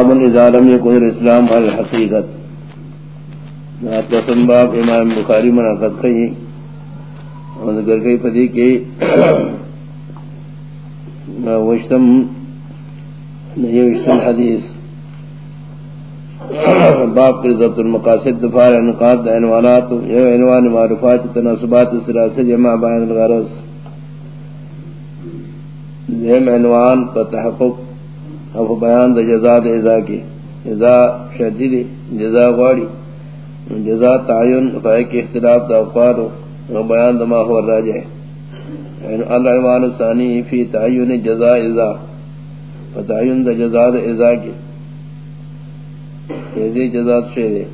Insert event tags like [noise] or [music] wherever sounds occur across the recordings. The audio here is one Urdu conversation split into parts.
امن ازالم یکن الاسلام علی الحقیقت. قسم باب امام بخاری منعقد کئی. اور ذکر کئی پدی کی [clears throat] وشتم وشتم حدیث. [clears throat] باب کی ضبط المقاصد دفار انقاد عنوانات یو عنوان معرفات تناسبات سراس جمع بین الغرض. دیم عنوان پر تحقق او بیان دا جزا دا ازا کی جزا شدید جزا غاڑی جزا تعین، فائق اختلاف دا افقارو او بیان دا ما ہوا راجع یعنی اللہ ایمان الثانی فی تعین جزا ازا فتعین دا جزا دا ازا کی یہ جزا شدی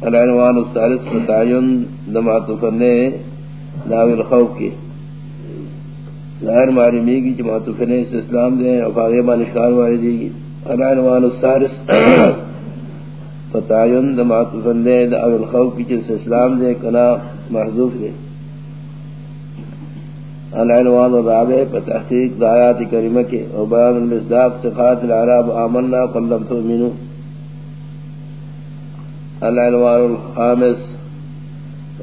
اللہ ایمان الثالث فتعین دا معتفرنے داوی الخوف کی ظاہر ماری میگی کی معتوفنے اس اسلام دے افاغی مانشکار واری دی۔ گی العنوان السارس فتایون دا معتوفن دے دا اول خوف کی جس اسلام دے کنا محضوف دے العنوان الرابع فتحقیق دا آیات کریمہ کے۔ او بیان المصداق تقات العراب آمنا قلب تؤمنو العنوان الخامس۔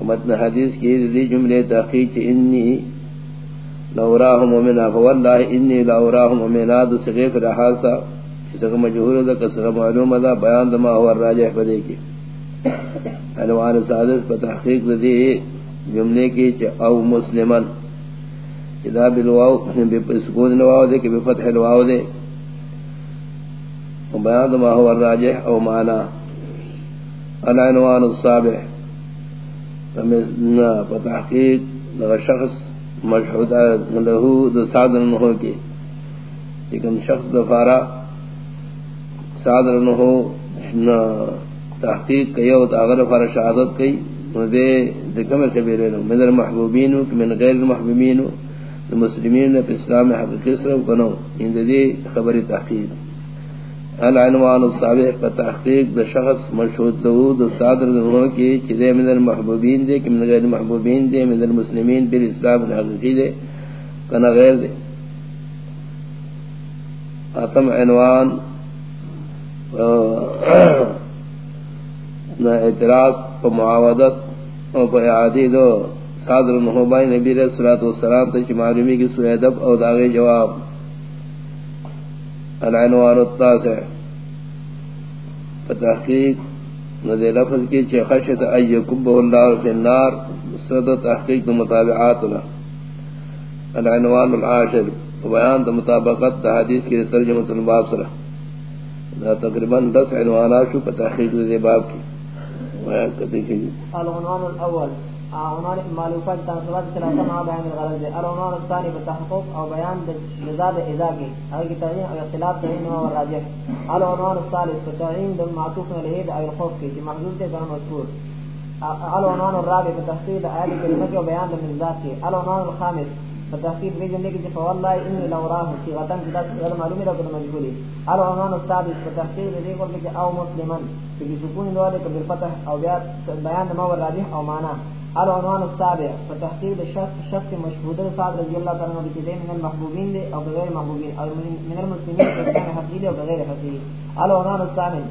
متن حدیث کی، دی جملے تحقیق انی لوراهم ومنا فوالله اني لوراهم ومنا ذو سغيف رحاسا سغ مجهول ذا كسغ معلوم ذا بيان ما هو الراجح بدے کی. عنوان سادس پر تحقیق ذی جملے کی چا او مسلمان. اذا بالواو بسكون الواو دے کہ بفتح الواو دے. بیان ما هو الراجح او معنی. العنوان السابع فمزنا فتحقیق لغا شخص مشہود لہو دو سادر نہو کی۔ لیکن شخص دفارا سادر نہو تحقیق کئی و تاغر فارا شہادت کئی۔ دے دکم کبیرے نو من المحبوبین، من غیر المحبوبین المسلمین پی اسلام حقیقی سرم کنو ان دے خبری تحقیق۔ العنوان الصابح کا تحقیق دا شخص مشہود دو دا صادر دنوں کی چیزے من المحبوبین دے کہ من غیر محبوبین دے من المسلمین، بل اسلام الحقیقی دے کنا غیر دے اتم عنوان [clears throat] اعتراض پا معاودت او پا اعادی دو صادر دنوں بائی نبی رسول اللہ والسلام تا چی معلومی کی سوئے دب او داغی جواب. العنوان التاسع. فتحقیق ندی لفظ کی چھ خشت ای کبه اللہ فی النار صد تحقیق مطابعات له العنوان العاشر، بیان دا مطابقت دا حدیث کی ترجمت الباب صلح دا تقریباً دس عنوانات شو فتحقیق دی باب کی. بیان کتی کی؟ العنوان الاول. عنوان معلومات تناسبات ثلاثه ما بیان الغرض. العنوان الثاني بالتحقق او بیان لزاد اضافي او کی تعین او اختلاف تعین و راجح العنوان الثالث تعین بالمعطوف عليه او الخوف کی محذوف سے کلام مذکور. العنوان الرابع بتحقيق آيات الكلمة وبيان المنزات العنوان الخامس فتحقيق في جملة كي فوالله إني لو راہ راه في غتان كتاب غير معلومة لو كنت مجهولي العنوان السادس فتحقيق في قول أو مسلما في سكون الوالد بالفتح أو بيان ما هو الراجح أو معناه العنوان السابع فتحقیق شخص شخص مشهود. صاحب رضی اللہ تعالی عنہ کی من المحبوبین دے او غیر محبوبین اور من المسلمین کے کان حقیقی اور غیر حقیقی العنوان الثامن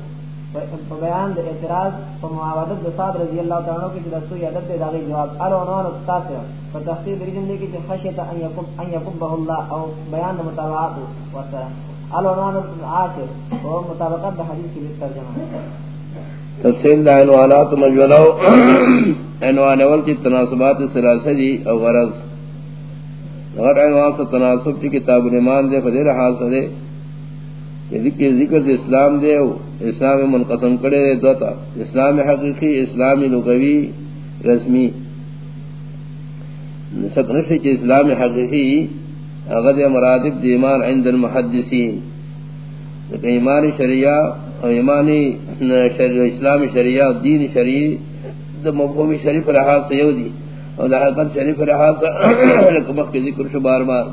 بیان دے اعتراض و معاودت صاحب رضی اللہ تعالی عنہ کی دستو عدد دے داغی جواب. العنوان التاسع فتحقیق رجل دے کی خشیت ان یکب ان یکبہ اللہ او بیان دے مطابعات وسلام العنوان العاشر و مطابقت دے حدیث کی ترجمہ تفصیل دا عنوانات مجولو عنوان اول کی تناسبات سلاسلی او غرض. غر عنوان سے تناسب کی کتاب الایمان دے، فدیر حاصل دے. ذکر ذکر دے اسلام دے او اسلام منقسم کرے دے دوتا اسلام حقیقی، اسلام لغوی، رسمی. ستنشی کی اسلام حقیقی اغد مرادب دی ایمان عند المحدثین. لیکن ایمان شریعہ ایمانی شریع اسلام شریعہ، دین شریع، دا مفہوم شریف رہا سیودی اور دا حقیقت شریف رہا لکمک کے ذکر شو بار بار.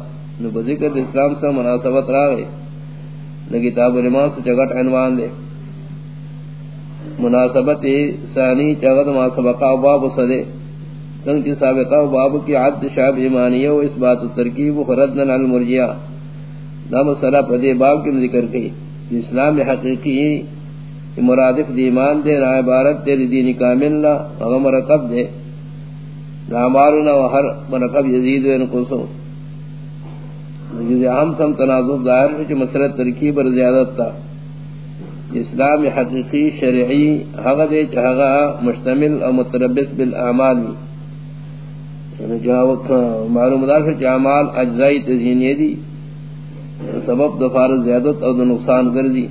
نو بذکر اسلام سے مناسبت را گئے نو کتاب الایمان سے جگت عنوان دے مناسبت ثانی جگت ما سبقہ باب صدے تن کی سابقہ باب کی عبد شعب ایمانیہ و اس بات ترکیب خردن المرجیہ دا مسئلہ پدے باب کی ذکر کی اسلام حقیقی مرادف دی ایمان دے نا عبارت دے دین کامل لا غم رکب دے۔ نامارنا و ہر مرکب یزید و انقصو جزی ہم سم تنازب ظاہر ہے کہ مسئلہ ترکیب اور زیادت تا اسلام حقیقی شرعی حق دے چہغا مشتمل اور متربس بالاعمال یعنی جہاں معلوم دار ہے کہ اعمال اجزائی تزینی دی۔ سبب دفار زیادت اور نقصان گردی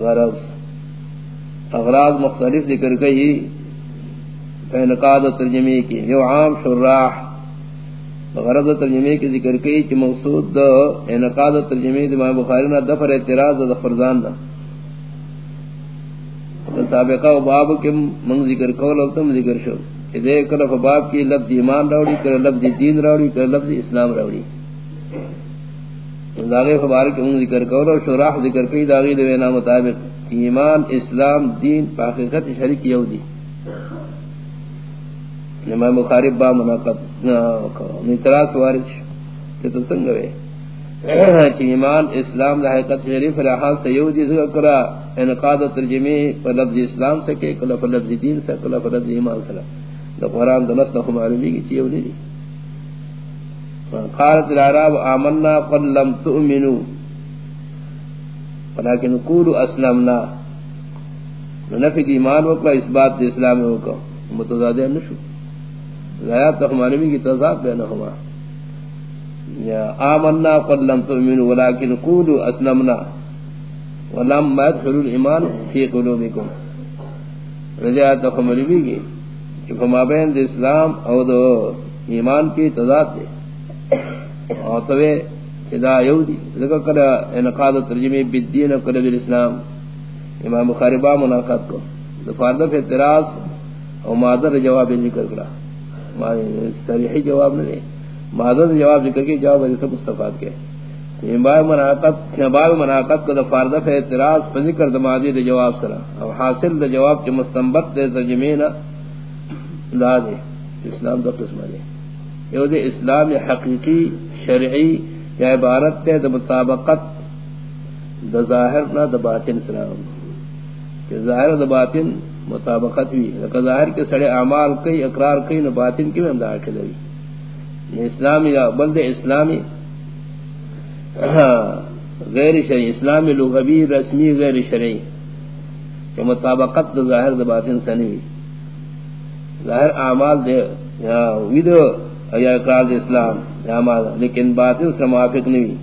غرض. اغراض مختلف ذکر کئی فینقاد ترجمے کی یو عام شراح. غرض ترجمے کی ذکر کئی چی مقصود دا انقاد ترجمے دی بخاری نا دفر اعتراض دا فرزان دا سابقہ و باب کے من ذکر کول او تم ذکر شو. دے کلف باب کی لفظ ایمان راوڑی کر لفظ دین راوڑی کر لفظ اسلام راوڑی۔ داغے خبار کے من ذکر کول اور شراح ذکر کئی داغی دے دوینا مطابق ایمان، اسلام، دین پاکیقت شریک یہودی۔ امام بخاری با مناقض اعتراض وارد تے تو سنگ وے۔ کہ ایمان، اسلام دا حقیقت شریف رہا سیودی ذکر کرا انقاد ترجمے پر لفظ اسلام سے کہ کلا پر لفظ دین سے کلا پر لفظ ایمان سے۔ دا قرآن دا نص نخو معلومی کی چیو نہیں قالت العراب آمنا قل لم تؤمنو ولیکن قولو اسلامنا نفی ایمان وکلا اس بات دا اسلام وکلا متضادہ نشو غیات تخمانوی کی تضاد بینہما یا آمنا قل لم تؤمنوا ولیکن قولوا اسلمنا. ولم ما يدخلوا الایمان فی قلوبکم رضیات تخمانوی کی کہ فما اسلام او دو ایمان کی تضاد دے. اور توے چدا یہودی ذکر کرا انقاد ترجمی بالدین و قلب الاسلام. امام خاربہ مناقض کو. دفاردف اعتراض اور مادر جواب ذکر کرا. صریحی جواب نہ دے. مادہ جواب ذکر کے جواب ہے سب استفاد کے. یہ باب مناقض باب مناقض کو دفار دفع اعتراض پر ذکر دمادی دے جواب سرا. اور حاصل دے جواب کے مستنبت دے ترجمے نہ لا دے، اسلام دو قسم دے۔ یہ دے، اسلام حقیقی، شرعی یا عبارت تے دے مطابقت، دا ظاہر نہ، دا باطن سلام کہ ظاہر دا باطن مطابقت بھی لکہ ظاہر کے سڑے اعمال کئی، اقرار کئی نہ باطن کی میں امدار کے اسلامی یا بلد اسلامی ہاں، غیر شرعی، اسلامی لغوی، رسمی، غیر شرعی۔ کہ مطابقت دا ظاہر، دا باطن سنی بھی ظاہر اعمال دے، یا ویدو یا اقرار دے اسلام، یا اعمال لیکن باطن سے موافق نہیں۔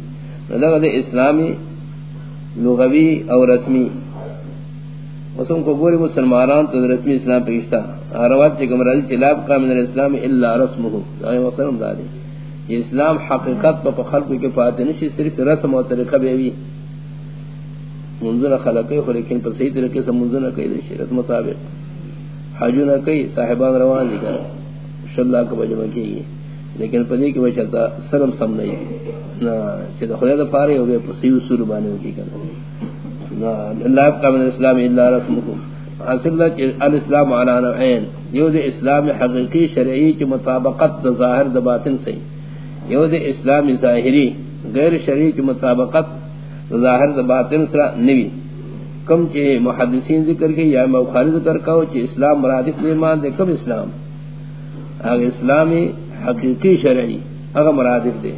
لگا اسلامی، لغوی اور رسمی۔ مسلم کو گوری مسلمانان تو رسمی اسلام پیشتا روات چکم رضی چلاب کا من الاسلام الا رسمه دائیں وصلم دادی یہ اسلام حقیقت پا خلق کے پاتے نشی صرف رسم و طریقہ بیوی منظر خلقی خو لیکن پر صحیح طریقے سے منظر کئی دی شرط مطابق۔ حجو کئی صاحبان روان دی کر شلہ کا بجمع کی لیکن پدی کی وجہ تا سلم سم نہیں۔ چیز خدا دا پارے ہو گئے پر اصول بانے ہو کی کرنا اللہ کا من الاسلام الا رسمکم۔ حاصل ہے کہ الاسلام علی نوعین۔ یہ دے اسلام حقیقی شرعی کی مطابقت دا ظاہر دا باطن سے۔ یہ دے اسلام ظاہری، غیر شرعی کی مطابقت دا ظاہر دا باطن سے نوی۔ کم چے محدثین ذکر کے یا موخاری ذکر کہو چے اسلام مرادف ایمان دے، کم اسلام۔ اگر اسلامی حقیقی شرعی، اگر مرادف دے۔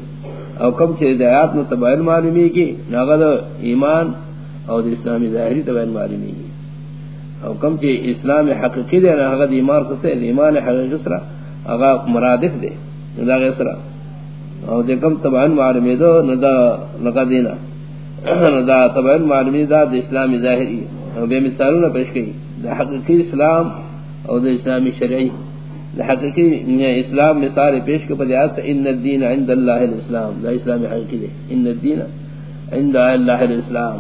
او کم چے دعیات متبائن معلومی کی ناغد ایمان او اور اسلامی ظاہری تبین معلومی گی او کم چی اسلام حقیقی دے نا ایمان سے ایمان حقیقی سرا، اگر مرادف دے ندا سرا۔ او دے کم تبین معلومی دو ندا لگا دینا۔ ندا تبین معلومی دا دے اسلامی ظاہری او بے مثالوں نے پیش گئی دا حقیقی اسلام او دا اسلامی شرعی دا حقیقی اسلام مثال پیش کو پدیات سے ان الدین عند اللہ الاسلام۔ دا اسلامی حقیقی دے۔ ان الدین عند اللہ الاسلام۔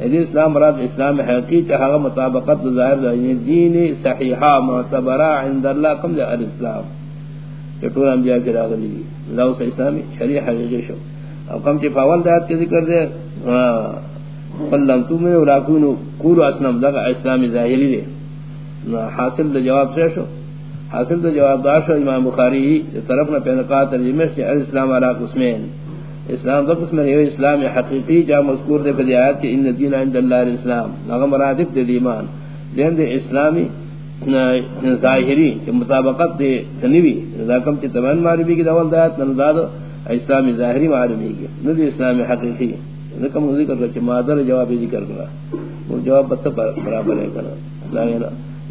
ادی اسلام مراد اسلام حقیقی چاہا مطابقت ظاہر یعنی دین صحیحہ معتبرہ عند اللہ کم جا الاسلام۔ چطور انبیاء کی راغلی اللہ سے اسلامی شریع حقیقی شو۔ اب کم چی فاول دایت کے ذکر دے۔ قلم تمہیں وراکونو کورو اسلام دقا اسلامی ظاہری دے حاصل دا جواب سے شو؟ حاصل دا جواب دا شو، امام بخاری طرف نا پینقات ترجمہ سے الاسلام علا قسمین. اسلام دو قسم ہے اسلام حقیقی جا مذکور دے فی آیات کہ ان دین عند اللہ الاسلام. نغم مرادف دے ایمان. لین دے اسلامی ظاہری کہ مطابقت دے تنوی دا کم چی تمام معلومی کی دول دایات ننداد اسلامی ظاہری معلومی کی ندی اسلامی حقیقی. ذکم ذکر رچ مادر جواب ذکر کرا وہ جواب بتا برابر ہے کنا۔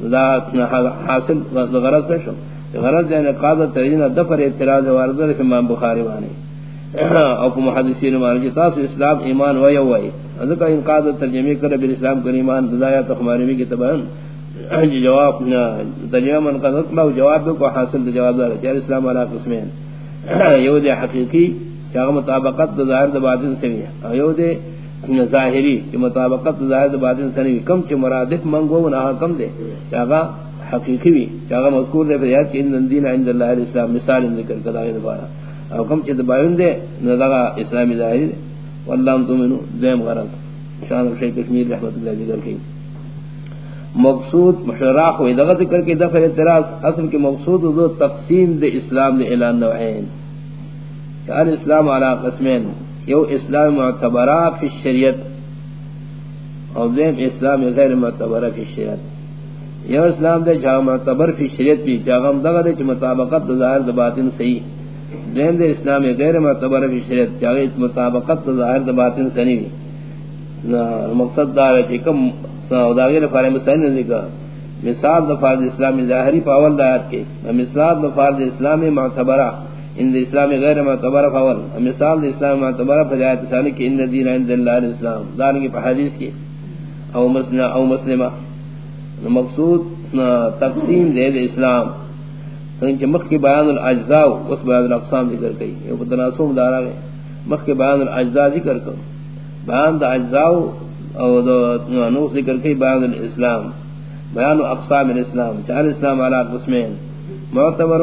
لا دا حاصل غرض سے شو۔ غرض یعنی قادت ترین دفر اعتراض وارد ہے امام بخاری وانی۔ او په محدثین باندې تاسو اسلام ایمان وای وای۔ ذکر ان قاعده ترجمه کړه بل اسلام کو ایمان۔ دزایا ته خمارمی کی تبان جواب نہ ترجمه من کا نو جواب کو حاصل جواب دار کہ اسلام علی قسمین یو حقیقی چاغ مطابقت دا ظاہر د باطن سے ہے۔ یو دے ظاہری کہ مطابقت دا ظاہر د باطن سے نہیں کم چ مرادف منگو نہ کم دے۔ چاغ حقیقی بھی چاغ مذکور دے کہ ان دین عند اللہ الاسلام مثال ذکر کدا ہے دوبارہ۔ حکم چ دبایون دے، نہ اسلامی ظاہری ظاہر والله تمنو دیم غرض۔ شان شیخ کشمیر رحمت اللہ ذکر کی۔ مقصود مشراح و ادغت ذکر کے دفع اعتراض اصل کے مقصود وہ تقسیم دے اسلام دے اعلان نوعین۔ کہ اسلام علی قسمین، یو اسلام معتبرہ فی الشریعت اور دیم اسلام غیر معتبرہ فی الشریعت۔ یو اسلام دے جہاں معتبر فی الشریعت بھی، جہاں دغه دے چھ مطابقت ظاہر باطن صحیح۔ دین دے اسلام غیر معتبر فی شریعت چاہے مطابقت ظاہر باطن سنی بھی۔ مقصد دار ہے کہ کم داغیر فارے مسائل نے ذکر مثال دفار اسلام ظاہری پاول دایات کے۔ مثال دفار اسلام معتبرہ۔ ان اسلام غیر معتبرہ پاول مثال اسلام معتبرہ فجایت ثانی کہ ان دین عند اللہ الاسلام دار کی حدیث کی. او مسلمہ او مسلمہ. مقصود تقسیم دے دے اسلام. سنچ مخ کی بیان الاجزاء اس بیان الاقسام ذکر کئی. یہ تناسب دارا ہے مخ کے بیان الاجزاء ذکر کر بیان الاجزاء او دو نو ذکر کئی بیان الاسلام. بیان اقسام الاسلام. چار اسلام علی قسمین معتبر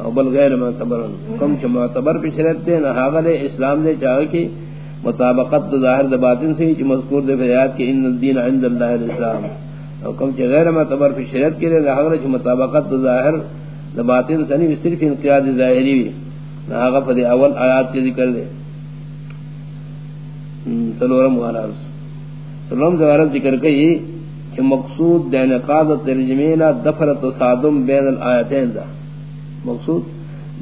او بل غیر معتبر کم چ معتبر کی شرط دے نہ حاغل اسلام دے، چاہے کہ مطابقت ظاہر د باطن سے جو مذکور دے بیات کہ ان الدین عند اللہ الاسلام. او کم چ غیر معتبر کی شرط کے لیے حاغل چ مطابقت ظاہر باطن سنی بھی صرف انقیاد ظاہری بھی ناغا فدی اول آیات کے ذکر دے. سلورم غراز سلورم غراز ذکر کئی کہ مقصود دین قاد ترجمینا دفر تصادم بین الآیتین دا. مقصود.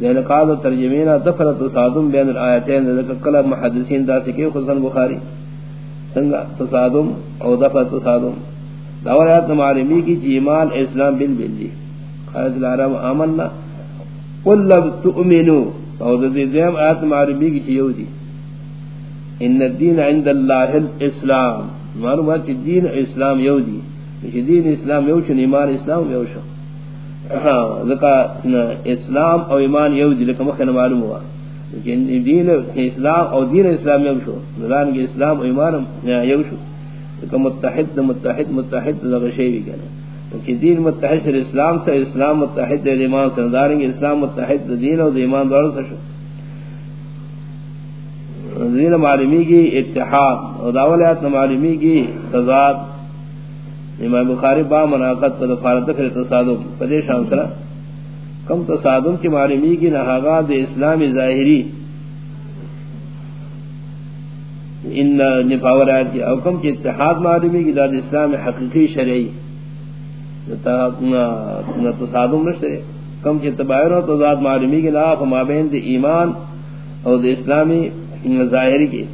دین قاد ترجمینا دفر تصادم بین الآیتین دا کلا محدثین دا سکے خصوصا بخاری سنگا تصادم او دفر تصادم. دور آیات نمعلمی کی جیمان اسلام بل بل دی العرب آمنا. قل لم تؤمنوا. او ذی دیم آیت معربی کی چیو دی ان الدین عند اللہ الاسلام معلوم ہے کہ دین اسلام you the then Islam you چن ایمان اسلام یو شو اسلام او ایمان یو دی لکہ مخن معلوم ہوا دین، اسلام او دین اسلام یو شو. نظام کی اسلام او ایمان یو شو. لکہ متحد متحد متحد لغا شیوی کہنا کہ دین متحد سے اسلام سے اسلام متحد دے ایمان سے داریں گے اسلام متحد دین اور ایمان دار سے شو. دین معلومی کی اتحاد اور داولیات معلومی کی تضاد. امام بخاری با مناقض پر فارت کر تصادم پدے شان کم تصادم کی معلومی کی نہاغا دے اسلام ظاہری۔ ان نفاورات کی حکم کی اتحاد معلومی کی داد اسلام حقیقی شرعی۔ تصادم نشتے، کم چی تبایر تو ذات معلومی کے لاف مابین دی ایمان اور دی اسلامی ظاہری کی۔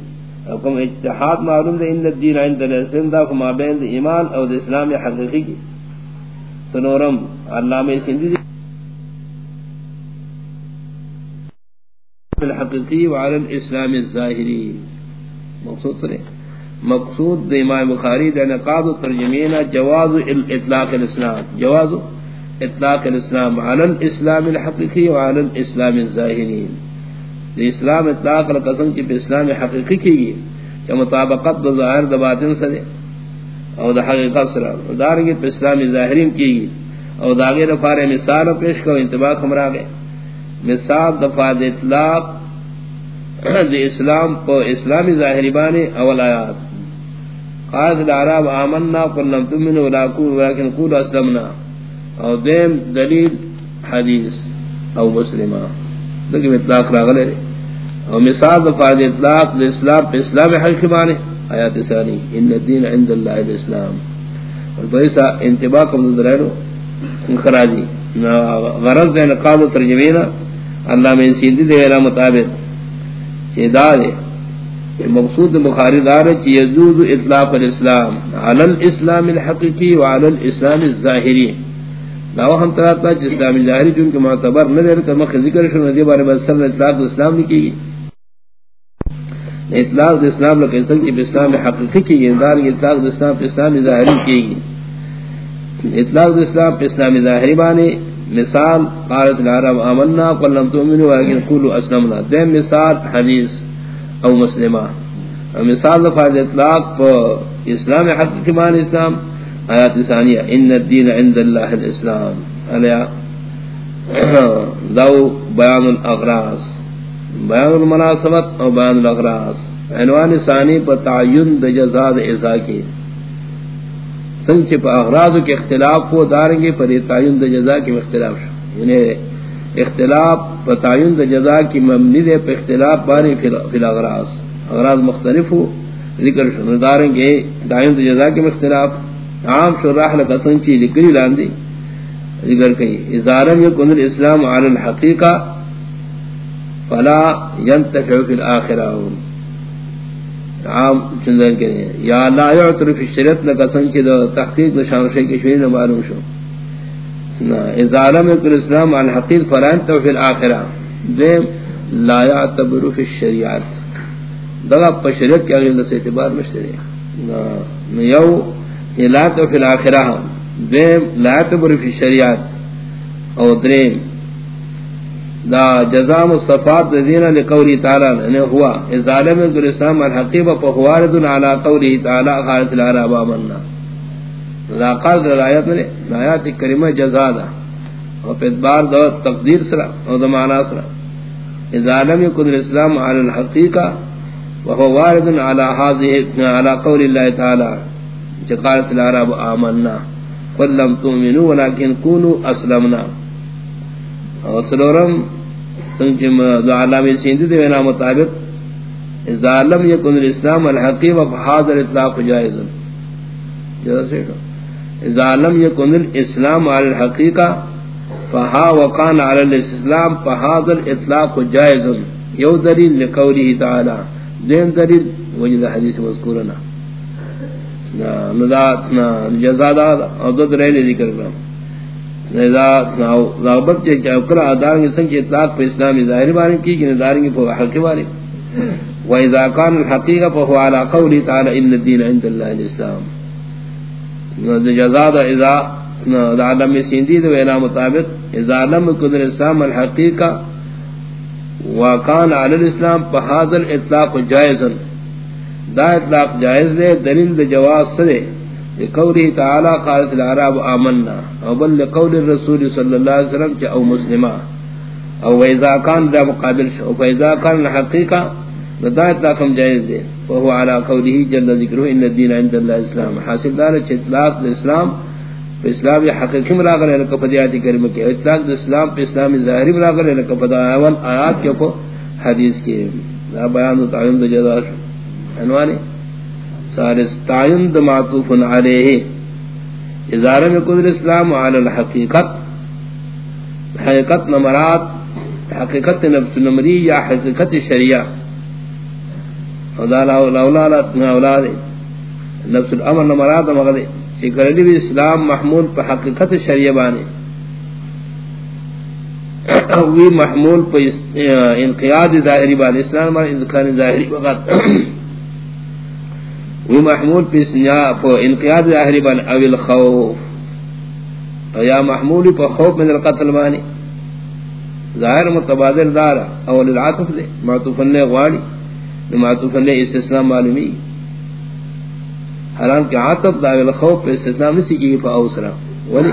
کم اتحاد معلوم دے ان الدین عند الاسلام، دا مابین دی ایمان اور دی اسلامی حقیقی کی سنورم علامہ سندی دی. الحقیقی وعلى الاسلام الظاہری مقصود سنے مقصود دے امام بخاری دے نقاد و ترجمین جواز الاطلاق الاسلام. جواز اطلاق الاسلام. علی الاسلام الحقیقی و علی الاسلام الظاہرین اسلام اطلاق القسم کی اسلام حقیقی کی گئی۔ چا مطابقت دو ظاہر دو باطن سے دے او دا حقیقت سرا دارنگی پہ اسلام ظاہرین کی گئی۔ او دا غیر فارے مثال پیش کو انتباق ہمرا گئے۔ مثال دفاع اطلاق دے اسلام کو اسلامی ظاہری بانے اول آیات۔ قال العرب، آمنا، قل لم تؤمنوا ولكن قولوا اسلمنا۔ او دیم دلیل حدیث او مسلمہ۔ لیکن اطلاق راغلے اور مثال فائد اطلاق الاسلام پہ اسلام حق بانے آیات ثانی، ان الدین عند اللہ الاسلام. اور بریسا انتباہ کم درہنو خراجی غرض دے نقاب و ترجمین اللہ میں سیدی دے گا مطابق. چی دا دے مقصود بخاری دار چی یزود اطلاق الاسلام علی الاسلام الحقیقی وعلی الاسلام الظاہری دعوہ ہم تراتا چی اسلام ظاہری چونکہ معتبر نہ دے رکھا مخ ذکر شنو ندی بارے بس اطلاق الاسلام لکی گی اطلاق اسلام لکہ اسلام کی یعنی اسلام حقیقی کی گئی دار اطلاق اسلام اسلام ظاہری کی گئی اطلاق اسلام اسلام ظاہری بانے مثال قالت العرب، آمنا قل لم تؤمنوا ولكن قولوا اسلمنا. دے مثال حدیث او مسلمہ مثال فائد اطلاق اسلام حقیقی مان اسلام آیات ثانیہ ان الدین عند اللہ الاسلام علیہ. دو بیان الاغراس، بیان المناسبت اور بیان الاغراس. عنوان ثانی پر تعین د جزاد عزا کی. سنچ پر اغراض کے اختلاف کو داریں گے پر تعین د جزا کی اختلاف شو. یعنی اختلاف پر تعین د جزا کی مبنی دے پر اختلاف باری فی الاغراض اغراض مختلف ہو، ذکر شو. داریں گے تعین د جزا کی اختلاف عام شراح لقسن چی جی لکلی لاندی؟ ذکر کئی ازارم یکن الاسلام علی الحقیقہ فلا ينتفع في الاخره عام چندن کے لیے یا لا يعترف في الشریعت لقسم کی دو تحقیق نشان شئی کی شوئی معلوم شو۔ اذا لم يكن الاسلام عن الحقيق فلا ينتفع في الاخره دیم لا يعتبر في الشریعت۔ دغا پر شریعت کی اغیر سے اعتبار مشتری یو لا ينتفع في الاخره دیم لا يعتبر في الشریعت او دریم دا جزاء مصطفات الذين لقوله تعالى انه هو ظالم الاسلام الحقيقه فهوارد على قوله تعالى قالت العرب آمنا لا قال الايات میں آیات کریمہ جزاء دا اور پھر بار دو تقدیر سرا اور معنی سرا ظالم يكون الاسلام على الحقيقه وهو وارد على هذه على قول الله تعالى قالت العرب آمنا، قل لم تؤمنوا ولكن كونوا اسلمنا. اور سلورم سنچم دو علامی سیندی دے وینا مطابق، اذا لم یکن الاسلام الحقیم فحاضر اطلاق جائز. جی، اذا لم یکن الاسلام على الحقیقہ فہا وقان على الاسلام فحاضر اطلاق جائز. یو دلیل لقوله تعالی، دین دلیل وجد حدیث مذکورنا. ندا ذکر چے اطلاق اسلامی ظاہر بارے کی کہ حق بارے. و اذا كان الحقيقه فهو على قول تعالى ان الدين عند الله الاسلام. اذا عالم سیندی وینا مطابق اذا لم يكن الاسلام الحقيقه وكان على الاسلام فهذا الاطلاق دا اطلاق جائز ہے دلیل دے، جواز سے لقوله تعالى قالت العرب آمنا۔ او بل لقول الرسول صلى الله عليه وسلم چا او مسلمة او اذا كان ذا مقابل شو فاذا كان الحقيقة ندائت لاكم جائز دے۔ وهو على قوله جل ذكره ان الدين عند الله الاسلام حاصل دار چا اطلاق الاسلام اسلام اسلام حقیقی مراغل ہے لکفدیاتی کریم کے اطلاق دے اسلام، پہ اسلام ظاہری مراغل ہے لکفدہ اول آیات کے کو حدیث کے۔ بیان دا تعیم دو جزا عنوانی سارستائن معطوف علیہ. اظہار میں قدر اسلام علی الحقیقت. حقیقت نمرات، حقیقت نفس نمری یا حقیقت شریعہ. اولاد نفس الامر نمرات مغدے شکر بھی اسلام محمول پہ حقیقت شریعہ بانے. وی محمول پہ انقیاد ظاہری بانے. اسلام انقیاد ظاہری وقت وہ محمول پہ سنیا پہ انقیاد ظاہری بن او الخوف. او یا محمول پہ خوف من القتل مانی. ظاہر متبادل دار اول العاطف دے معطوفن لے غواری معطوفن لے استثناء معلومی. حرام کے عاطف دا او الخوف پہ استثناء نسی کی پہ اوسرا ولی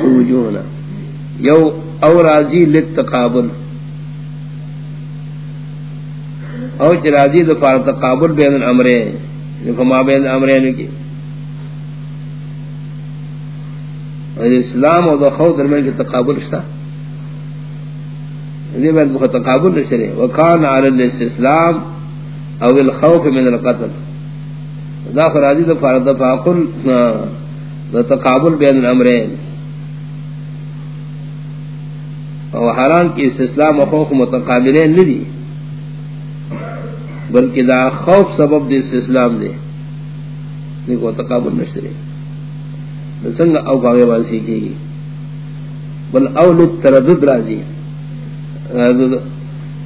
وجوہنا. یو او راضی لتقابل او چرازی دفار تقابل بین الامرین. فما بین امرین کی. اسلام اور دخو درمیان کی تقابل شتا. یہ بات کو تقابل نشرے وکان علی الاستسلام او الخوف من القتل. دا فرازی دا فرد فاقل دا تقابل بین الامرین. او حرام کی استسلام و خوف متقابلین ندی بلکہ دا خوف سبب دے استسلام دے۔ دیکھو تقابل نشرے سنگ او کاوے باسی کی۔ گی بل اول تردد راضی۔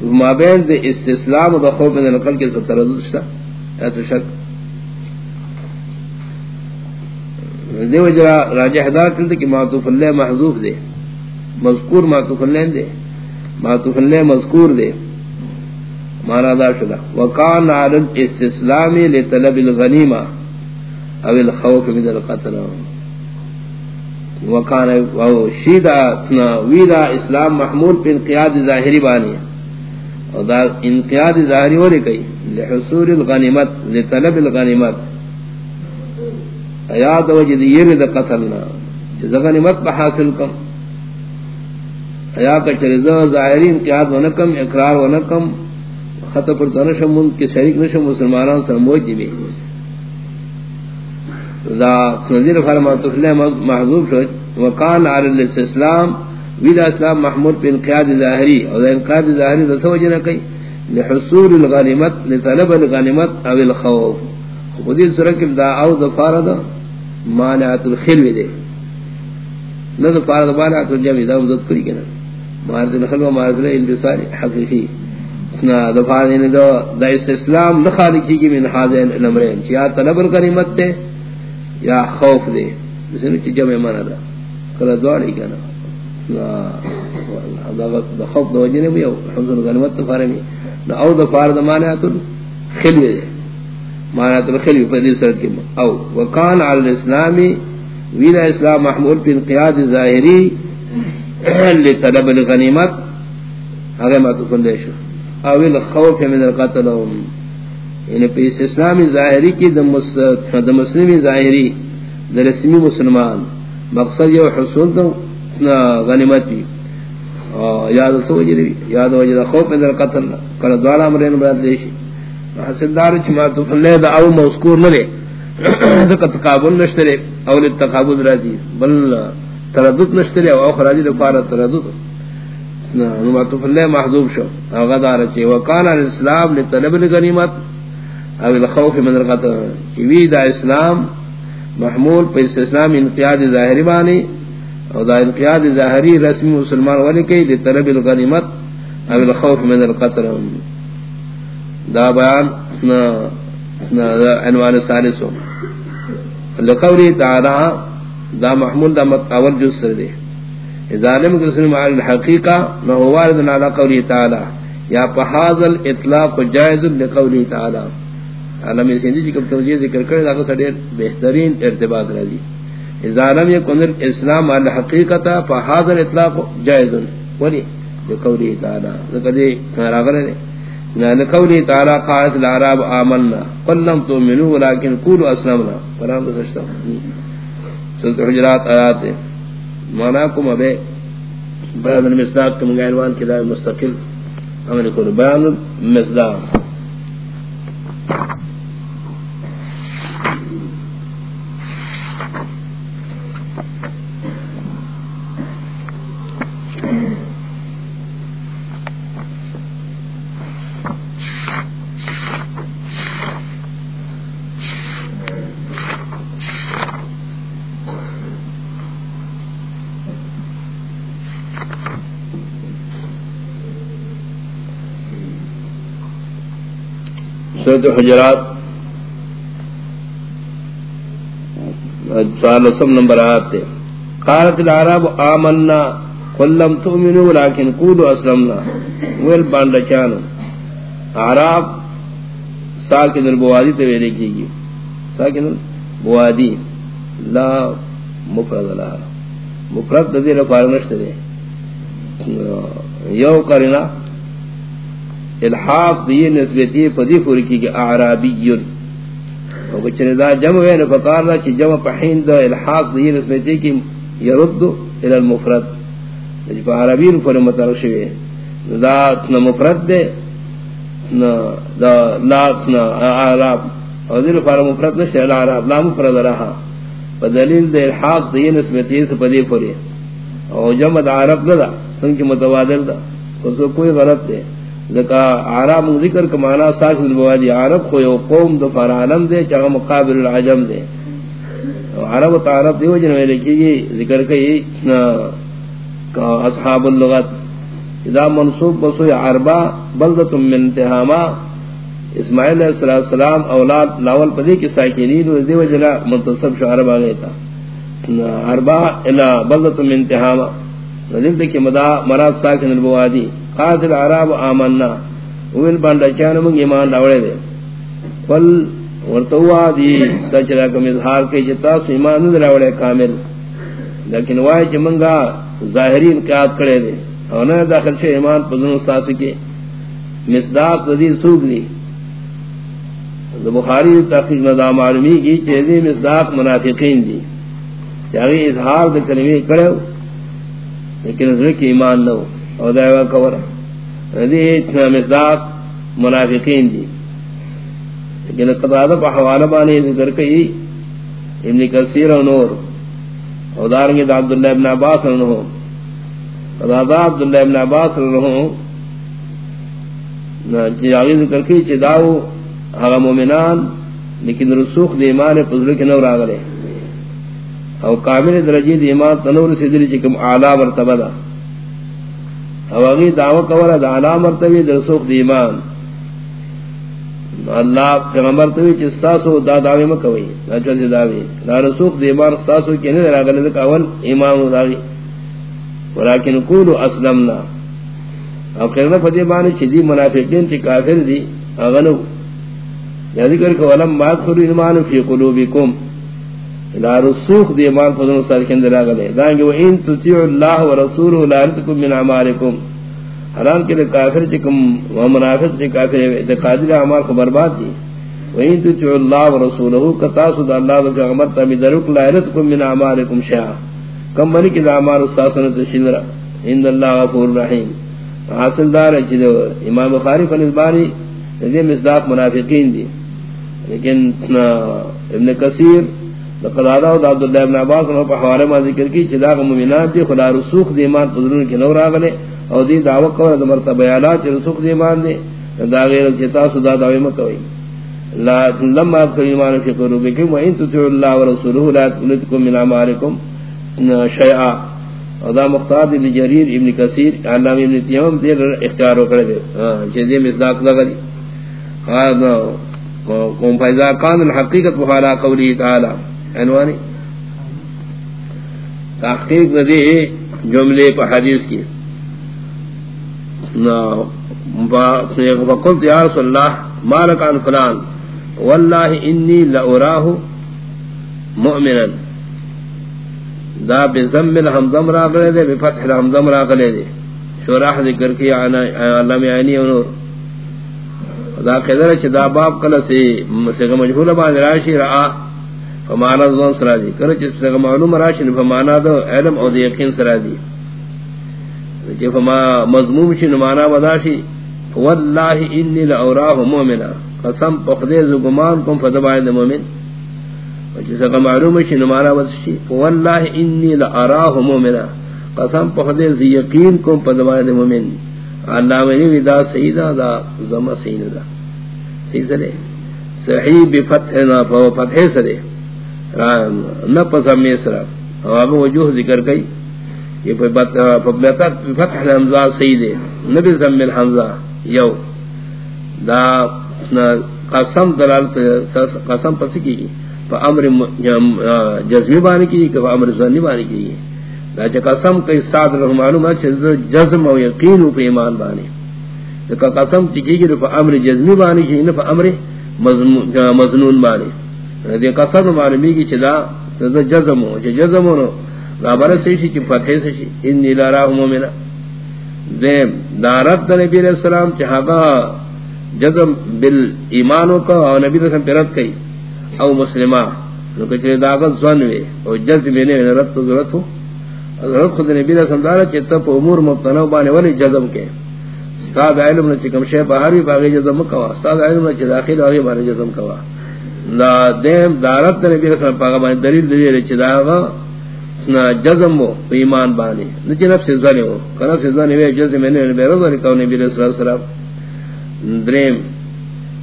مابین دے استسلام و خوف من نقل کے ساتھ تردد شتا۔ یا تو شک دے وجرا راجح دار کلتے کہ معطوف اللہ محضوف دے۔ مذکور معطوف اللہ دے۔ معطوف اللہ مذکور دے۔ مانا دا شدا وکان عالم استسلامی لطلب الغنیمہ او الخوف من القتل. وکان او شیدا ویدا اسلام محمول پہ انقیاد ظاہری بانی. او دا انقیاد ظاہری ہو ولی کئی. لحصول الغنیمت، لطلب الغنیمت. ایاد وجد یرد قتلنا. جزا غنیمت بحاصل کم. ایاد چرزا ظاہری انقیاد ونکم اقرار ونکم خطا پر دنشم ان کے شریک نشم مسلمانان سموج دی بھی۔ دا نظیر فرمات محضوب شد۔ وکان علی الاسلام ویدہ اسلام محمود پہ انقیاد ظاہری اور انقیاد ظاہری دا سوجہ نہ کئی۔ لحصول الغنیمت، لطلب الغنیمت او الخوف۔ خودی سرکم دا او دا فارد مانعات الخلو دے۔ نہ دا فارد مانعات الجمعی دا مدد کری کنا۔ مارد الخلو، مارد الانبسال حقیقی۔ دا فارد یعنی دا دا اسلام نخالی کی کی من حاضر الامرین چیہا طلب الغنیمت تے، یا خوف دے۔ جسے نو جمع مانا دا۔ کلا دواری کنا دا خوف دا وجہ نبی او حمزن غنمت دا فارمی دا او دا فار دا مانا تل خلوی دے۔ مانا تل خلوی پر دل سرد کی او، وکان علی الاسلامی ویلا اسلام محمول پی انقیاد ظاہری، لطلب الغنیمت۔ اگر ما تکن دے شو۔ او الخوف من القتل یعنی پہ اسلامی ظاہری کی دا مسلمی ظاہری دا رسمی مسلمان. مقصد یہ حصول دا غنیمت بھی یاد سو وجہ یاد وجہ دا خوف من القتل. کل دوارا امرین براد دیشی حسن دار چما تو فلے دا او مذکور نہ لے ذکر تقابل نشترے اول التقابل راضی بل تردد نشترے او اخراجی دا فارت تردد. نو تو فلے محذوب شو. او غدار چے وکان الاسلام لطلب الغنیمت. او الخوف من القتل وی دا اسلام محمول پر اسلام انقیاد ظاہری بانی. او دا انقیاد ظاہری رسمی مسلمان والی کئی دی طلب الغنیمت. او الخوف من القتل. دا بیان نا نا دا عنوان سالسو لقولی تعالی دا محمول دا متعول جز سر دے. ظالم کسن معال الحقیقہ نہو واردن علی قولی تعالی، یا پہازل اطلاق جائز لقولی تعالی۔ علم سیندی جی کب توجیہ ذکر کرے دا کو بہترین ارتباط راضی جی۔ اذا لم يكن الاسلام على حقیقتا فهذا الاطلاق جائز۔ ولی لقوله تعالی ذکر راغلے نہ لقوله تعالی قالت الاعراب آمنا، قل لم تؤمنوا ولكن قولوا اسلمنا۔ قران کا سچتا سورۃ الحجرات آیات مانا کو مبے بیان المصداق کم غیروان کی مستقل امر کو بیان المصداق۔ سورت حجرات سالسم نمبر آتے قالت العرب، آمنا، قل لم تؤمنوا لكن قولوا اسلمنا۔ ویل بانڈا چانو۔ عرب ساکن البوادی تویلے کی گی ساکن البوادی لا مفرد لا مفرد دے رفار نشتے دے۔ یو کرنا الحاق دی نسبتی پدی پوری کی کہ اعرابی او کچھ دا جمع ہے فقار دا چ جمع پہین دا الحاق دی نسبتی کی يرد الى المفرد. جی جب عربی پر مترشوی ذات نہ مفرد دے نہ دا لات نہ اعراب. اور دل فار مفرد نہ شیل اعراب، لا مفرد رہا. بدلیل دے الحاق دی نسبت یہ سپدی پوری او جمع دا عرب دا سنگ متبادل دا. کوئی غلط دے. ذکا عرب ذکر کا معنی ساس البوادی عرب کو یو قوم دو فار عالم دے چاہ مقابل العجم دے. عرب و تعرب دیو جنوے لکھی گی ذکر کئی اصحاب اللغت. اذا منصوب بسوی عربا بلدت من تہاما، اسماعیل علیہ السلام اولاد لاول پدی کی ساکینین و دیو جلا منتصب شو عربا گئی تا. عربا الى بلدت من تہاما. نزل دکی مدا مراد ساکن البوادی قاتل عرب آمنا. ویل بانڈا چانا منگ ایمان لاولے دے. فل ورتوا دی تچرا کم اظہار کے جتا سو ایمان نہ لاولے کامل. لیکن وای چې چمنگا ظاہری انقیاد کرے دے. اور نہ داخل سے ایمان پزن استاس کے مصداق ذی سوق دی بخاری تحقیق ندا معلومی کی چیزی مصداق منافقین دی. چاہی اظہار دے کلمے کرو لیکن ذرا کی ایمان نہ ہو اور دعوا کور دی مصداق منافقین دی لیکن قضا پہ حوالہ بانے ذکر کئی ابن کثیر و نور. اور دارنگی دا عبداللہ ابن عباس رنہو قضا عبداللہ ابن عباس رنہو جاگی ذکر کی چی داو حغا مومنان لیکن رسوخ دی ایمان پذر کی نور آگلے او کامل درجی دی ایمان تنور سیدلی چکم اعلا مرتبہ دا او اگی دعوی کورا دا اعلا مرتبی در رسوخ دی ایمان. اللہ پیغمبر تو چ استاسو دا دعوی مکوئی دا چل دعوی دا رسوخ دی ایمان استاسو کی نہیں راگلے دا اول ایمان داوی ولكن قولوا اسلمنا. او کرنا فدی معنی چ دی منافقین چ کافر دی اغنو یا ذکر کہ ولم ما تخروا ایمان فی قلوبکم لا رسوخ دی ایمان فضل سال کے اندر راگلے دا کہ ان تطیعوا الله ورسوله لا يلتكم من اعمالکم حرام کے لیے کافر چکم و منافق چ کافر ہے قادر اعمال کو برباد دی وین تو چ اللہ و رسولہ کتا سود اللہ و پیغمبر تمی درک لا یرتکم من اعمالکم شیء کم بنی کی اعمال استاسن تشندرا ان اللہ غفور رحیم حاصل دار ہے کہ امام بخاری فن باری مصداق منافقین دی لیکن، ابن کثیر قضاء و عبد الله ابن عباس نے حوالے میں ذکر کی چدا مومنات دی، خدا رسوخ دی ایمان پذرون کے نور اگلے او دی دعوی کو د مرتبہ اعلی چ رسوخ دی ایمان دی. دا غیر جتا سودا دعوی مکوئی لا لما اذكر ایمان کے قرب فی قلوبکم وان تطیعوا الله ورسوله لا تلتکم من اعمالکم شیئا. او دا مختار دی جریر ابن کثیر، علامہ ابن تیمم دی اختیار کرے دے. چ دی مصداق لگا دی ہاں قوم فیضا کان الحقیقت بخارا قولی تعالی. عنوانی؟ تحقیق ندی جملے پہ حدیث کی۔ فقلت یا رسول اللہ مالک عن فلان، واللہ انی لأراہ مؤمنا۔ دا بزم الحمدم راغلے دے بفتح الحمدم راغلے دے۔ شراح ذکر کی علم عینی ونور دا قدر چھ دا باب کل سے مسیغ مجھول بان راشی رآ فمانا دون سرا دی. کرو چھ مسیغ معلوم راشی فمانا دو علم او دی یقین سرا دی. جب ما مضموم چھ نمانا بداشی واللہ انی لأوراہ مومنا قسم پخدے زگمان کم فدبائن مومن جس کا معلوم چھ نمانا بداشی واللہ انی لأراہ مومنا قسم پخدے زی یقین کم فدبائن مومن اللہ میں نے دا سیدہ دا زما سیدہ دا سیدہ دے صحیح بفتح نا فتح سرے نہ پسم میسرا آگا وجوہ ذکر کئی۔ یہ فتح الحمزہ سیدے نبی زم الحمزہ، یو۔ دا قسم دلالت قسم پس کی فا امر جزمی بانی کی فا امر زنی بانی کی دا چا قسم کئی ساتھ رہو معلوم ہے چا جزم و یقین پہ ایمان بانی۔ دا قسم چکی گی فا امر جزمی بانی کی فا امر مضنون بانی۔ دا قسم معلومی کی چا دا جزم ہو چا جزم ہو رابر سیشی کی فتح سیشی انی لارا مومنا دیم دارت دا نبی علیہ السلام چاہاگا جزم بالایمانو کا او نبی علیہ السلام پیرت کئی او مسلمہ نو کچھ داغت زنوے او جزم بینے رت ضرورت ہو حضرت خود نبی علیہ السلام دارا چیتا پا امور مبتنو بانے ولی جزم کے استاد علم نے چکم شے باہر بھی باغی جزم کوا استاد علم نے چ داخل والی بارے جزم کوا لا دیم دارت نے بھی رسول پاک بان دلیل دے رے چ داوا جزم و ایمان بانی نہ نفس زانی ہو کنا سے زانی وے جزم نے بے روز نے نبی رسول اللہ صلی اللہ دریم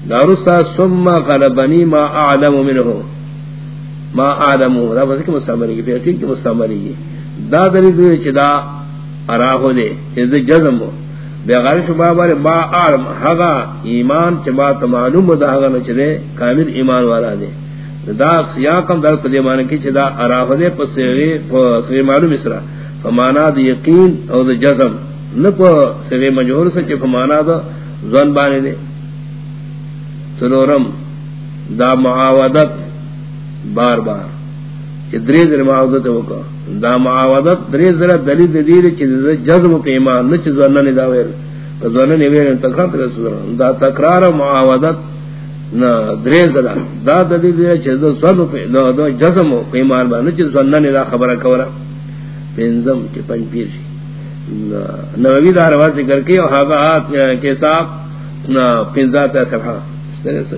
دارستا ثم قلبنی ما اعلم منه. ما اعلم دا بس کہ مستمری کی پھر کہ مستمری کی دا دلیل دے چ دا ارا ہو دے کہ جزم ہو بیغار شبا بار با عالم حقا ایمان چبا معلوم دا حقا نچدے کامل ایمان والا دے۔ دا سیاقم در قدی مانا کی چدا عراف دے پس سغی معلوم اسرا فمانا دا یقین او دا جزم۔ نپا سغی مجہور سچ فمانا دا ظن بانے دے۔ سلورم دا معاودت بار بار۔ چی دریز معاودت وکا۔ دا معاودت دری ذرا دلیل دیر چیز جزم پہ ایمان نہ چیز ورنہ نہیں داویر کزوانا تکرار تر رسول دا تکرار معاودت نہ دری ذرا دا دلیل دیر چیز سن پہ دا دا جزم پہ ایمان با، نہ چیز ورنہ دا خبر کورا۔ پینزم چی پنج پیر جی۔ شی نووی دا رواز ذکر کی اور حاقا آت کے ساتھ پینزات صفحہ اس طرح سے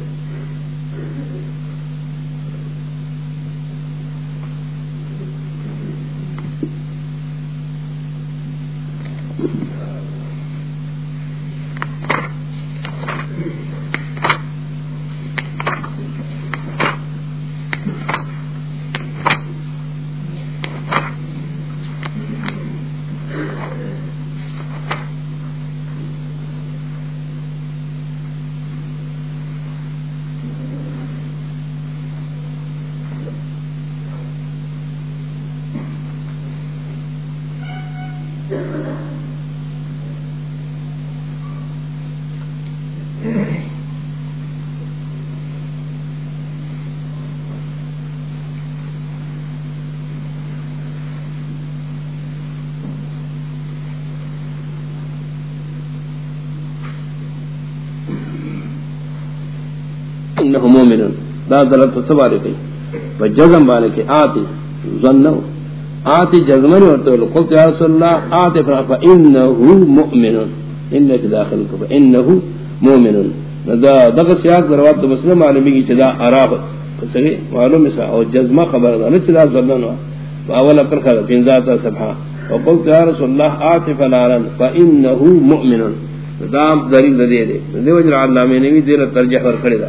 انه مؤمن دا دلت سوال کی وجزم بالے کہ آتی ظنوا آتی جزمن ورتو قلت یا رسول الله آتی فانه مؤمن۔ ان في داخل کو فانه مؤمن۔ دا دغ سیاق دروات مسلم عالمی کی چدا عرب۔ صحیح معلوم ہے او جزمہ خبر دا نہ چدا ظنوا اول پر کھا پین ذات سبحان وقلت یا رسول الله آتی فلان فانه مؤمن۔ دام دلیل دے دے۔ دے وجر علامہ نے بھی دیر ترجمہ کر کھڑے دا۔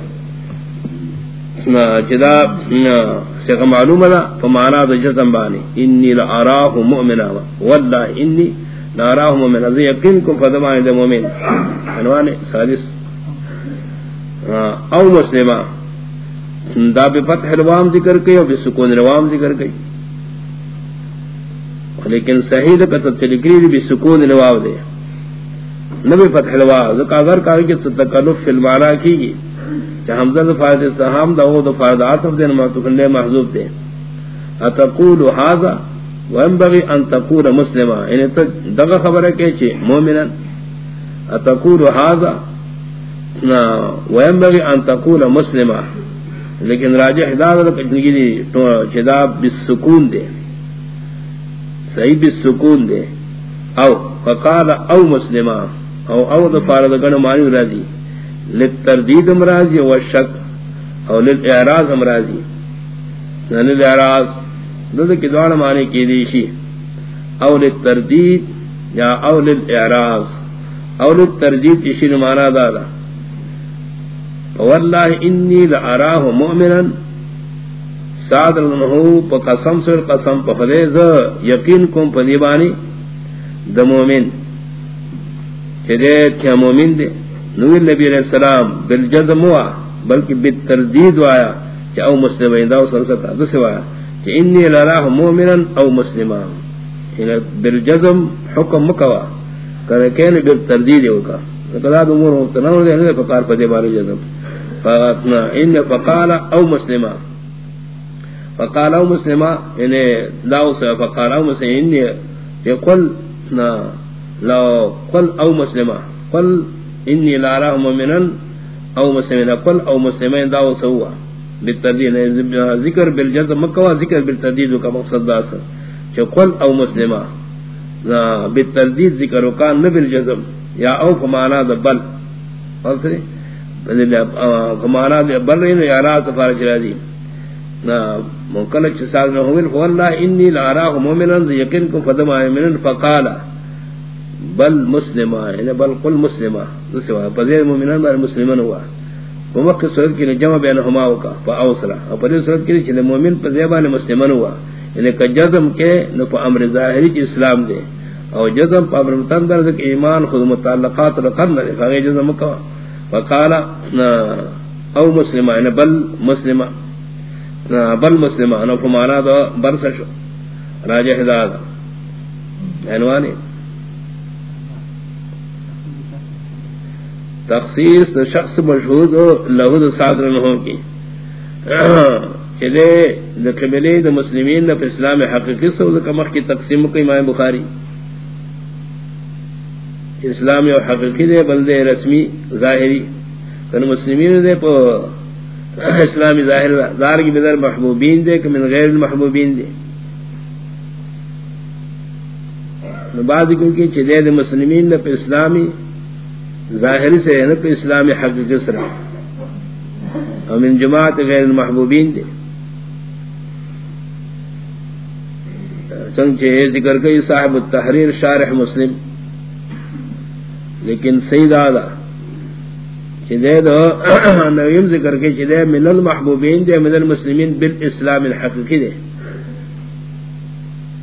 چدا سیغ معلوم دا فمانا دا جزم بانی انی لعراہ مؤمنا واللہ انی لعراہ مؤمنا زی یقینکم فدمانی دا مؤمن. عنوان سادس او مسلمہ دا بی فتح الوام ذکر کئی اور بی سکون الوام ذکر کئی لیکن صحیح دا کتب چلکری دی بی سکون الوام دے نبی فتح الوام ذکر اگر کاری کہ تکلف فی المعنا کی گی کہ حمزہ فائد استحام دا وہ فائد عاطف دے نما تو کنڈے محذوب دے۔ اتقول هذا وينبغي ان تقول مسلما۔ ان یعنی دغه خبره کې چې مؤمنا اتقول هذا، نا، وينبغي ان تقول مسلما۔ لیکن راجح ہدایت کہنگی دی تو چدا بالسکون دے۔ صحیح بالسکون دے۔ او، فقال او مسلما۔ او او دو فارد گن معنی راضی۔ للتردید امراضی و شک او للاعراض امراضی للاعراض دو کی دوان معنی کی دیشی او للتردید یا او للاعراض او للتردید تشین معنی دادا. واللہ انی لعراہ مؤمنا. سادر انہو پا قسم سر قسم پا خدیز یقین کم پا دیبانی. دا مومن چھے دے کیا مومن دے؟ نوی نبی علیہ السلام بالجزم ہوا، بلکہ بالتردید وایا کہ او مسلم ایندا او سرستا دس وایا کہ انی لراہ مومنا او مسلما ان یعنی بالجزم حکم مکوا کہ کین بالتردید ہوگا کدا امور تنور دے نے فقار پدے بارے جزم۔ فاتنا ان فقال او مسلما فقال او مسلما ان یعنی لاو سے فقال او مسلما يقول نا لو قل او مسلما قل انی لارا مومنن او مسلمین قل او مسلمین داو سوا. بالتردید ذکر بالجزم مکوا ذکر بالتردید کا مقصد دا سا چه قل او مسلمہ بالتردید ذکر وکان نہ بالجزم یا او فمانا دا بل. فلسری فمانا دا بل رہی یا را سفار چرا دی مکلک چساد میں ہوئل فواللہ انی لعراہ مومنان یقین کم فدم آئے منن فقالا بل مسلمہ یعنی بل قل مسلمہ دوسرے وہاں پذیر مومنان بار مسلمان ہوا۔ ومقی صورت کی جمع بین ہماو کا فاوسرا اور پذیر صورت کی چھلے مومن پذیبان مسلمان ہوا۔ یعنی کہ جزم کے نو پا امر ظاہری کی اسلام دے او جزم پا امر متندر دے ایمان خود متعلقات رقم دے فاگے جزم کوا فقالا او مسلمہ یعنی بل مسلمہ بل مسلمہ، نو فمانا دو برسشو راجہ دادا عنوانی۔ تخصیص شخص مشہود لہود صادر نہوں کی۔ [clears throat] چلے دا قبلے دا مسلمین دا اسلام حقیقی سو دا کمخ کی تقسیم کو امام بخاری۔ اسلام و حقیقی دے بلدے رسمی ظاہری۔ کن مسلمین دے پو [clears throat] اسلامی ظاہر دار کی بدر محبوبین دے کہ من غیر المحبوبین دے۔ بعد کیونکہ چلے دا مسلمین دا پہ اسلامی ظاہری سے نہ پہ اسلامی حقیقی سرا اور جماعت غیر المحبوبین دے۔ چنچے ذکر کئی صاحب التحریر شارح مسلم۔ لیکن سید آدھا چدے دو نویم ذکر کے چدے من المحبوبین دے، من المسلمین بالاسلام الحقیقی دے۔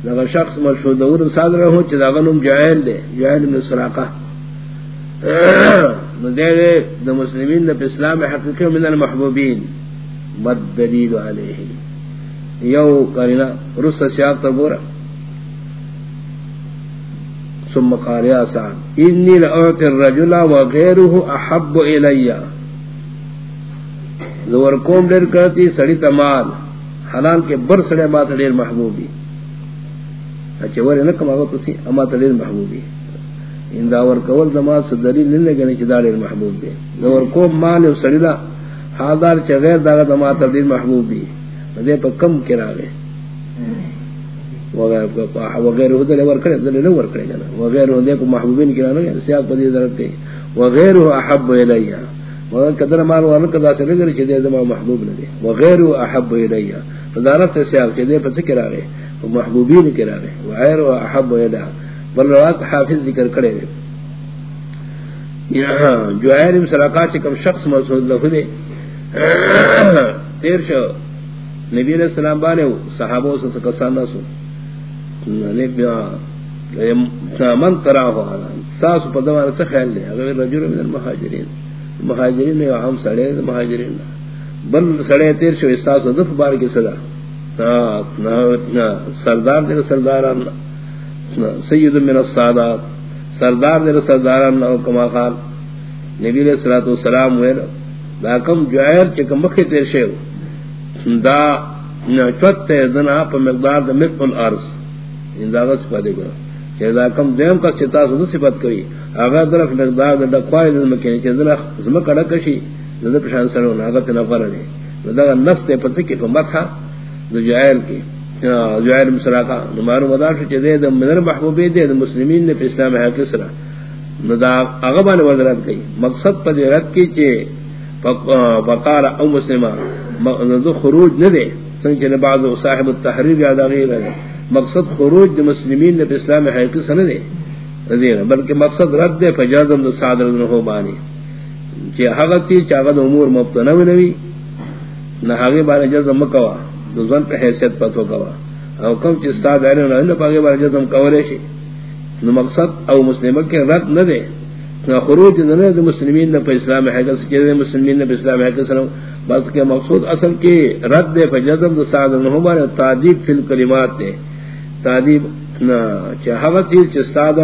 لگا شخص مشہود دور صادر ہو چدا غنم جائل دے جائل من سراقہ۔ دے دے، دا مسلمین دا اسلام حقیقی من المحبوبین. مد دلیل علیہ. یو کرینا رس سیاق تبورا ثم قال يا سعد اني لاعطي الرجل وغيره احب الي زور کوم ڈر کرتی، سڑی تمال حلال کے بر سڑے ما تڑیر محبوبی. اچھا ورے نہ کما تو سی، اما تڑیر محبوبی. ان داور کول دما س دلیل نہیں لگنے چ دار محبوب دے زور کوم مال سڑی لا حاضر چ غیر دا دما تڑیر محبوبی دے پر کم کرا گئے وغیر کو وغیر ہو دے ور کرے دے ور کرے جنا وغیر ہو دے کو محبوبین کی نہ سیاق پدی درت تے وغیر احب الیا مگر قدر مال ور کدا سے لگر چھ دے زما محبوب نہ دے وغیر احب الیا فدارت سے سیاق چھ دے پس کرا گئے محبوبین کرا گئے وغیر احب الیا بل روات حافظ ذکر کرے یہاں جو علم سلاقات کم شخص مسعود لہ دے تیر شو، نبی علیہ السلام بانے صحابوں سے کسانا سو۔ من ترا ہوا ساس پدوان سے خیال لے اگر رجل من المہاجرین، مہاجرین نے عام سڑے مہاجرین۔ بل سڑے تیر شو احساس و دف بار کی صدا۔ سردار دے، سرداران۔ سید من السادات، سردار دے سرداران کما قال نبی علیہ الصلوۃ والسلام ویل، دا کم جوہر چکم مکھ تیر شو دا چوت دنا پا مقدار دا مقل الارض انداغت سپادے گا چیزا کم دیم کا چتا سو صفت کوئی۔ اگر درف مقدار دا ڈکوائی دا مکنی چیز درف زمک اڑکشی دا پشان سرون آگت نفر دی دا نس تے پتہ کی پا مکھا دا جائل کی جائل مسراقا نمارو مدار شو چیزے دا مدر محبوبی دے دا مسلمین نے پہ اسلام حیات سرا دا اغبان وزرات گئی۔ مقصد پا دی رد کی چے فقال او مسلمہ خروج نہ دے سنچے بعض صاحب التحریر یاد غیر ہے۔ مقصد خروج دے مسلمین نے اسلام حقیقی سن دے؟ دے، بلکہ مقصد رد دے فجازم دے صادر نہ ہو بانی کہ حقتی چاغد امور مبتنا نوی نہ حقی بارے جزم مکوا۔ زن پہ حیثیت پتو کوا. او کم چی استاد علی نہ پاگے بارے جزم کولے شی. نو مقصد او مسلمہ کے رد نہ دے. خروج نہ دے مسلمین نے اسلام حقیقت کے مسلمین نے اسلام حقیقت سن بس کے مقصود اصل کی رد دے فجزم دو سعد نہمار تعدیب فی الکلمات دے. تعدیب چاہوہ چیز چی استاد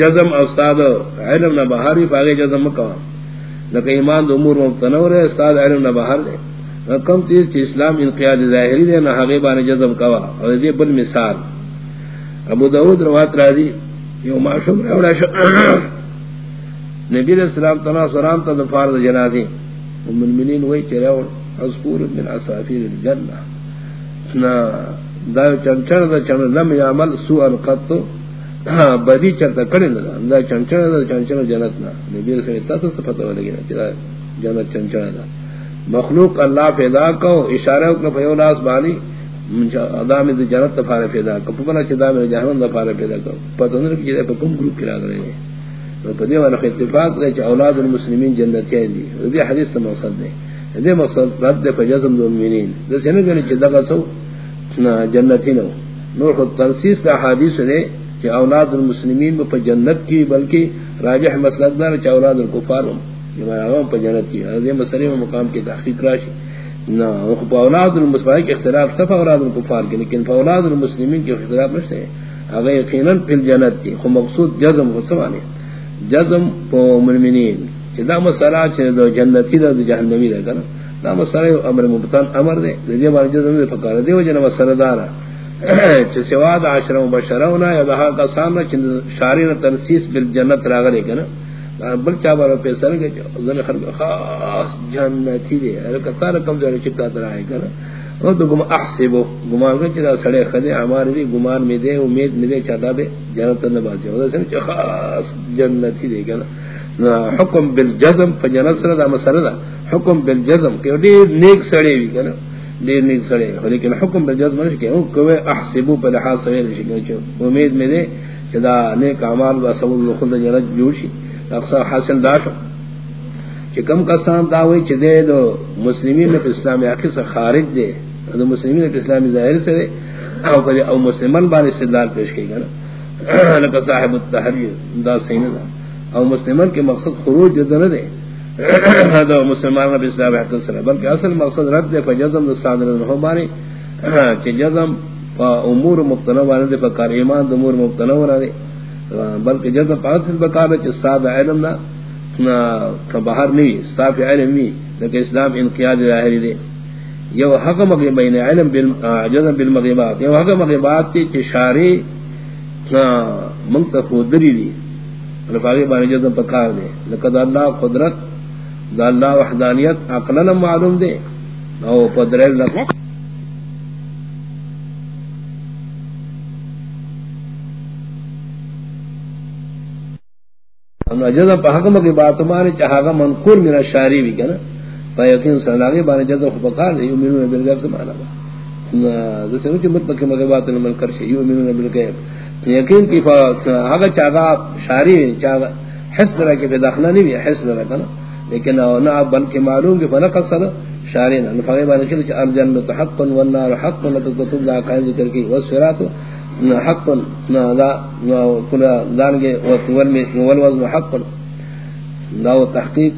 جزم او استاد علم نہ بہاری فاغی جزم مکوا لکہ ایمان دو امور مبتنور ہے استاد علم نہ بہار دے. کم چیز چی اسلام انقیاد ظاہری دے نہ حقیبان جزم کوا. اور دے بل مثال. ابو داود روات راضی، یو معشوم روڑا شو. [coughs] نبی علیہ السلام تنا سلام تا دفار دا جنازی ام المنین وی چی چراؤ عصفور من عصافیر الجنہ. نا، دا چنچن دا چن لم یعمل سوء القط [coughs] بدی چرتا کڑی نہ دا چنچن دا چنچن جنت نہ نبی رسول اللہ تو پتہ لگی نہ چرا جنت چنچن دا. مخلوق اللہ پیدا کو، اشارہ کو پیولاس بانی ادم دی جنت تفار پیدا کو پنا چدا میں جہنم دا فار پیدا کو۔ پتہ نہ کہ پہ کم گروپ کرا گئے ہیں تو پدی والا اتفاق ہے کہ اولاد المسلمین جنت ہے دی۔ یہ حدیث کا مقصد ہے یہ مقصد رد دے فجزم المؤمنین دس نے کہ چدا سو جنتی نو۔ نور تنسیس دا حدیث نے کہ اولاد المسلمین پہ جنت کی، بلکہ راجح مسلک دار چ اولاد الکفار ہم پہ جنت کی یہ مسئلے میں مقام کی تحقیق راشی۔ نہ اولاد المسلمین کے اختلاف، صف اولاد الکفار کے لیکن اولاد المسلمین کے اختلاف نہیں ہے اگر یقینا فی جنت کی خو مقصود جزم ہو سمانے جزم پو مومنین دا مسئلہ چھ دو جنتی دا جہنمی دا، کنا۔ دا مسئلہ امر مبتن امر دے۔ دے بار جزم دے فکر دے وجہ مسئلہ دارا۔ [clears throat] چ سواد عشر مبشرونا یا دہا کا سامنا چ شارین ترسیس بالجنت راغلے، کنا۔ بل چا بار پیسر کے زن خر خاص جنتی دے ہر کتار کم جڑ چتا تر ہے کنا او تو گم احسب گمان کے چا سڑے خدے، ہمارے دی گمان میں دے، امید میں دے، چاہتا دے جنت نہ باز ہو سن خاص جنتی دے کنا حکم بالجزم، فجنت سر دا مسرہ حکم بالجزم، کہ دی نیک سڑے وی کنا دیر نیک سڑے لیکن حکم بجد منش کہ او کوے احسبو پر لحاظ سویر شکل چھو امید میں دے چدا نیک عمال با سبب خود جرد جوڑ شی حاصل داشو کہ کم کسان داوئی چھ دے دو مسلمین پر اسلامی آخر سے خارج دے. دو مسلمین پر اسلامی ظاہر سے دے. او پر او مسلمان بان استدلال پیش کی گنا لکا صاحب التحریر دا سینہ دا. او مسلمان کے مقصد خروج جدن دے. هذا [clears throat] مسلمان نبی اسلام حق سره بلکہ اصل مقصد رد ہے فجزم صادر نہ بانی کہ جزم امور مبتنا والے دے فکر ایمان امور مبتنا والے بلکہ جزم پاس بکار ہے استاد علم نہ باہر نہیں صاف علم نہیں، لیکن اسلام انقیاد ظاہری دے۔ یہ حق مغیب بین علم بالجزم بالمغیبات یہ حق مغربات مغیبات کی شاری منتخودری دی۔ رفاقی بانی جزم پکار دے۔ لقد اللہ قدرت، دا اللہ وحدانیت عقلنا معلوم دے۔ او پدر لفظ ہم جزا پا حکم کی بات مانے چاہاگا منقور من الشاری بھی کنا پا یقین سناگی بانے جزا خبقار دے یومنون بالغیب سمانا با۔ دسے نوچے مطلق مغیبات من کرشے یومنون بالغیب یقین کی فا حقا چاہاگا شاری چاہاگا حس درہ کی پہ داخلہ نہیں بھی، حس درہ کنا لیکن او نہ بلکہ معلوم کہ فلق اصل شارین ان فغیب ان کہ الجنت حق والنار حق لتكتب ذا قائل ذکر کی، والصراط حق نہ لا كل دان کے وتول میں تحقیق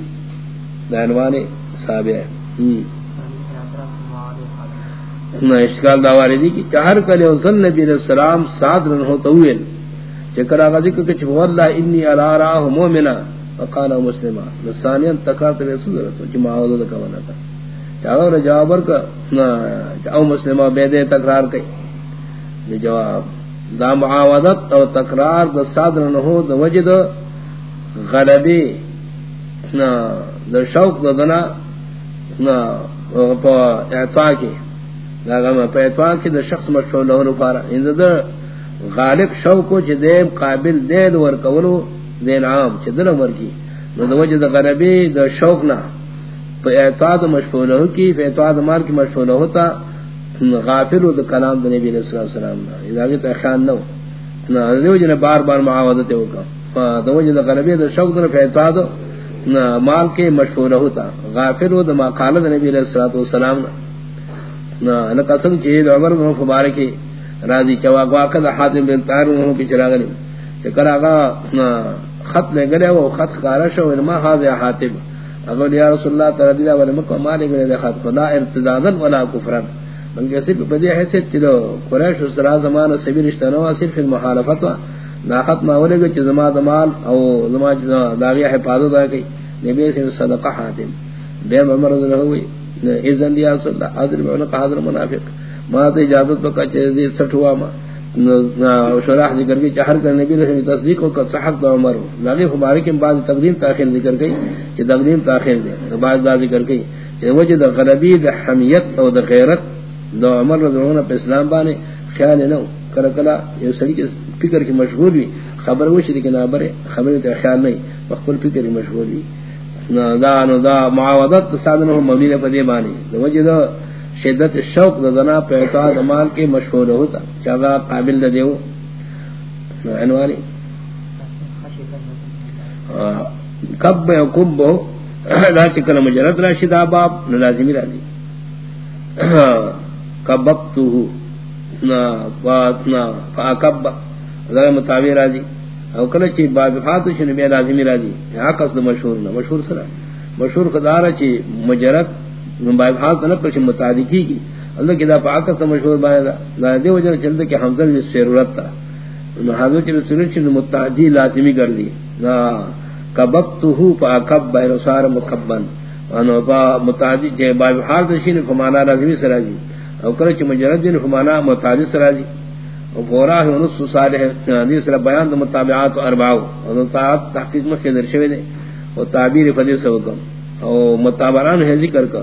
عنوان سابع نہ اشکال داواری دی کہ چہر کلے وصل نبی علیہ السلام سات رن ہو تو ہوئے کہ کرا ذکر کہ والله انی اراه مؤمنا وقال مسلمہ. نسانیان تکات رسول رسول جو معاوضہ کا بنا تھا. چاہو نے جواب کا او مسلمہ بے دے تکرار کئی. جواب، دا معاوضت او تکرار دا صادر نہو دا وجد غلبی، نا دا شوق دا دنا، نا پا اعطا کی دا غم پا اعطا کی دا شخص مشہور لہو نفارا ان یعنی دا غالب شوق کو چھ دیم قابل دید ورکولو، دین عام چھ دل عمر کی نو دو وجہ دا غربی دا شوق نا پا اعتاد مشفولہ کی پا اعتاد مال کی مشفولہ ہوتا غافل دا کلام دا نبی علیہ السلام نا اذا آگے تا خیان نو نا دو وجہ بار بار معاوضت ہوگا دو وجہ دا غربی دا شوق دا پا اعتاد مال کے مشفولہ ہوتا غافل دا ما قال دا نبی علیہ السلام نا نا قسم چید عمر دا مبارکی راضی چواق واقع دا حاتم بن تار انہوں کی چراغلی چکر آگا خط لے گلے وہ خط کارا شو ما هذا حاتم؟ اگر یا رسول اللہ تعالی دی ولی مکو مالے گلے خط خدا ارتدادا ولا کفرا. بلکہ صرف بدی حیثیت تلو قریش سرا زمان سبیر اشتنو صرف المحالفت نا خط ما ولے گچ زما دمال او زمان زما داغی حفاظت ہے نبی سے صدقہ حاتم بے عمر رضی اللہ اذن دیا رسول اللہ حاضر میں حاضر منافق. ما تو اجازت بکا چیز سٹھوا ما. شرح ذکر کی چہر کرنے کی رسمی تصدیق کو صحت دا عمر لاغی مبارک بعض تقدیم تاخیر ذکر گئی کہ تقدیم تاخیر دے بعض دا ذکر گئی کہ وجہ دا غلبی دا حمیت او دا غیرت دا عمر رضی اللہ عنہ پہ اسلام بانے خیال نو، کلا کلا یہ سڑی کے فکر کی مشغول بھی خبر وہ شری کے نابر خبر تے خیال نہیں مخبل فکر کی مشغول بھی دا، نو دا معاوضت سادن ہو مبین پدے بانی دا وجہ دا شدت شوق دا دنا پیتا مال کے مشغول ہوتا چاہا قابل دا دیو۔ عنوانی کب بے کب دا چکل مجرد راشد آباب نلازمی را دی کبکتو [clears throat] نا فاکب دا مطابع را او کله چی باب فاتو شنو، بیا لازمی را دی یا قصد مشهور نا مشهور سره. مشهور خدارا چی مجرد باب فاتو نا پر متعدی کی اللہ کی دا پاکست مشهور باید دا دی وجہ چلتا کہ حمزل میں ضرورت تا نو حضرت چی رسولت چی متعدی لازمی کر دی نا کبکتو فاکب بیر سار مکبن. انو با متعدی جے باب فاتو شنو فمانا لازمی سره دی او کرے چ مجرد دین فمانا متعدی سره دی او گورا ہے انس صالح حدیث سره بیان د متابعات اربع او تعات تحقیق میں کے درشوی دے او تعبیر فدی سو کم او متابعان ہے ذکر کا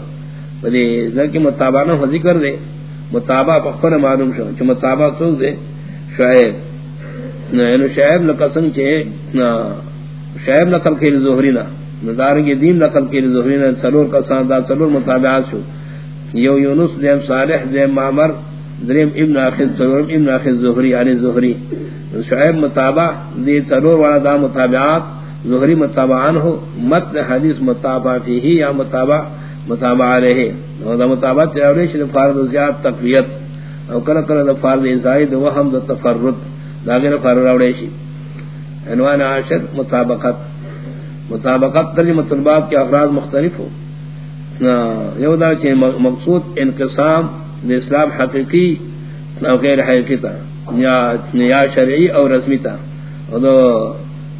بلی ذکی متابعان ہو ذکر دے متابع پخر معلوم شو چ متابع تو دے شعیب. نہ یعنی شعیب لقسم کے شعیب نقل کے ظہری نہ نظار کے دین نقل کے ظہری نہ سلور کا ساندہ سلور متابعات شو یو یونس دیم صالح دیم معمر دریم ابن اخذ سلورم ابن اخذ زہری، علی زہری. شعیب متابع، دی سلور والا دا متابعات، زہری متابعان ہو، مت حدیث متابع فیہی یا متابع متابع علیہ. دا متابع تیوریش دا فارد زیاد تقویت. او کل کل دا فارد ازائی دا وحم دا تفرد. دا غیر فارد راوڑیشی عنوان عاشر، مطابقت. مطابقت ترجمت الباب کے افراد مختلف ہو. یو دا کہ مقصود انقسام اسلام حقیقی او غیر حقیقی تا، یا شرعی او رسمی تا. او دو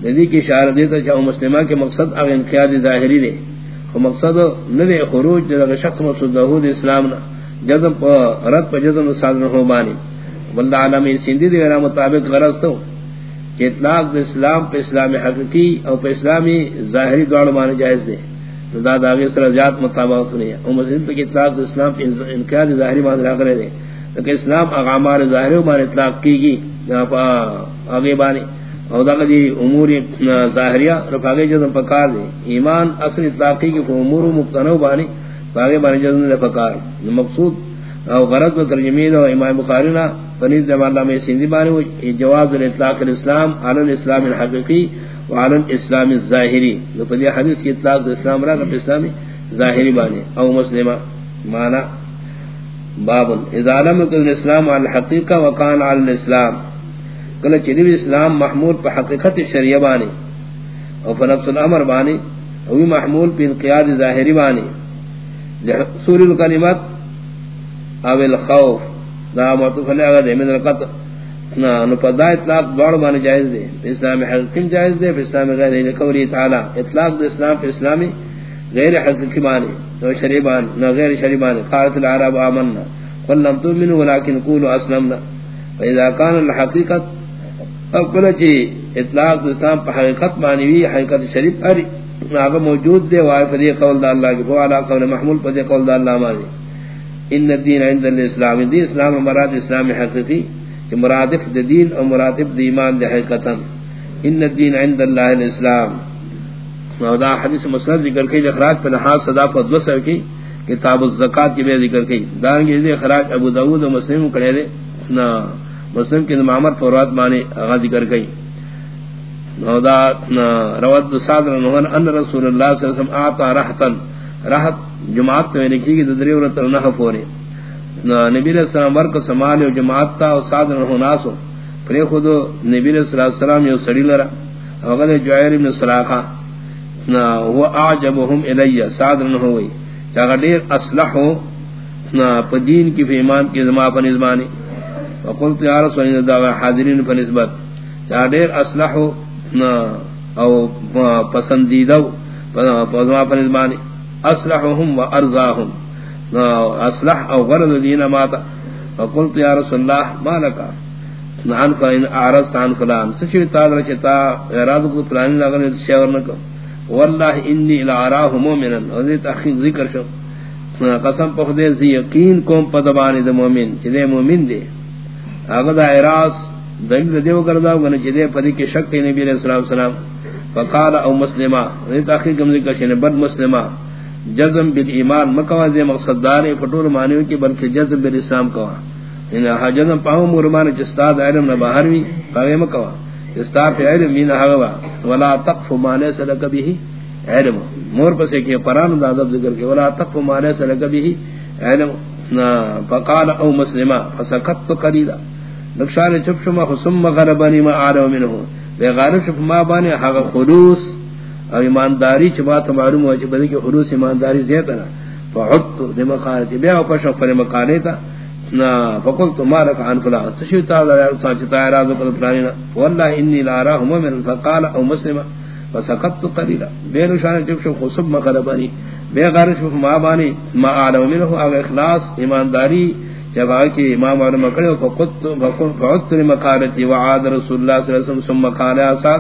ندی کی اشارہ دیتا چاہو مسلمہ کے مقصد اگر انقیاد ظاہری دے و مقصد ندی خروج دے شخص مقصود دہود اسلام نا جزم پا رد پا جزم سادن ہو بانی بلدہ عالمی سندی دے غیرہ مطابق غرص تو کہ اطلاق دے اسلام پہ اسلام حقیقی او پہ اسلامی ظاہری دوڑ مانے جائز دے دا داغی سر زیاد مطابقت نہیں ہے. او مسلم تک اطلاق اسلام انقیاد ظاہری مان رہا کرے دے. لیکن اسلام اغامار ظاہری مان اطلاق کی گی. آگے بانی. او دا قدی امور ظاہریہ رکھاگے جزم پکار دے. ایمان اصل اطلاق کی گی کہ امور مقتنو بانی آگے بانی جزم دے پکار مقصود، او غرض میں ترجمی دو امام بخارینا پنیز دے مالا میں سندی بانی جواز الاطلاق الاسلام علی الاسلام الحقیقی وعلى الاسلام الظاهري. لفدي حديث کی اطلاق اسلام را کا اسلامی ظاہری معنی او مسلمہ معنی باب. اذا لم يكن الاسلام على الحقيقه وكان على الاسلام. کل چنی اسلام محمول پر حقیقت شریعہ بانی او فنفس الامر بانی او محمول پر انقیاد ظاہری بانی لحصول الکلمات او الخوف. دا مطلب معطوف علیہ اگر دے من القطع نو پدا اطلاق دوڑ مانے جائز دے اسلام حقیقی جائز دے اسلام غیر یعنی ہے قولی تعالی. اطلاق دے اسلام پر اسلامی غیر حقیقی مانے نو شریبان نو غیر شریبان قالت العرب آمنا، قل لم تؤمنوا ولكن قولوا اسلمنا. فاذا كان الحقیقت اب کل چی اطلاق دے اسلام پر حقیقت مانی وی حقیقت شریف اری اگر موجود دے وائے فدی قول دا اللہ کی فوالا قول محمول فدی قول دا اللہ مانی ان الدین عند الاسلام، دین اسلام مراد اسلام حقیقی کہ مرادف دے دین اور مرادف دے ایمان دے حقیقتا. ان الدین عند اللہ الاسلام. دا حدیث مسلم ذکر کی، اخراج پر لحاظ صدا پر دو سر کی، کتاب الزکاة کی بے ذکر کی. دارنگی دے اخراج ابو داود و مسلم کرے دے. نا، مسلم کی معمر فورات مانے اغا ذکر کی. دا رواد صادر انہوان ان رسول اللہ صلی اللہ علیہ وسلم آتا رحتا. رحت جماعت میں لکھی گی ددری ورطا نحف ہونے نبی علیہ السلام ورک سمال و جماعت تا و ساد رہو ناسو. پری خود نبی علیہ السلام یو سڑی لرا. وقت جوائر ابن صلاحا هو اعجبهم الی ساد رہو وی. چاگا دیر اصلحو پا دین کی فی ایمان کی زمان پا نزمانی وقلت یا رسول اللہ، دا حاضرین پا نسبت. چاگا دیر اصلحو او پسندیدو. پا زمان پا نزمانی اصلحهم و ارزاهم اصلح او غرض دین ماتا فقلت یا رسول اللہ، ما لکا نعن فإن اعرضت عن فلان. سچوی تادر چتا اراد کو فلانی لگنے شیور نکو واللہ انی العراہ مومنا وزی تحقیق ذکر شو. قسم پخ دے زی یقین کون پدبانی دے مومن چلے مومن دے اگر دا اعراض دلیل دیو کردا ون چ پدی کے شک نبی علیہ الصلوۃ والسلام. فقال او مسلمہ یہ تاخیر ذکر شنے یعنی بد مسلمہ جزم بالایمان مکوا دے مقصد دار فٹور مانیو کی، بلکہ جزم بالاسلام کوا۔ یعنی ان حجن پاو مرمان چ استاد علم نہ باہر وی قوی مکوا۔ استاد علم مین ہوا۔ ولا تقف ما ليس لك به علم۔ مور پسے کہ قران دا ادب ذکر کہ ولا تقف ما ليس لك به علم۔ فقال او مسلمہ فسكت قليلا نقشان چپ شما ثم غربني ما عارو منه بے غارب شپ ما بانی حق خلوص او ایمانداری چ بات معلوم ہو چ بدی کہ خلوص ایمانداری زیادہ نہ فعدت لمقالت بے او پش پر مقالتا نا، فقلت ما لك عن فلان. تشو تعالى ساچ تعالى راز پر پلانا والله انی لا اراه مؤمن فقال او مسلم فسكت قليلا. بے نشان چپ شپ خصب مغربانی بے غارب شپ ما بانی، ما عالم منه. او اخلاص، ایمانداری جب آکی امام علم کرے فقط فقط لمقالتی. وعاد رسول اللہ صلی اللہ علیہ وسلم، ثم قال آساد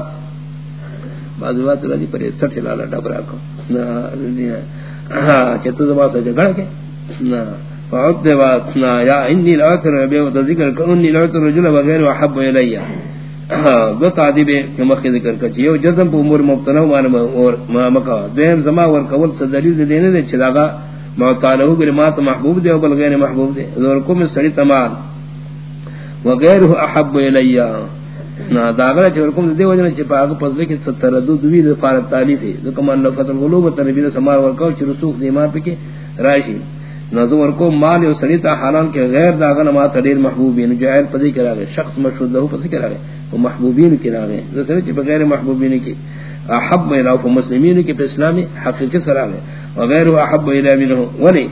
بعض بات رضی جی پر سٹھ لالا ڈبرا کو چتو زبا سے جگڑ کے۔ فعد دے بات۔ یا انی لعتر بے و ذکر کہ انی لعتر رجل وغیر وحب الیہ۔ ہاں، دو تعدیب مخی ذکر کچھ یو جزم پا امور مبتنہ ما مکا دویم زما ور ورکول سے دلیل دینے دے چلاگا ما چلاغا معطالہ برمات محبوب دے بل غیر محبوب دے۔ ذور کو میں سڑی تمام وغیرہ احب الیہ۔ نا داغلا چور کو دے وجہ چ پاگ پزلے کے ستر دو دوی دے فار تعلیف ہے جو کمان لو فتل غلوب تے نبی سمار ور کو رسوخ دی ایمان پہ راشی نظر کو مال و سڑی تا حالان کے غیر داغن ما تدیر محبوبین جائل پدی کرا گئے شخص مشہور لہو پدی کرا گئے وہ محبوبین کی راگے جیسے کہ بغیر محبوبین کی احب الى المسلمین کی اسلامی حقیقت سلام ہے وغیر احب الى منه. ولي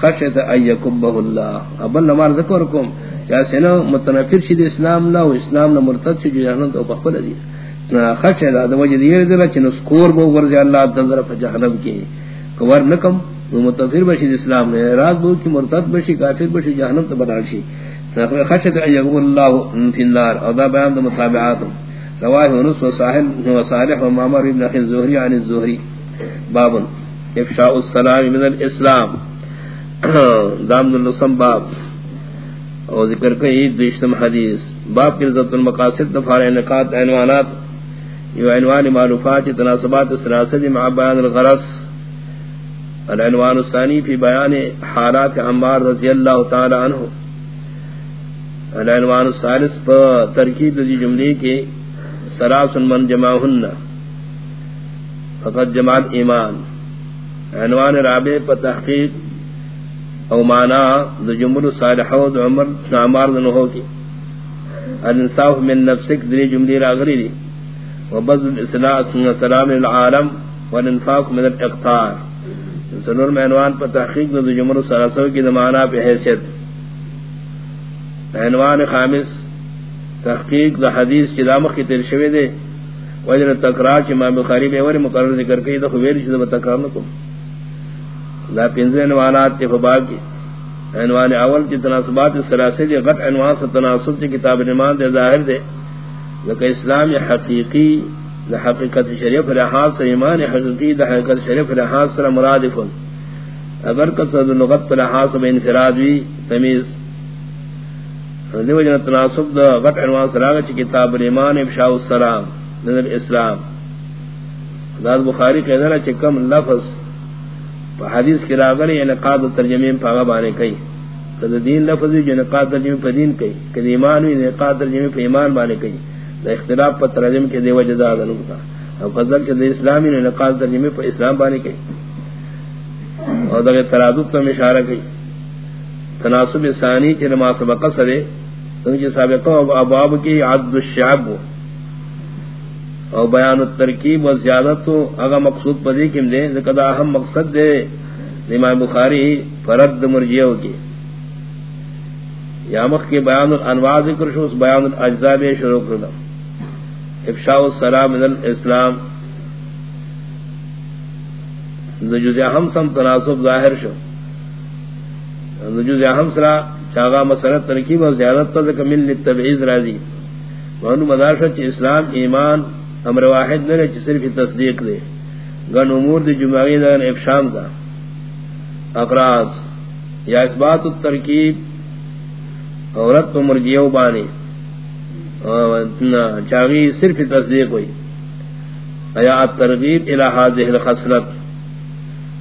خشیت ان یکبه الله ابن نمار ذکرکم یا سنو متنفر شید اسلام لا و اسلام نہ مرتد شید جہنم تو بخبل دی خشیت ادم وجد یہ دل چن سکور بو ورز اللہ تعالی ف جہنم کی. کور نکم. متنفر بشید اسلام نے راز بو کی مرتد بشی، کافر بشی، جہنم تو بنا شی. خشیت ان یکبه الله فی النار. او دا بیان مطابعات. رواه انس وصالح وصالح ومعمر ابن اخي الزهري عن الزهري باب افشاء السلام من الاسلام. دام النصم باب. او ذکر کئی دیشتم حدیث. باب کی رضا المقاصد دفار انقاط عنوانات. یو عنوان معلوفات تناسبات السلاسل مع بیان الغرص العنوان الثانی فی بیان حالات عمار رضی اللہ تعالی عنہ. العنوان الثالث پر ترکیب دی جملے کے سراس من جمعہن. فقط جماعت ایمان. عنوان رابع پر تحقیق او مانا دو جمل صالحو دو عمر نعمار دنہو کی الانصاف من نفسک دری جملی راغری دی وبذل الاسلاح سلام العالم والانفاق من الاقتار سنور میں عنوان پر تحقیق دو جمل صالحو کی دمانا پہ حیثیت. عنوان خامس، تحقیق دا حدیث چی دامخ کی تیر شوی دے وجر تکرار چی امام بخاری بے وری مقرر ذکر کئی دا خویر چیز با تکرار نکم دا پینزے عنوانات تی فباب کی عنوان اول چی تناسبات سلاسی دی غٹ عنوان سے تناسب چی کتاب نمان دے ظاہر دے لکہ اسلام حقیقی دا حقیقت شریف لحاظ سے ایمان حقیقی دا حقیقت شریف لحاظ سے مرادف اگر کت صد لغت پر لحاظ سے انفراد بھی تمیز. دیو جن تناسب دا غٹ عنوان سراغ چی کتاب الایمان افشاء السلام من الاسلام داد بخاری قیدنا چی کم لفظ حدیث کی راغلی یعنی قاد ترجمین پا غبانے کئی کد دین لفظ جو نقاد ترجمین پا دین کئی کد ایمان ہوئی نقاد ترجمین پا ایمان بانے کئی دا اختلاف پا ترجم کے دیو جدا دا نکتا او قدر چی دا اسلامی نقاد ترجمین پا اسلام بانے کئی اور دا ترادب تا مشارہ کئی تناسب ثانی چھ ما سبق سرے سمجھ سابقہ ابواب کی عد الشعب. او بیان الترکیب و زیادت اگا مقصود پدی کم دے، ذکر اہم مقصد دے امام بخاری فرد مرجیو کی یا مخ کے بیان الانواع ذکر شو، اس بیان الاجزاء بے شروع کرنا افشاء السلام من الاسلام۔ جز اہم سم تناسب ظاہر شو۔ جز اہم سرا چاغا مسرت ترکیب اور زیادت تک مل للتبعیض راضی وانو مدارشہ چ اسلام، ایمان امر واحد نہ چ صرف تصدیق دے گن امور دی جمعی دا افشام دا اقراض، یا اثبات الترکیب عورت تو مرجیو بانی چاغی صرف تصدیق ہوئی ایا ترغیب الى هذه الخصلت.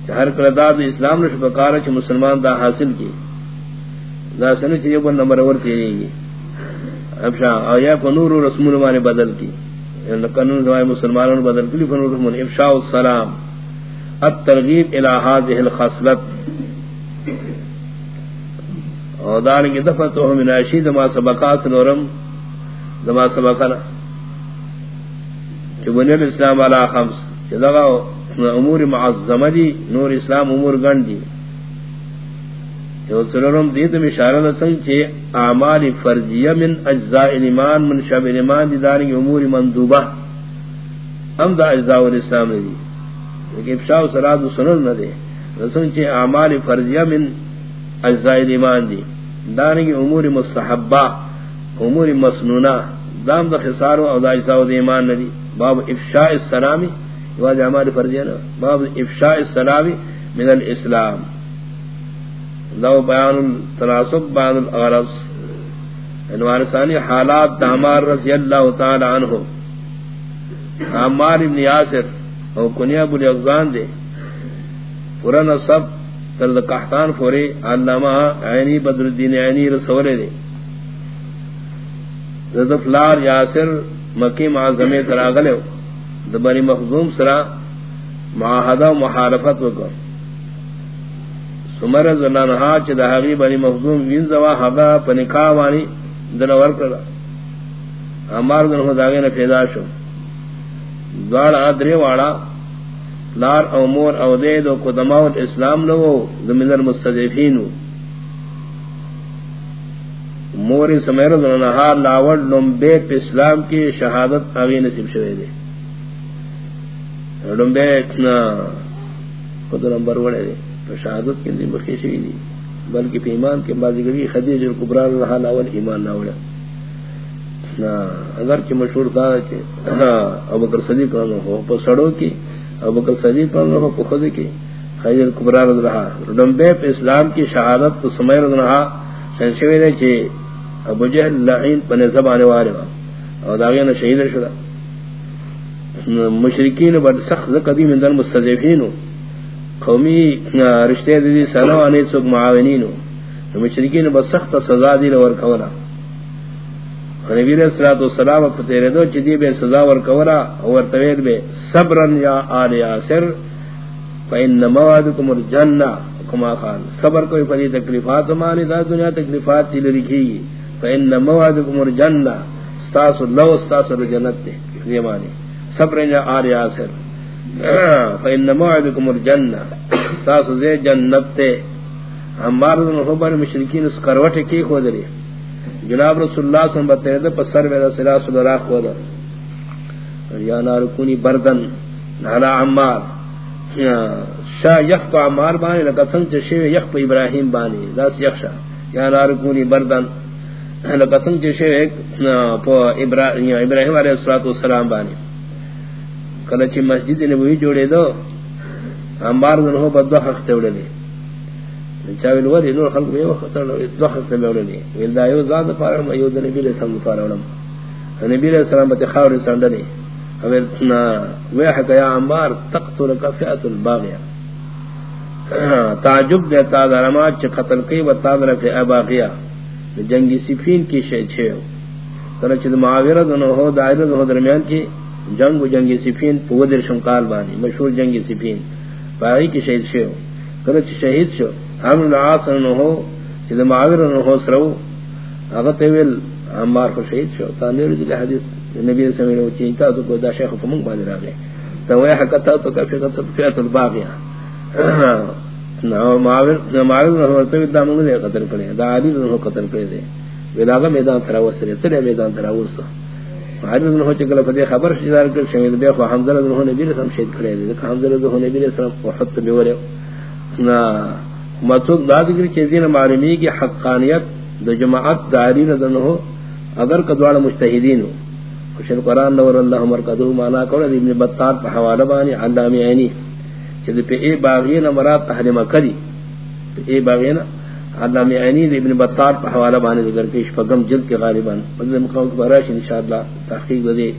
ہر کرداد اسلام نے شپکار چ مسلمان دا حاصل کی دا سن چ نمبر اور تھی گی اب شاہ ایا کو نور رسول نے بدل کی یعنی ان قانون زمائے مسلمانوں بدل کی فنور رسول افشاء السلام الترغیب الى هذه الخصلت. اور دار کی دفعہ تو ہم ناشید ما سبقات نورم دما سبقنا کہ بنی الاسلام علی خمس. کہ لگا امور معظمہ دی نور اسلام امور گن دی جو سرورم دیت میں اشارہ لسن چھے اعمال فرضیہ من اجزاء ایمان من شب ایمان دی داری امور مندوبہ ہم دا اجزاء الاسلام نے دی لیکن افشاء و صلاة و سنن نہ دے لسن چھے اعمال فرضیہ من اجزاء ایمان دی داری امور مستحبہ امور مسنونہ دام دا خسارو او دا اجزاء ایمان ندی باب افشاء السلامی واجہ ہماری فرضی ہے نا باب افشاء السلامی من الاسلام. لو بیان التناسب بیان الاغرص انوار ثانی، حالات دامار رضی اللہ تعالی عنہ. عمار ابن یاسر او کنیا بلی اغزان دے. پورا نصب ترد قحطان فوری علامہ عینی بدر الدین عینی رسولے دے. فلار یاسر مکی معظمی تراغلے دبری مخزوم سرا معاہدہ و محارفت وکر سمر زنان زنانہا چی دا حقی بری مخزوم وینزوا حقا پنکا وانی دنور کرا امار دنہو داغی نا پیدا شو. دوار آدری وارا لار او مور او دید و قدماؤ اسلام لگو دمین المستدفینو موری سمیر دنہا لاوڑ لمبے پہ اسلام کی شہادت آگی نصیب شوئے دے. لمبے اتنا خود نمبر وڑے دے. تو شہادت کی اندیم بخی شوئی دی. بلکہ پہ ایمان کے بازی گری خدیج القبران رہا لاول ایمان ناوڑا اگر چی مشہور دا چی ہاں، ابو بکر صدیق رہا ہو پا سڑو کی ابو بکر صدیق رہا ہو پا خود کی خدیج القبران رہا لمبے پہ اسلام کی شہادت تو سمیر دنہا شنشوی دے چی ابو جہل لعین پنے زبانے والے وا. اور داغینا شہید شدا مشرکین بڑ سخت قدیم اندر مستضعفین قومی رشتے دی سنو انے سوک معاونین مشرکین بڑ سخت سزا دی لور کولا نبی علیہ الصلوۃ والسلام فتیرے دو چدی بے سزا ور کولا اور تویل بے صبرن یا آل یاسر، فإن موعدكم الجنہ کما خان صبر کوئی پری تکلیفات. مانی دا دنیا تکلیفات تیل رکھی فإن موعدكم الجنة. استاس الله استاس الجنة یہ معنی صبر جا آر یاسر. فإن موعدكم الجنة۔ استاس زي جنت تے۔ ہمار دن خبر مشرکین اس کروٹ کی خود لی جناب رسول اللہ صلی اللہ علیہ وسلم پس سر ویدہ سلاس اللہ خود یا نارکونی بردن۔ نالا عمار۔ شاہ یخ پا عمار بانی لکا سنچ شیو یخ پا ابراہیم بانی۔ داس یخ شاہ۔ یا نارکونی بردن۔ لقسم کے شے ایک ابراہیم علیہ الصلوۃ والسلام بانی۔ کلچ مسجد نبوی جوڑے دو انبار دن ہو بدو حق تے وڑے چاویل وری نور خلق میں وقت دو حق تے وڑے ول دا یو زاد پار ما یو دن بیل سم پار وڑم نبی علیہ السلام تے خاور سندنی اویل نا وہ حق یا انبار تقتل کفیات الباغیہ تعجب دیتا درمات چ قتل کی و تادر فی اباغیہ جنگی سفین کی شہید چھے ہو ترچ معاویرہ دنو ہو دائرہ دنو درمیان کی جنگ و جنگی سفین پودر شمکال بانی مشہور جنگی سفین پاہی کی شہید چھے ہو ترچ شہید چھو ہم العاص دنو ہو چید معاویرہ دنو ہو سرو اغت ویل، عمار کو شہید چھو تانیر دل حدیث نبی صلی اللہ علیہ وسلم چینتا تو کوئی دا شیخ پمنگ بانی را گئے تو وہ حقتا تو کفی فیت الباغیہ قتل کرے دا علی نے قتل کرے دے ویلاغا میدان ترا وسرے تلے میدان ترا ورسا خبر کر شہید بے خو حمزہ نبی شہید کرے دے حمزہ نبی بے ورے۔ نا مطلب دا ذکر کہ دین معلومی کی حقانیت دو جماعت داری ہو، اگر کدوال مجتہدین ہو۔ خوش القرآن نور اللہ مرکدو مانا کرو ابن بطار پہ حوالہ بانی علامی عینی کہ پہ اے باغین مراد اہل مکہ دی۔ اے باغین علامہ عینی ابن بطار پر حوالہ بانے ذکر کے شفقم جلد کے غالبان مطلب مقام کے براش انشاءاللہ تحقیق دے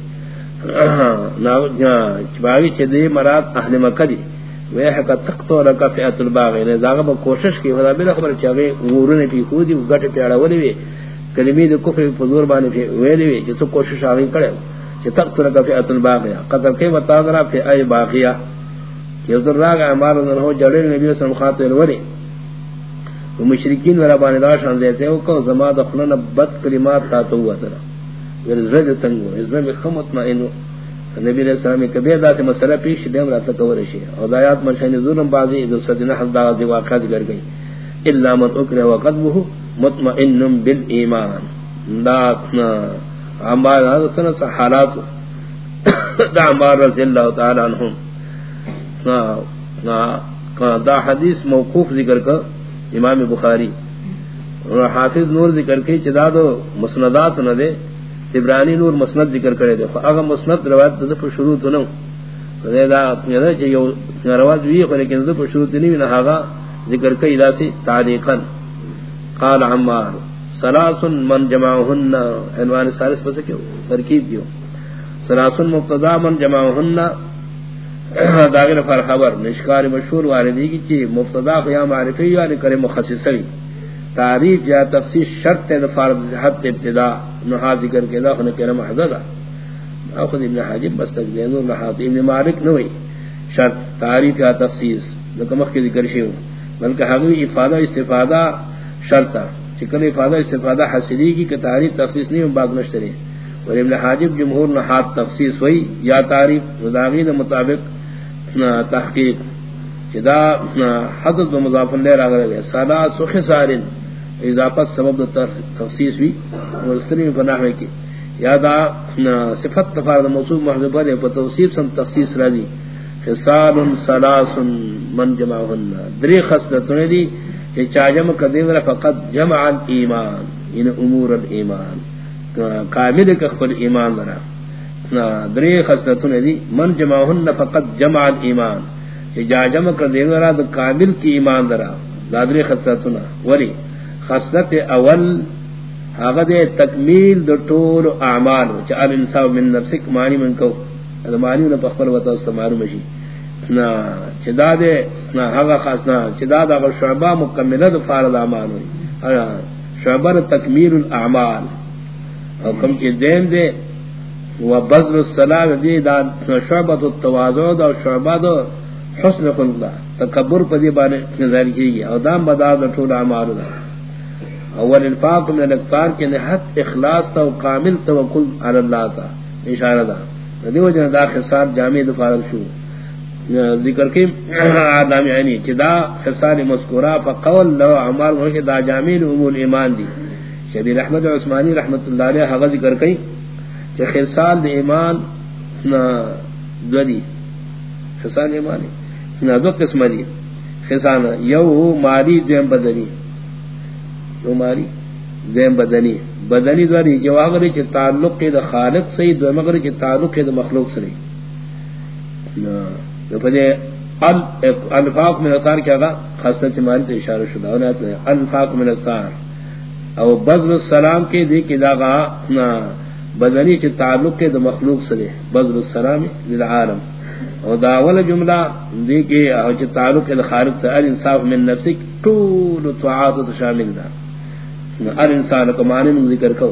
چباوی چھ دے مراد اہل مکہ دی وہ حقا تقتو لکا فیعت الباغ. یعنی داغا با کوشش کی خدا بلا خبر چاہے غورن پی خودی و گٹ پیڑا ولی وی کلمی دے کفر فضور بانے پی ویلی وی جسو کوشش آگئی کرے چھ تقتو لکا فیعت الباغ. قدر کے بتاغرا فی ای باغیہ کہ ادھر راگ اعمال انہوں ہو جڑے نبی صلی اللہ علیہ وسلم و مشرکین ورا بانے دا شان دیتے او کو زما دخلنا بد کلمات تا تو ہوا ترا ور زرد سنگو اس میں خمت ما انو نبی علیہ السلام کہ بے دا سے مسئلہ پیش دے ہم رات کور شی او دایات مرشن ظلم بازی دو سدنا حد دا دی واقع گر گئی الا من اکرہ وقدبه مطمئن بالایمان. لا اعمال هذا سنه حالات [coughs] دا اعمال رضی اللہ تعالی عنہم دا حدیث موقوف ذکر کا امام بخاری. اور حافظ نور ذکر کی چدا دو مسندات نہ دے تبرانی نور مسند ذکر کرے دے اگر مسند روایت پر شروع تو نہ دے دا یو روایت وی پر شروع نہیں نہ ذکر تعلیقا. قال عمار ثلاث من جمعهن عنوان ثالث پس کیوں ترکیب کیوں ثلاث مبتدا من جمعهن داغر فر خبر نشکار مشہور واردی کی چی مبتدا یا معرفی یعنی کرے مخصصی. تعریف یا تفسیر شرط دفار حد ابتدا نحا ذکر کے دا خنے کہنا محضدا اخذ ابن حاجب بس تک دینو نحاط ابن مالک نوئی شرط تعریف یا تفسیر لکمخ کی ذکر شیو. بلکہ حقوی افادہ استفادہ شرطا چکل افادہ استفادہ حسنی کی کہ تعریف تفسیر نہیں باغ نشتری اور ابن حاجب جمہور نحاط تفسیر ہوئی یا تعریف رداغین مطابق تحقیق جدا حضرت و مضاف اللہ را گئے۔ سالا سخ سارن اضافت سبب دا تخصیص بھی مستری پناہ میں کی۔ یادا صفت تفارد موصوب محضب پر پر توصیف سم تخصیص را دی۔ خسال سلاس من جمعہن دری خصلتوں دی، کہ چاجم قدیم را فقط جمع الایمان ان امور الایمان۔ کامل کخفل ایمان درہ دری خصلتون دی من جمعہن فقط جمع الایمان جا جمع کر دے گا دا کامل کی ایمان درا. دا دری خصلتون ولی، خصلت اول حقد تکمیل دا طول اعمال چا اب انسان من نفسک معنی من کو. دا معنی من پخبر وطا استمارو مشی نا چدا دے نا حقا خاصنا چدا دا اگر شعبہ مکملہ دا فارد اعمال ہوئی شعبہ تکمیل الاعمال. او کم چی دین دے و بذل السلام دی دا شعبت التواضع دا شعبت حسن خلق دا. تکبر پا دی بانے نظر کی گیا او دام بدا دا طول عمار دا. اول انفاق من الاکتار کے نحت اخلاص تا و کامل توقل علی اللہ تا. اشارہ دا. دی وجہ دا خسار جامع دفارت شو ذکر کی آدم یعنی چی دا خسار مذکورا فا قول لو عمار مرکی دا جامع امول ایمان دی. شدید احمد عثمانی رحمت اللہ علیہ حقا ذکر کی کہ خصال ایمان نہ دوری خصال ایمان نہ دو قسم دی. خصال یو ماری دیم بدنی. دو ماری دیم بدنی. بدنی دوری جو اگر کہ تعلق کے خالق سے دو مگر کہ تعلق کے مخلوق سے. نہ پدے الفاق من اثار کیا گا؟ خاصہ ماری تو اشارہ شدہ الفاق من اثار او بذل السلام کے دی کہ دا بدنی چ تعلق کے دو مخلوق سے بذل السلام للعالم. او داول جملہ دی کہ او چ تعلق کے خالق سے ال انصاف من نفسک طول طاعات شامل دا. ال انسان کو معنی من ذکر کو.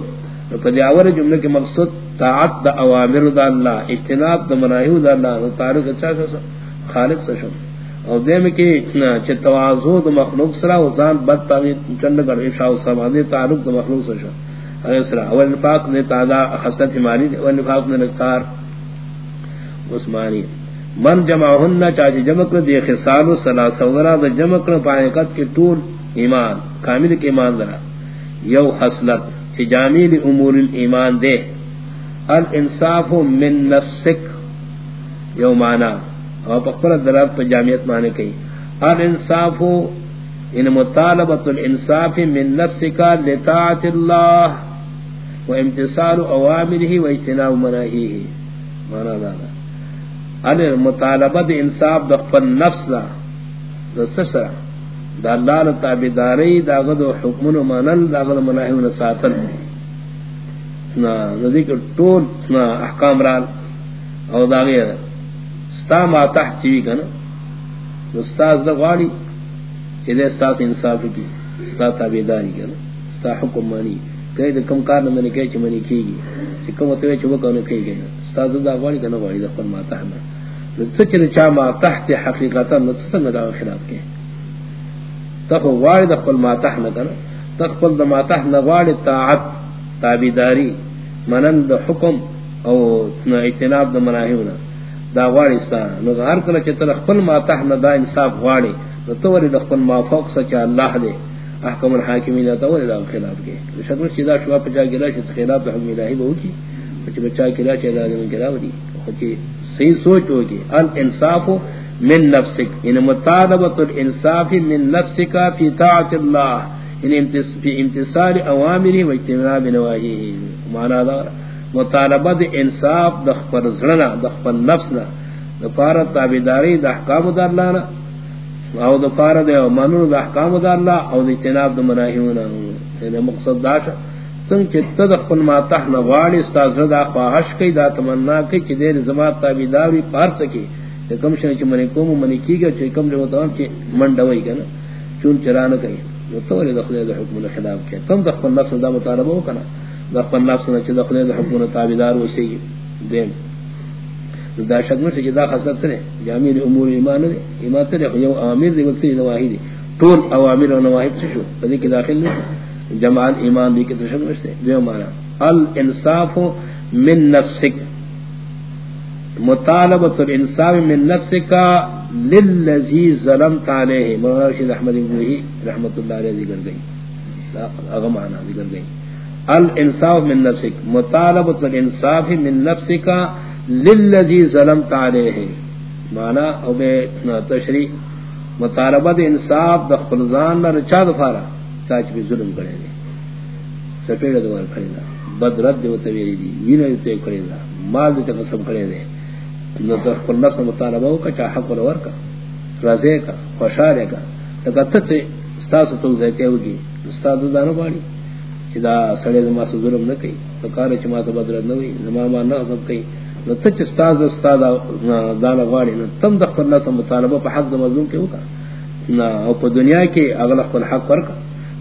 تو اول جملے کے مقصد طاعت دا اوامر دا اللہ، اجتناب دا مناہی دا اللہ تعلق اچھا سے خالق سے شو. او دے میں کہ چ تواضع دا مخلوق سرا وزان بد پاگی چند کر اشاء سمادی تعلق دا مخلوق سے شو. اسرا اول نفاق نے تعالی حسنت مانی اول نفاق نے نکار عثمانی. من جمعهن چاچ جمع کر دی، خصال ثلاث وغیرہ دا جمع کر پائے قد کے طول ایمان، کامل کے ایمان درا یو حسلت چ جامع امور الایمان دے. الانصاف من نفسک، یو معنی. اور پخبر دلالت پر جامعیت معنی کئی. الانصاف، ان مطالبت الانصاف من نفسک لطاعت اللہ. و امتصال اوامره و اجتناب مناهيه مانا دانا ان مطالبت انصاف دخل نفس دا. دا سسرا دا اللہ تابداری داغد و حکمن و منل داغد مناہیون ساتل. نا ذکر طول نا، احکام رال. او داغی ستا ما تحت چیوی کنا استاز دا غالی چیدے ستاس انصاف کی ستا تابداری کنا ستا حکم مانی کئی دا کم کار نمانی کئی چی منی کی گی چی کم اتوی چی وکا نکی گئی ستاز دا غالی کنا غالی دا خون ما تحت نتچر چا ما تحت حقیقتا نتسنگ دا خلاف کے تخو غاڑی دا خون خپل ماتح نکنا تخپل دا ماتح نغاڑی طاعت، تابیداری منن دا حکم او اعتناب دا مناہیونا دا غاڑی ستانا نو ہر کلا چی تر خپل ماتح ندا انصاف غاڑی نو توری دا خپل مافوق سچا اللہ دے۔ احکم الحاکمین دا توری دا خلاف کے۔ شکر چی دا شوا پچا گلا چی خلاف دا حکم الہی بہو کی۔ پچا بچا گلا چی دا دا من گلا دی خوچی صحیح سوچ ہوگی الانصافو من نفسك ان یعنی مطالبه الانصاف من نفسك في طاعه الله یعنی ان في امتثال اوامره واجتناب نواهيه معنى هذا مطالبه انصاف د دخل زلنا دخل نفسنا دفار تابعداري د احکام د الله نه او دفار د منو د احکام د الله او د اجتناب د مناهیونه نه یعنی مقصد دا څنګه چې تدخل ما تحن غالي استاد دا خواهش کوي، دا تمنا کوي چې د زما تابعداري پار سکے کم شنے چ منی کوم، منی کی گا چ کم جو تام چ منڈ وئی کنا چون چران کئی وہ تو لے دخل دے حکم کے خلاف کے تم دخل نفس دا مطالبہ ہو کنا دخل نفس نہ چ دخل دے حکم تابعدار ہو سی دین دا شک میں سے دا خاصت سے جامع امور ایمان دے ایمان سے یو امیر دے وقت نواہی دی؟ طول اوامر و نواہی سے شو؟ بدی کے داخل نہیں جمال ایمان دی کے تشک میں سے جو مانا الانصاف من نفسک. مطالبۃ الانصاف من نفس للذی ظلمت علیہ. مولانا رشید احمد ابنہی رحمت اللہ علیہ ذکر گئی اغم آنا ذکر گئی الانصاف من نفس مطالبۃ الانصاف من نفس کا للذی ظلمت علیہ۔ معنی او بے تشریح مطالبۃ انصاف د خپلزان نہ رچا دفارا تاج بھی ظلم کرے دے۔ سپیڑ دوار کھڑے دا، بدرد دے وتویری دی وینہ تے کھڑے دا، مال دے قسم کھڑے دے۔ نو در خپل نفس مطالبه کا چا حق ور کا رضے کا خوشاله کا۔ تکته چې استاد ته ځای ته وږي استاد دانو باندې چې دا سړی زما سره ظلم نه کوي تو کار چې ما ته بدل نه وي زما ما نه غضب کوي نو ته چې استاد استاد دانو غواړي، نو تم د خپل نفس مطالبه په حق د مظلوم کې وکړه. نه او په دنیا کې اغل خپل حق ورکا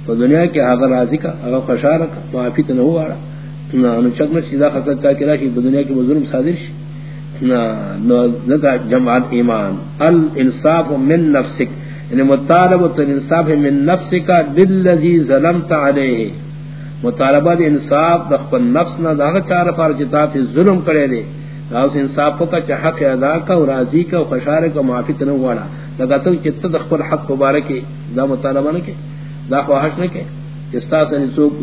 په دنیا کې هغه راضی کا هغه خوشاله کا معافی ته نه واره نو چې څنګه چې دا خاصه کا کې راشي، په دنیا کې ظلم صادر شي. جمع ایمان الانصاف من نفسک. یعنی مطالبت الانصاف من نفسک للذی ظلمت علیہ مطالبت انصاف دخل نفس نہ داغ چار فار جتا ظلم کرے دے اس انصاف کا چ حق ادا کا اور راضی کا خوشار کا معافی تن واڑا لگا تو چت دخل حق مبارک دا مطالبہ نہ کہ دا خواہش نہ کہ استا سے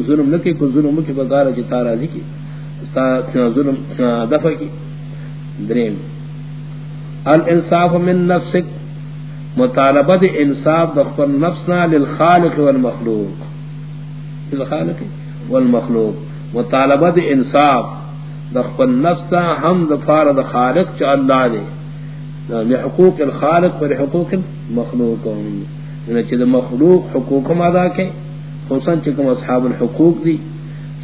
ظلم نہ کہ کوئی ظلم کی بغیر جتا راضی کی استا ظلم دفع کی دریم، الانصاف من نفسك مطالبت انصاف دخل نفسنا للخالق والمخلوق. للخالق والمخلوق. مطالبت انصاف. دخل نفسنا ہم دفار د خالق چا اللہ دے حقوق الخالق پر حقوق المخلوق. یعنی چیز مخلوق حقوق ادا کے خصوصاً چکم اصحاب الحقوق دی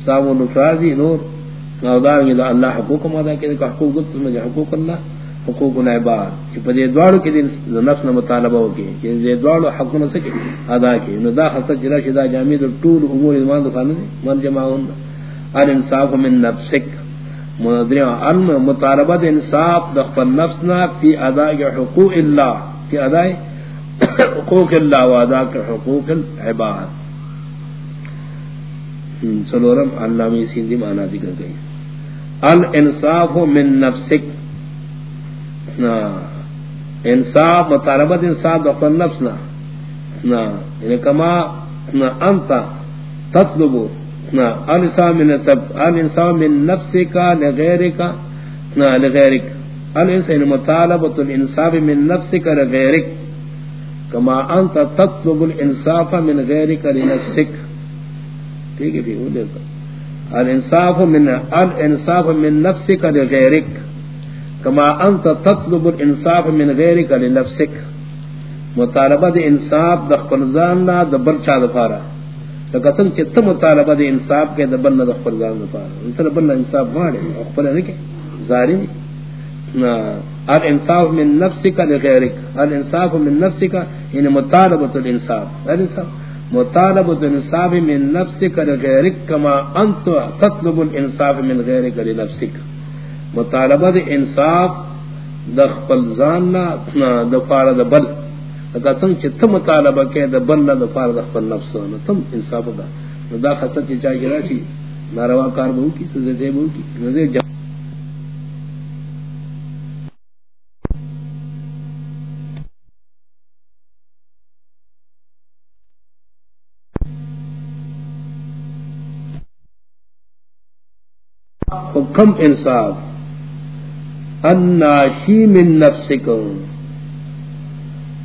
صاحب النفار دی نور نودار یہ اللہ حقوق ادا کہ حقوق گت میں حقوق اللہ حقوق العباد. کہ پدے دوڑ کے دن نفس نہ مطالبہ ہو کے کہ یہ دوڑ حق نہ سکے ادا کے نو دا خص جرا شدا جامع طول امور ایمان دفان من جمعون ان انصاف من نفسک. مدری علم مطالبہ انصاف دخل نفسنا فی ادا حقوق اللہ، فی ادا حقوق اللہ و ادا حقوق العباد۔ سلورم علامہ سیندی معنی ذکر گئی الانصاف من نفسک۔ انصاف مطالبت انصاف دخل نفسنا یعنی کما انت تطلب الانصاف من نفسك الانصاف من نفسك لغيرك لغيرك الانسان الانصاف من انت تطلب الانصاف من ٹھیک ہے وہ دیکھو. الانصاف من الانصاف من نفسك انت تطلب الانصاف من غيرك لنفسك مطالبہ انصاف د خپل ځان نه د بل چا لپاره. قسم چې ته مطالبہ دے انصاف کې د بل د خپل ځان لپاره. یعنی ته بل انصاف غواړي خپل نه کې. ظالم. الانصاف من نفسك لغيرك الانصاف من نفسك یعنی مطالبہ الانصاف. الانصاف. مطالبہ الانصاف من نفسك لغيرك كما انت تطلب الانصاف من غيرك لنفسك مطالبہ انصاف د خپل ځان نه د پاره د بل. اگر تم چې تم مطالبه کې د بل نه د پاره د خپل نفس نه تم انصاف ده نو دا خطر چې چا ګرا شي ناروا کار وو کی ته دې وو کی۔ نو دې کم انصاف۔ الناشی من نفسکم۔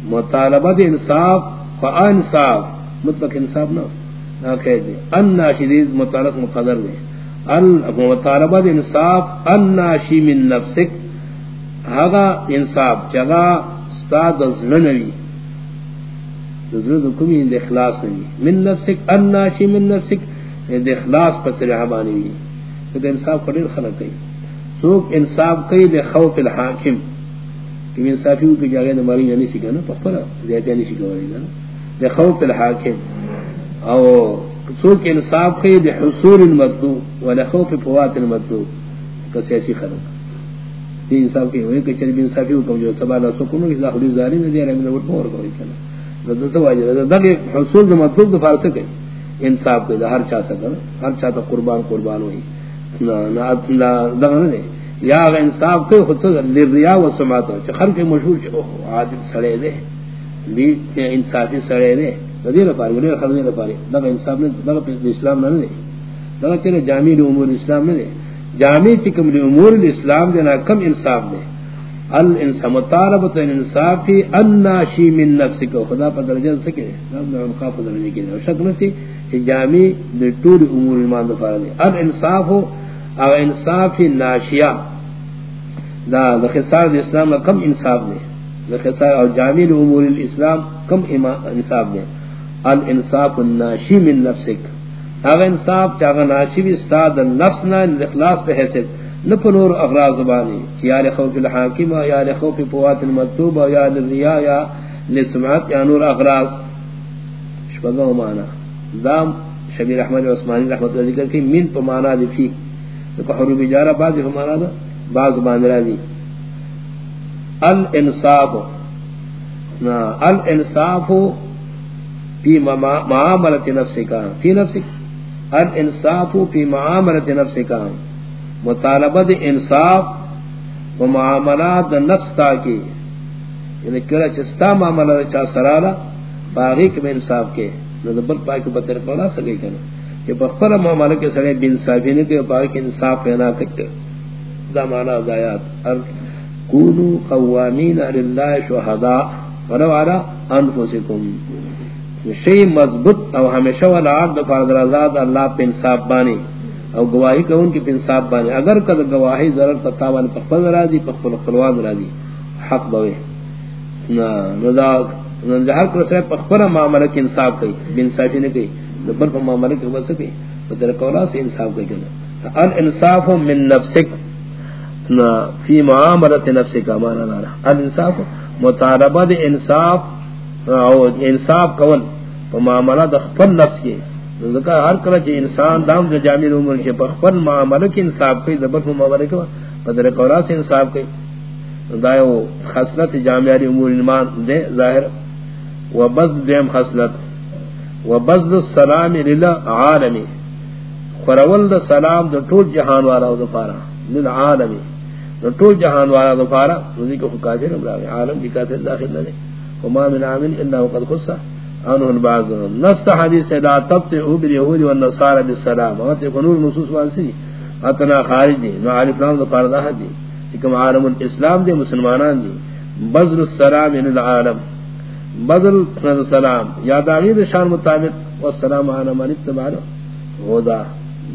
مطالبہ دے انصاف فانصاف مطلق انصاف نہ نہ کہہ دے۔ الناشی متعلق مقدر دے۔ مطالبہ دے انصاف الناشی من نفسک۔ ہاگا انصاف جگہ استاد ظلنوی ظلن کمی دے اخلاص نوی من نفسک الناشی من نفسک، دے اخلاص پس رحبانی وی۔ دے انصاف قدر خلق کئی۔ سوک انصاف کئی دے خوف الحاکم۔ کہ انصافی کی جگہ ماری نہیں سکھا نا پپرا زیادہ نہیں سکھا نا دے خوف الحاکم او سوک انصاف کئی دے حصول المطلوب و دے خوف فوات المطلوب کسی ایسی خلق دی انصاف کی ہوئی کہ چلی انصافی حکم جو سبا نہ سکونو کہ ظاہری ظاہری نے دے رہے میں وٹ مور کوئی کنا دو تو واجب دا کہ حصول دے مطلوب دے فارس کے انصاف کے ہر چا سکا ہر چا تو قربان قربان ہوئی نہ نہ دغنے یا انصاف کو خود سے لریا و سمات چ خر کے مشہور چ عادل سڑے دے، بھی انصافی سڑے دے، ندی نہ پارے نے خلنے نہ پارے نہ انصاف نے، نہ اسلام نہ دے، نہ چلے جامع امور اسلام نے جامع چکم امور الاسلام دے، نہ کم انصاف دے۔ الانصاف مطالبۃ الانصاف فی الناشی من نفسک، خدا پر درجہ سکے۔ رب نے مخاف درجہ کی شک نہ تھی کہ جامع دے طول امور ایمان دے۔ پارے الانصاف او انصاف ناشیہ۔ دا خسار اسلام کا کم انصاف دے خسار اور جامع امور الاسلام کم انصاف دے الانصاف الناشی من نفسک. اگر انصاف چاہا ناشی بھی استاد نفس نا اخلاص پہ حیثیت. نپنور اغراض زبانی یا لخوف الحاکم، یا لخوف پوات المطوب یا للریا یا لسمعت یا نور اغراض. شبگا مانا دام شبیر احمد عثمانی رحمت اللہ ذکر کی من پا مانا دی فی حروب جارہ بعض مانا دا بعض باندرا دی الانصاف. نا، الانصاف فی معاملت نفس کا فی نفس الانصاف فی معاملت نفس کا مطالبہ دی انصاف و معاملات نفس تا کی. یعنی کلا چستا معاملہ چا سرالا باغی کے انصاف کے نظر پاک بطر پڑا سکے کنا کہ بخبر معاملہ کے سڑے بن صافی نے کہ پاک انصاف پینا کرتے ہیں دا مانا دایات کونو قوامین للہ شہداء ولو علا انفسکم. شئی مضبط او ہمیشہ والا عرد فرد رضاد اللہ پہ انصاف بانی. او گواہی کہ ان کی انصاف بانی. اگر کد گواہی ضرر پتاوان پخفل راضی پخفل قلوان راضی. حق بوے نا ندا جہر کرسے پخفل معاملہ کی انصاف کئی. بنصافی نے کئی. نبر پر معاملہ کی بس کئی. فتر قولا سے انصاف کئی کنا. الانصاف من نفسک. فی معاملت نفسک مانا نارا الانصاف مطالبہ دے انصاف، او انصاف کول معاملہ دا دخفل نفس کے۔ ذکر ہر کلا چی انسان دام جو جامع عمر کے بخفل معاملہ کی انصاف کی دبر معاملہ کے بدر قولا سے انصاف کی دایو خصلت جامع امور ایمان دے ظاہر۔ و بزد دیم خصلت۔ و بزد السلام للعالمی خرول دا سلام دا طول جہان والا دا پارا۔ للعالمی دا طول جہان والا دا پارا رضی کو کافر امراغی عالم کی کافر داخل نہ دے وما من عامل الا وقد خصہ عنه البعض نست حدیث لا تبتعوا باليهود والنصارى بالسلام۔ وقت يكونوا النصوص وانسي اتنا خارج دي نو عارف نام دو پردہ دي جی۔ کم عالم الاسلام دي مسلمانان دي بذل السلام ان العالم۔ بذل السلام یا داغی شان مطابق۔ والسلام على من اتبع الهدى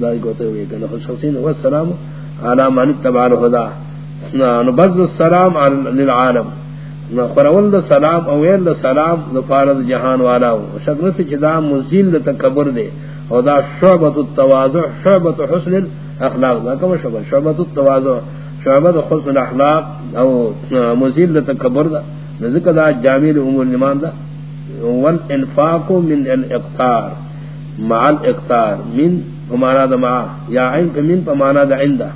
دای کوتے ہوئے کہ خصوصین والسلام على من اتبع الهدى نو بذل السلام للعالم. نہ قرول دا سلام او ویل دا سلام دا فارد جہان والا ہو شکر سے چدا مزیل دا تکبر دے او دا شعبت التواضع شعبت حسن الاخلاق. دا کم شعبت شعبت التواضع شعبت حسن الاخلاق او مزیل دا تکبر دا ذکر دا جامل امور نمان دا والانفاق من الاقتار. مع الاقتار. من فمانا دا مع. یا عین من فمانا دا عندہ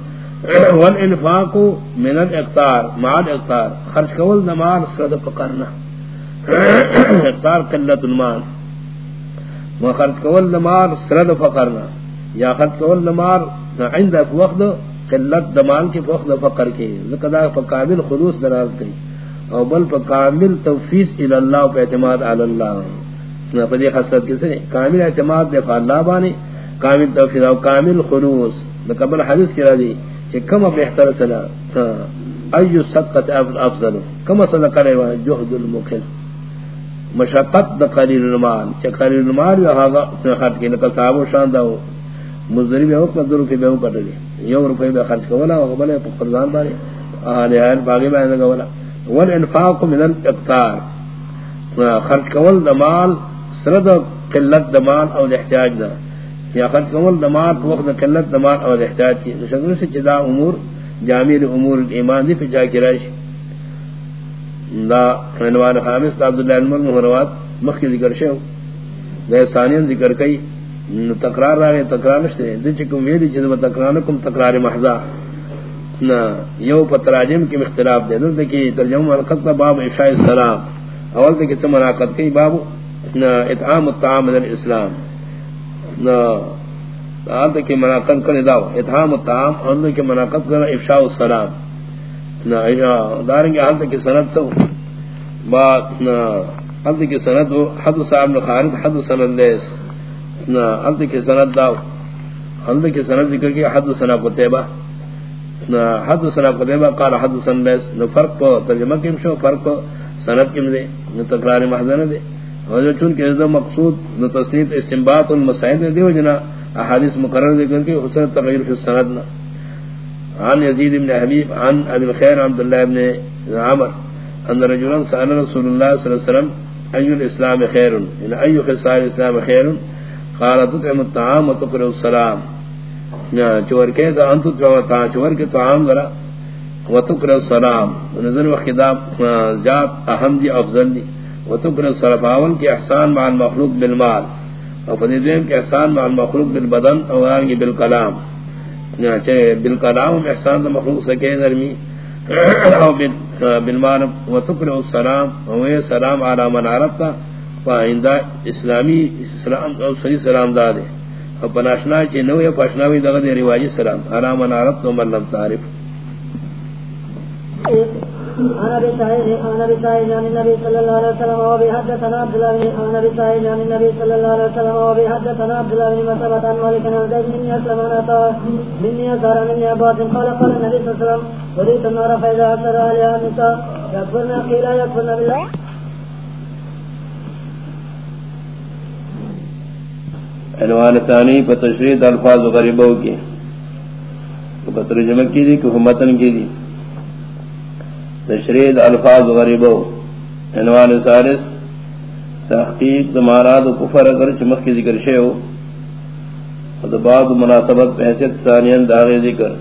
[laughs] والانفاق من الاقتار مع الاقتار خرج کول نمال سرد فقرنا [coughs] اقتار قلت المال. وخرج کول نمال سرد فقرنا یا خرج کول نمال عند وقت قلت دمال کے وقت فقر کے ذکر فقابل خلوص دراز گئی او بل فقابل توفیس الى اللہ پہ اعتماد علی اللہ فدی خصلت کسے کامل اعتماد دے فاللہ بانے کامل توفیس او کامل خلوص. قبل حدیث کی رضی کہ کم بہتر سلا ایو صدقت افضل. کم صدقہ رہے وہاں جہد المکل. مشاقت دا قلیل المال چا قلیل المال یا حاغا خرد کی نکا صحاب و شاندہ ہو مزدری میں حکم دو روپی بے ہوں کٹ دی یو روپی بے خرچ کولا وقبلے پا قرزان بارے. آلی آئین باغی بے آئین گولا والانفاق من الاقتار خرچ کول دا مال، سرد قلت دا مال او دا احتیاج دا. یا خرچ کول دمار وقت قلت دمار اور احتیاط کی۔ شکر سے جدا امور، جامع امور ایمان دی فجا کی رائش دا عنوان خامس دا عبداللہ علم المحروات مخ کی ذکر شو۔ دا ثانین ذکر کئی۔ تقرار رہے تقرار نشتے۔ دن چکم ویدی چیز تقرانکم تقرار محضا۔ نا یو پتراجم کی مختلاف دے۔ دن کی ترجمہ ملکت باب افشاء السلام۔ اول تکی سمناقت کئی باب اتعام الطعام من الاسلام۔ نہ کی مناقب کر داو اتحام کی افشاء السلام نہ دارنگی کی سند سو۔ کی سند حد صاحب حد سند لیس کی سند داو کی سند ذکر کی، حد سنا حد سنا قال حد لیس فرق ترجمہ کیم شو، فرق سند کیم دے۔ تکرار محضر دے۔ اور چون کہ ذو مقصود نو تصنیف استنباط المسائل نے دیو جنا، احادیث مقرر ذکر کے حسن تغیر فی السند عن یزید بن حبیب، عن ابی الخير عبد الله بن عمر ان رجلا سال رسول الله صلی اللہ علیہ وسلم ای الاسلام خیر ان یعنی ای خصال الاسلام خیر قال، تطعم الطعام وتقرا السلام. نا، چور کے دا انت جو تا، چور کے طعام ذرا وتقرا السلام۔ نظر وقت دا جات اہم دی، افضل دی۔ وتقر الصرفاون کی احسان مع المخلوق بالمال، اور فدیدین کی احسان مع المخلوق بالبدن اور آنگی بالکلام۔ چاہے بالکلام احسان دا مخلوق سکے نرمی۔ او بالمال وتقر السلام اور سلام علی من عرفتا فائندہ اسلامی اسلام او صحیح سلام دادے اور پناشنا چاہے نوے پاشناوی دغد رواجی سلام۔ علی من عرفتا ومن لم تعرف۔ انا انا عن النبي صلى الله عليه وسلم حدثنا عبد الله بن انا عن النبي صلى الله عليه وسلم حدثنا عبد الله بن مسعود عن مالك زيد بن اسلم قال قال النبي صلى الله عليه وسلم النار فاذا اثر عليها النساء يكفرن قيل يكفرن بالله عنوان ثانی پر تشریح الفاظ غریبوں کی ترجمہ کی دی کہ متن کی دی تشرید الفاظ غریبو. عنوان سالس تحقیق دمانات کفر اگر چمخ کی ذکر شے ہو بعد مناسبت بحثیت ثانین داغ ذکر.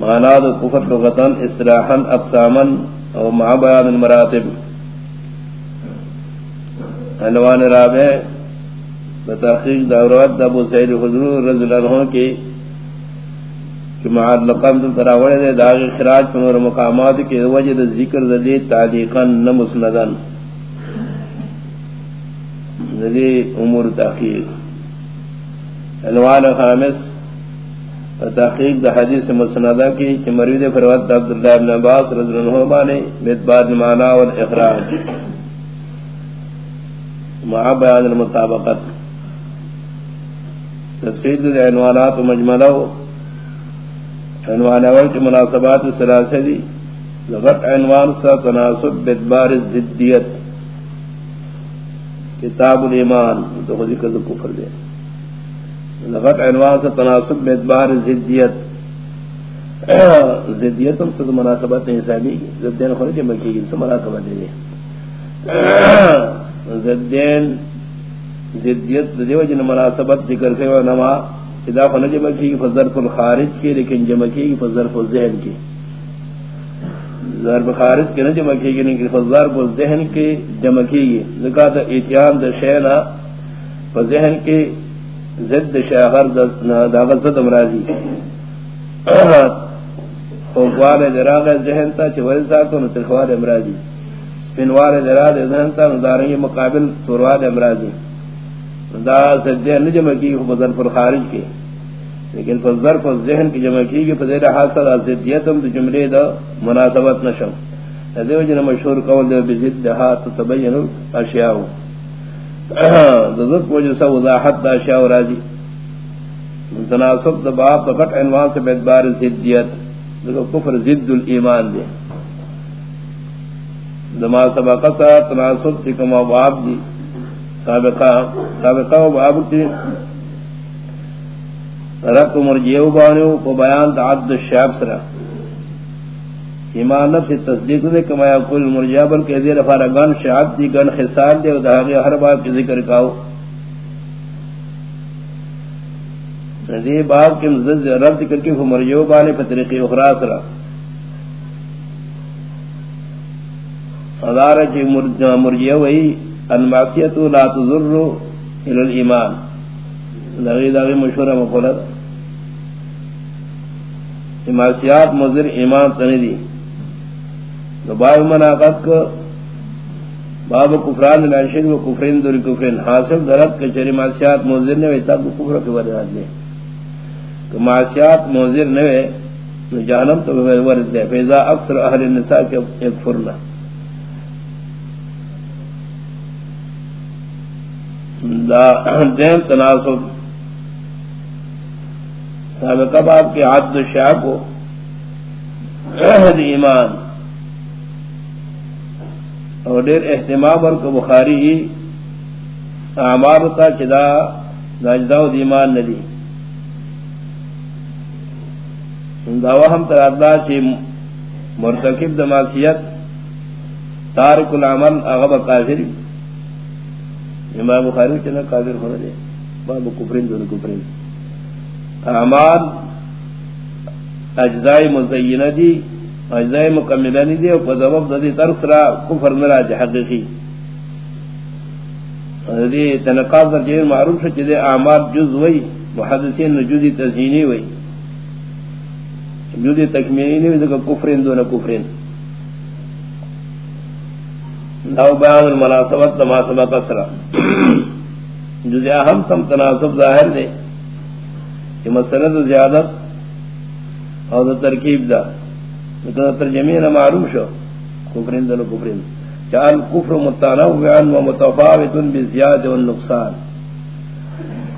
مانات کفر لغتن اصطلاحا اقساما او مع بیان المراتب عنوان رابع بتحقیق دورات ابو سید حضور رضی اللہ عنہ کی کہ معاد دل تراوڑے دے داغ خراج پر مقامات کے وجہ دے ذکر دے تعلیقا نمسندن. دے امور تحقیق. عنوان خامس. تحقیق دا حدیث مسندہ کی کہ مرید فروت عبداللہ بن عباس رضی اللہ عنہ بانے بیتبار معنی والاخراج. مع بیان المطابقت. تفسیر دے عنوانات مجملہ عنوان اول کی مناسبات سلاسہ دی. لغت عنوان سا تناسب بدبار الزدیت. کتاب الایمان. تو خودی کل کفر دے. لغت عنوان سا تناسب بدبار الزدیت. زدیتم تو مناسبت حسابی کی. زدین خود جمع کی گئی مناسبت دے زدین، زدیت دیو جن مناسبت ذکر کے نما اذا خود جمع کی گئی فظرف الخارج کی لیکن جمع کی گئی فظرف الذہن کی ضرب خارج کے نہ جمع کی گئی لیکن فظرف الذہن کی جمع کی گئی ذکر اتیان دا شینا فذہن کی زد شاہر دا غزد امراضی خوبوال دراغ ذہن تا چوال ساکو نو ترخوال امراضی سپنوال دراغ ذہن تا نو دارنگی مقابل توروال امراضی دا سجدہ نجمع کی خوب ظرف الخارج کی۔ لیکن پر ظرف الذہن کی جمع کی گی فضیر حاصل ازدیتم دا جملے دا مناسبت نشم دیو جن مشہور قول دے بزد دہا تتبین اشیاؤ دا ذکر وجہ وضاحت دا اشیاء راضی۔ تناسب دا باب دا قطع عنوان سے بیدبار زدیت۔ کفر ضد الایمان دے۔ دما سبق سا تناسب کما باب دی۔ سابقہ سابقہ و باب کی رق مرجیو بانیو کو بیان دا عد الشعب سرا. ایمان نفس تصدیق دے کما یقول مرجیہ بلکہ دیر فارا گن شعب دی گن خسال دے و دہاگی ہر باب کی ذکر کاؤ. دی باب کے مزد رب ذکر کی مرجو بانے فطریقی اخرى سرا. ادارہ کی مرجیو وہی المعصیت لا تضر الى الایمان. لغی داغی مشہورہ مقولت معصیات مضر ایمان تنی دی. باب مناقت کو باب کفران الاشر و کفرین دور کفرین. حاصل درد کچری معصیات مضر نے ویتا کفر کی وجہ دے کہ معاشیات موزر نوے جہنم تو ورد دے. فیضا اکثر اہل النساء کے ایک فرنا. دا دیم تناسب سابقہ باب کے عدد شعب کو عہد ایمان اور دیر احتمام اور کو بخاری اعمال تا چدا ناجدہ دیمان ندی دعوا ہم ترادہ چی مرتکب دماسیت تارک العمل اغب کافر بھی امام بخاری چنا کافر ہونا دے باب کفرین دون کفرین۔ اعمال اجزائی مزینہ دی اجزائی مکملہ نی دی، اور پدوب دی ترس را کفر نراج حقیقی۔ دی تنقاض در جیر معروف شد چی دی اعمال جز وی، محدثین نجوزی تزینی وی۔ جو دی تکمیلی نہیں ذکر کفرین دون کفرین۔ داو بیان المناسبت دما سبق اسرا جو دی اہم سم تناسب ظاہر دے کہ مسئلہ زیادت اور دا ترکیب دا۔ لیکن ترجمین معروف شو۔ کفرین دون کفرین۔ چال کفر متنوعن و متفاوت بزیاد و نقصان۔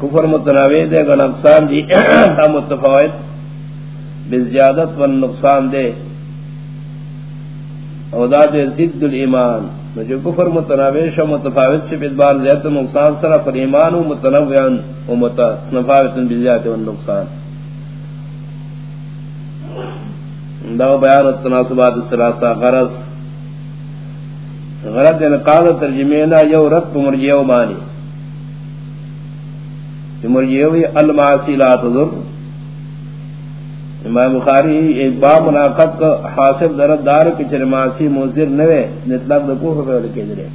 کفر متنوع دے گا، نقصان جی ہم متفاوت بزیادت و نقصان دے۔ او دا دے ضد الایمان۔ جو کفر متناویش و متفاوت سے بدبار زیادت و نقصان سرا فر ایمان و متنوعن و متنفاوت بزیادت و نقصان. دا بیان التناسبات السلاسہ غرص غرد انقاض یعنی ترجمینا یو رد مرجیو مانی مرجیو المعاسی لا تذر امام بخاری ایک باب مناقب کا حاصل درد دار کی چرماسی موزر نوے نطلق دا کوفر پر لکے درے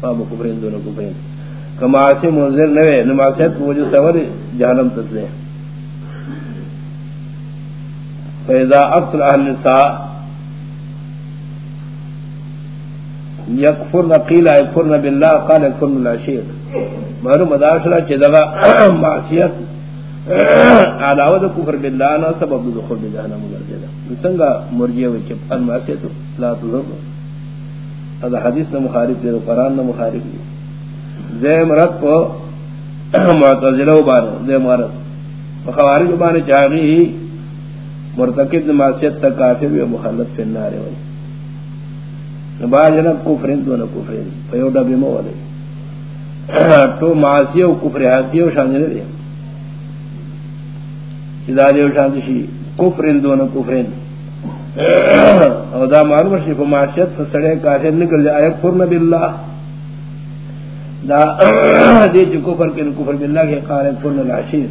باب کفرین دونوں کفرین کماسی موزر نوے نماسیت کو وجہ سور جہنم تسلے۔ فیضا اکثر اہل نساء یکفرن قیل یکفرن باللہ قال یکفرن العشیر معلوم اداشرہ چی دغا [coughs] معصیت علاوہ کفر باللہ نا سبب دخول بجہنم مرجدہ سنگا مرجیہ وی وچ فرماسیت لا تظر هذا حدیث نہ مخالف دے قرآن نہ مخالف دے زے مرد کو [coughs] معتزلہ بار زے مرد خوارج بار چاہی ہی مرتکب معصیت تک کافر و مخالف فی النار وی بعض نہ کفر دون کفر فیوڈا بمو والے تو معصیت و کفر حقیقی و شامل دے ادارے شان شی کفرن دون کفرن او دا معلوم شی معاشیت سے سڑے کافر نکل جائے فرن باللہ دا [coughs] دی جو کفر کن کفر باللہ کے قارن فرن العشیر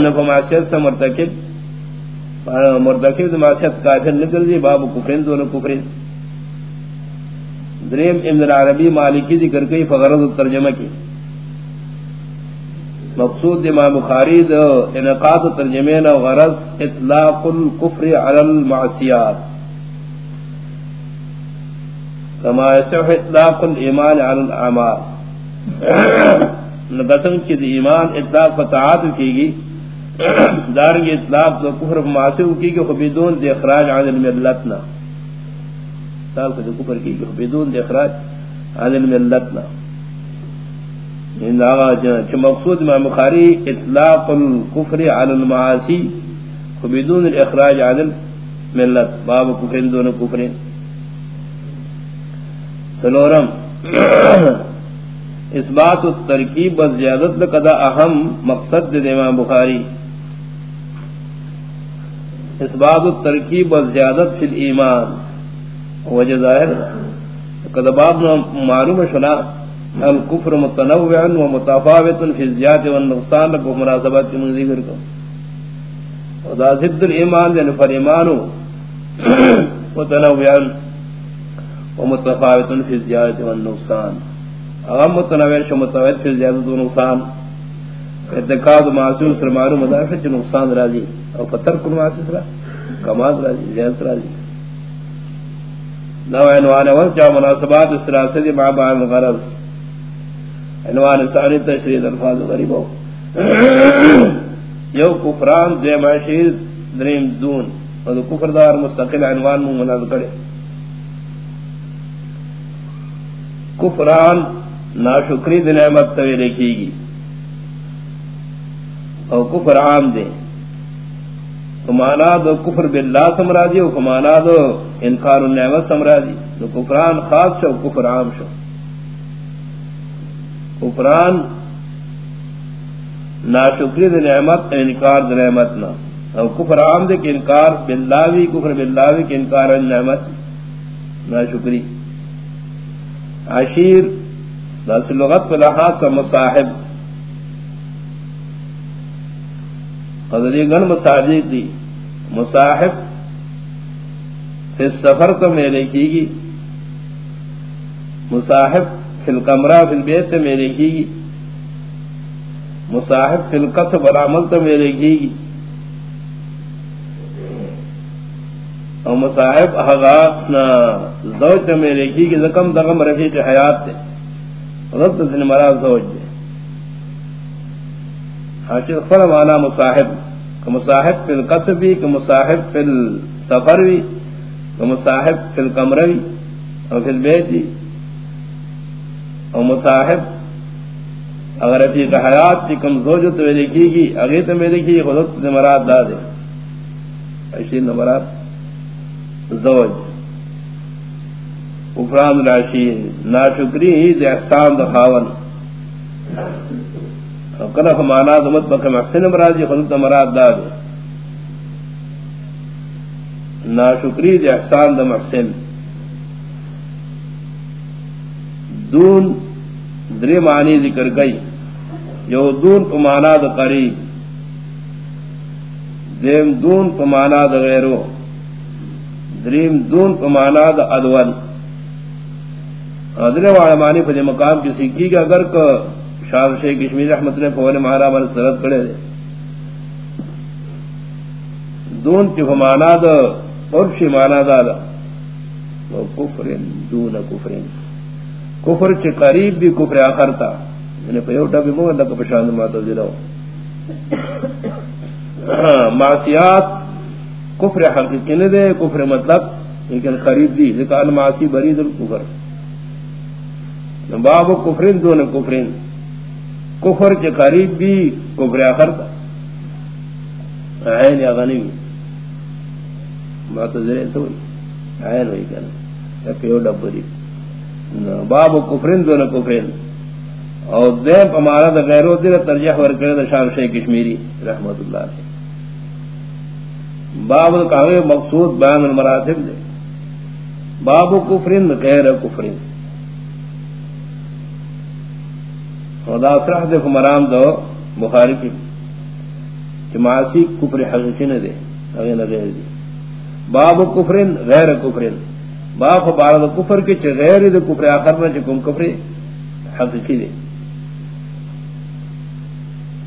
نفو معاشیت سے مرتکب مرتکب دا معاشیت کافر نکل جائے باب کفرن دون کفرن دریم ابن العربی مالکی ذکر کئی فغرض الترجمہ کی مقصود امام بخاری دو انقاط ترجمین و غرض اطلاق الكفر علی المعصیات. کما یسح اطلاق الایمان علی الاعمال. نقسم کی دی ایمان اطلاق فتعات کی گی دارنگی اطلاق دو کفر معصیو کی گی خبیدون دی اخراج عن الملتنا. اطلاق دو کفر کی گی خبیدون دی اخراج عن الملتنا. مقصود ما مخاری اطلاق الكفر على المعاصی. بدون الاخراج عن الملت. باب کفر دون کفر سلورم. [coughs] اثبات الترکیب و زیادت لقدا اہم مقصد دے امام بخاری. اثبات الترکیب و زیادت فی الایمان. وجہ ظاہر قد باب معلوم شنا الكفر متنوع ومتفاوت في الزيادة والنقصان لكم مناسبات من ذكركم وذا ضد الإيمان، لأن فالإيمان [coughs] متنوع ومتفاوت في الزيادة والنقصان. اغم متنوع، شو متفاوت في الزيادة والنقصان؟ اتقاد معصوم سر معلوم مدافع نقصان راضي؟ او فترك المعصوم سر كمال راضي، زيادة راضي. نوع عنوان وجه مناسبات السلاسل مع بعض الغرض. عنوان ثانی تشریح الفاظ غریب ہو یو کفران دے معاشیر دریم دون. اور کفر دار مستقل عنوان مو مناد کرے. کفران ناشکری دی نعمت توی لکھی گی او کفر عام دے کمانا دو کفر باللہ سمرادی او کمانا دو انکار النعمت سمرادی دو کفران خاص شو، کفر عام شو. کفران ناشکری دی نعمت، انکار دی نعمت نا۔ او کفر عام دے کہ انکار باللہوی کفر باللہوی کہ انکار ان نعمت۔ ناشکری عشیر دس لغت پر لحاظ سے مصاحب۔ قدری گن مصاحب دی۔ مصاحب فی السفر تو میں لکھی گی۔ مصاحب فی القمرہ فی البیت میں لکھی گی، مصاحب فی القصب والعمل تو میں لکھی گی۔ اور مصاحب احغاقنا زوج تو میں لکھی گی زکم دغم رفیق حیات تے۔ رب تزن مرا زوج دے حاصل خلا مانا مصاحب، کہ مصاحب فی القصب بھی کہ مصاحب فی السفر بھی کہ مصاحب فی القمرہ بھی اور فی البیت بھی او مصاحب، اگر فی حیات کی کم زوجو تو لکھی گی، اگے تو میں لکھی خودت سے مراد دا دے۔ اشیر نمرات زوج۔ افران راشی، ناشکری ہی دے احسان دا خاون۔ دخاون کنف مانا دمت بکر محسن مراد جی خودت مراد دا دے۔ ناشکری، دے احسان دا محسن۔ دون دری معنی ذکر گئی یو دون پمانا د قریب۔ دیم دون پمانا د غیرو۔ دریم دون پمانا د ادول۔ ادرے والا معنی پہ مقام کی سیکھی کہ اگر کو شاہ شیخ کشمیر احمد نے فون مہارا من سرد کرے دے۔ دون کی پمانا د اور شی مانا دا دا۔ کفرین دون کفرین کفر چ قریب بھی کفر آخر تھا۔ یعنی پیوٹا بھی مو اللہ کا پشان معتزلہ [coughs] معصیات کفر حقیقی نہ دے، کفر مطلب لیکن قریب دی۔ ذکر معصی برید الکفر باب کفرین دون کفرین۔ کفر چ قریب بھی کفر آخر تھا۔ عین یا غنی۔ معتزلہ سوئی۔ عین ہوئی کہنا۔ پیوٹا برید باب کفرین دون کفرین. اور دیم پمارا دا غیرو دیر ترجیح ورکڑے دا شام شیخ کشمیری، رحمت اللہ علیہ. باب کہوے مقصود بیان المراتب دے. باب کفرن غیر کفرن اور دا اصرح دے فمرام دو بخاری کی. جماسی کفر حقیقی نہ دے اگر نہ غیر دی باب کفرن غیر کفرین. کفرن باب بارد کفر کی چھ غیر دے کفر آخر میں چھ کم کفر حقیقی دے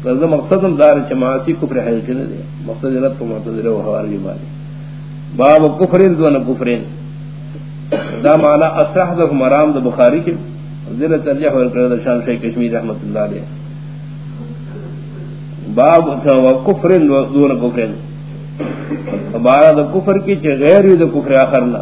تو مقصد دار چماسی کفر حقیقی نہ دے مقصد رد تو معتذر و حواری بارے باب کفرین دون کفرین. دا معنی اصح دا مرام دا بخاری کی ذر ترجح ورکر دا شان شیخ کشمیر رحمت اللہ علیہ باب تو کفرین دون کفرین. بارا دا کفر کی چھ غیر دا کفر آخرنا نہ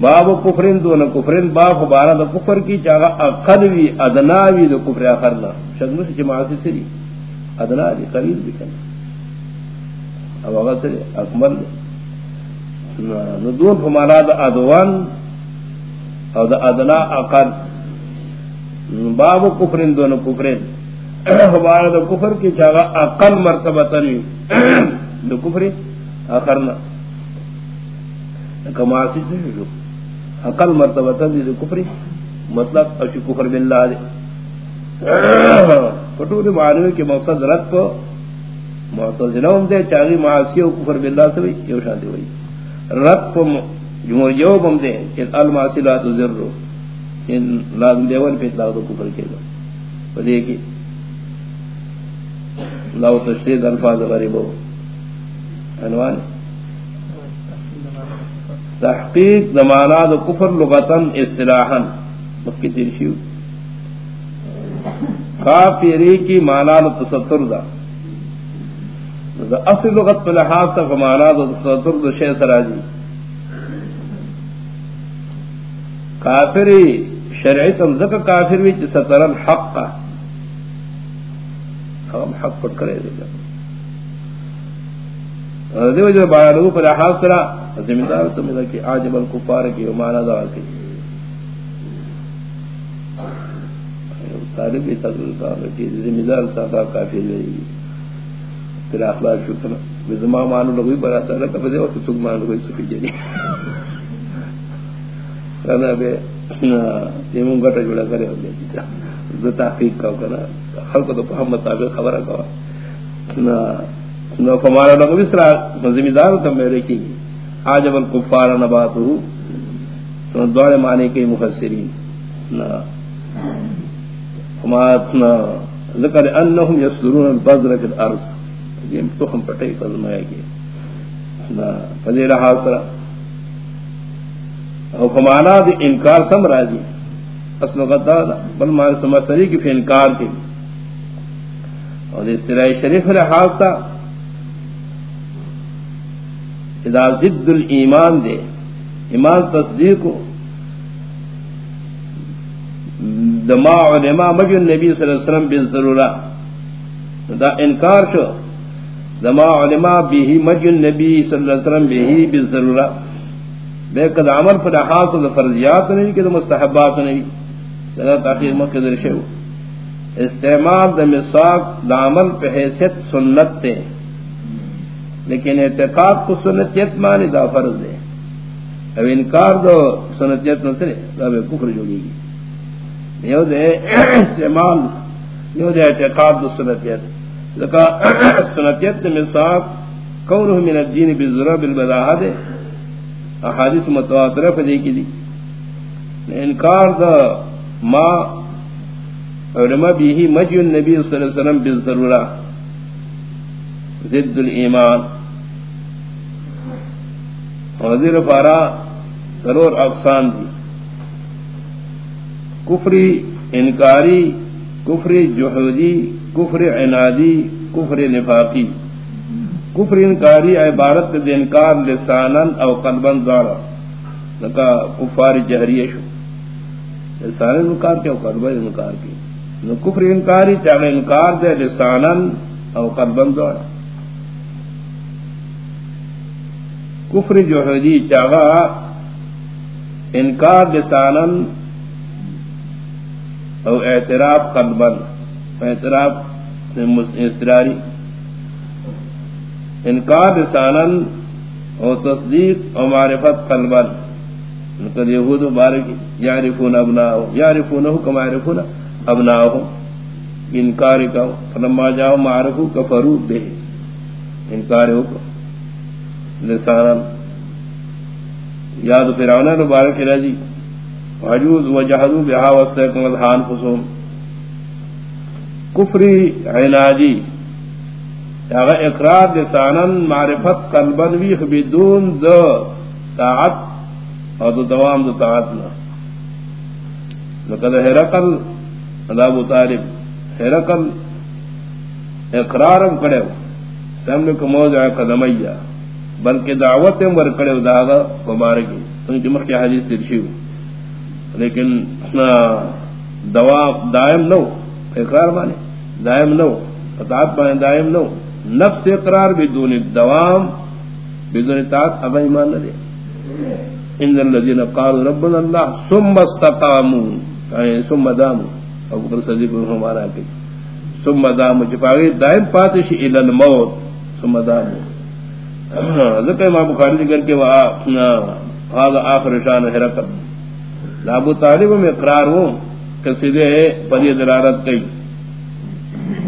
باب کفرین دون کفرین باب فبارا دا کفر کی چاگا اقلوی ادناوی دا کفر آخرنا شکل سے چھ معاسی سری ادنا دی قریب بھی کنا. اب اگر سے اکمل دی. ندون فمانا دا ادوان او دا ادنا اقل. باب کفرین دون کفرین فمانا دا کفر کی چاگا اقل مرتبہ تنوی. [coughs] دا کفر اخرنا کماسی سے جو اقل مرتبہ تنوی دا کفر مطلب اچھی کفر باللہ دے۔ [coughs] پٹوری معلومی کی مقصد رد کو معتزلہم دے چاگی معاسی و کفر باللہ سے بھی یو شانتی ہوئی رد کو جمہور جواب ہم دے کہ المعاسی لا رو ان لازم دیوان پہ اطلاق دو کفر کے لیے فدے کی لاو تشرید الفاظ غریب ہو۔ عنوان تحقیق زمانات کفر لغتاً اصطلاحاً. مکی ترشیو کافری کی مانا دو تصر دا. دا اصل لغت پر لحاظ سے مانا تصر دا شے سراجی کافری شرعی تم زک کافر بھی ستر الحق کا ہم حق پٹ کرے دے دیو جو بارا لوگ پر لحاظ سرا، زمیندار تم کہ عاجب الکفار کی مانا دا کی۔ طالب بھی تقریر کا رکھی ذمہ تھا کافی لے گی۔ پھر اخلاق شکر زما مانو لوگ بھی بڑا تھا کہ بدے وقت سگ مانو کوئی سفی جنی کنا بے تیمون گٹا جوڑا کرے ہو گیا جو تحقیق کا کنا خلق تو ہم مطابق خبر کا۔ نو فمارا لوگ بھی سرا ذمہ دار تھا میں رکھی عجب الکفار نباتو دوارے معنی کے مفسرین. نا. ذکر انہم یسرون البذر فی الارض. یہ تو ہم پٹے فضمایا گیا فضیر حاصرہ او فمانا دی انکار سم راجی. اصل غدا بل مان سمسری کی فی انکار کی. اور استرائی شریف لحاظہ اذا ضد الایمان دے، ایمان تصدیق کو دما علماء مجن نبی صلی اللہ علیہ وسلم بالضرورہ دا انکار شو۔ دما علماء به مجن نبی صلی اللہ علیہ وسلم به بالضرورہ بے قد عمل پر احاس دا فرضیات نہیں کہ دا مستحبات نہیں دا تاخیر مقدر شو استعمال دا مساق دا عمل پہ حیثیت سنت تے۔ لیکن اعتقاد کو سنتیت مانی دا فرض دے۔ اب انکار دو سنتیت نصرے دا بے کفر جوڑی گی۔ یو دے استعمال، یو دے اعتقاد دو سنتیت۔ لکا سنتیت مساق کونه من الدین بالذرا بالبداہ دے۔ احادیث متواترہ فدی کی دی۔ انکار دا ما علماء بیہی مجی النبی صلی اللہ علیہ وسلم بالضرورہ۔ زد الایمان۔ وزیر پارا سرور افسان دی۔ کفری انکاری کفر جوہدی کفر عنادی کفر نفاقی۔ کفر انکاری عبارت دے انکار لسانن او قلبن دوارا لکا کفار جہریہ شو۔ لسانن انکار کیا قلبن انکار کی؟ نو کفر انکاری چاہے انکار دے لسانن او قلبن دوارا کفر جوہدی جی چاہا، انکار لسانن او اعتراف قلبن اعتراف استراری انکار لسانن او تصدیق او معرفت قلبن نقد یہود مبارک، یعرفون ابناءو یعرفونہو کما یعرفون ابناءو انکار کا فلما جاؤ معرفو کفرو بے۔ انکار ہو لسانن یاد فرعون مبارک رضی وجود وجحدوا بها واستيقن الحان فسوم کفری عنادی اگر اقرار لسانن معرفت قلبن وی بدون دو طاعت اور دو دوام دو طاعتنا لقد حرقل ابو طالب حرقل اقرارم کڑے سمن کو موضع قدمیہ. بلکہ دعوت ور کڑے داغا مبارکی تو جمع کی حدیث ترشیو لیکن دوا دائم نو، اقرار مانے، دائم نو، اطاعت مانے، دائم نو۔ نفس اقرار بدون دوام، بدون اطاعت اب ایمان نہ دے۔ ان الذين قالوا ربنا الله ثم استقاموا یعنی ثم داموا۔ ابو بکر صدیق ہمارا کہ ثم داموا جپاگے دائم پاتش الى الموت، ثم داموا۔ ذکر امام بخاری ذکر کے وا هذا شان حرقت ابو طالب میں اقرار ہوں کہ سیدھے پدی دلالت کی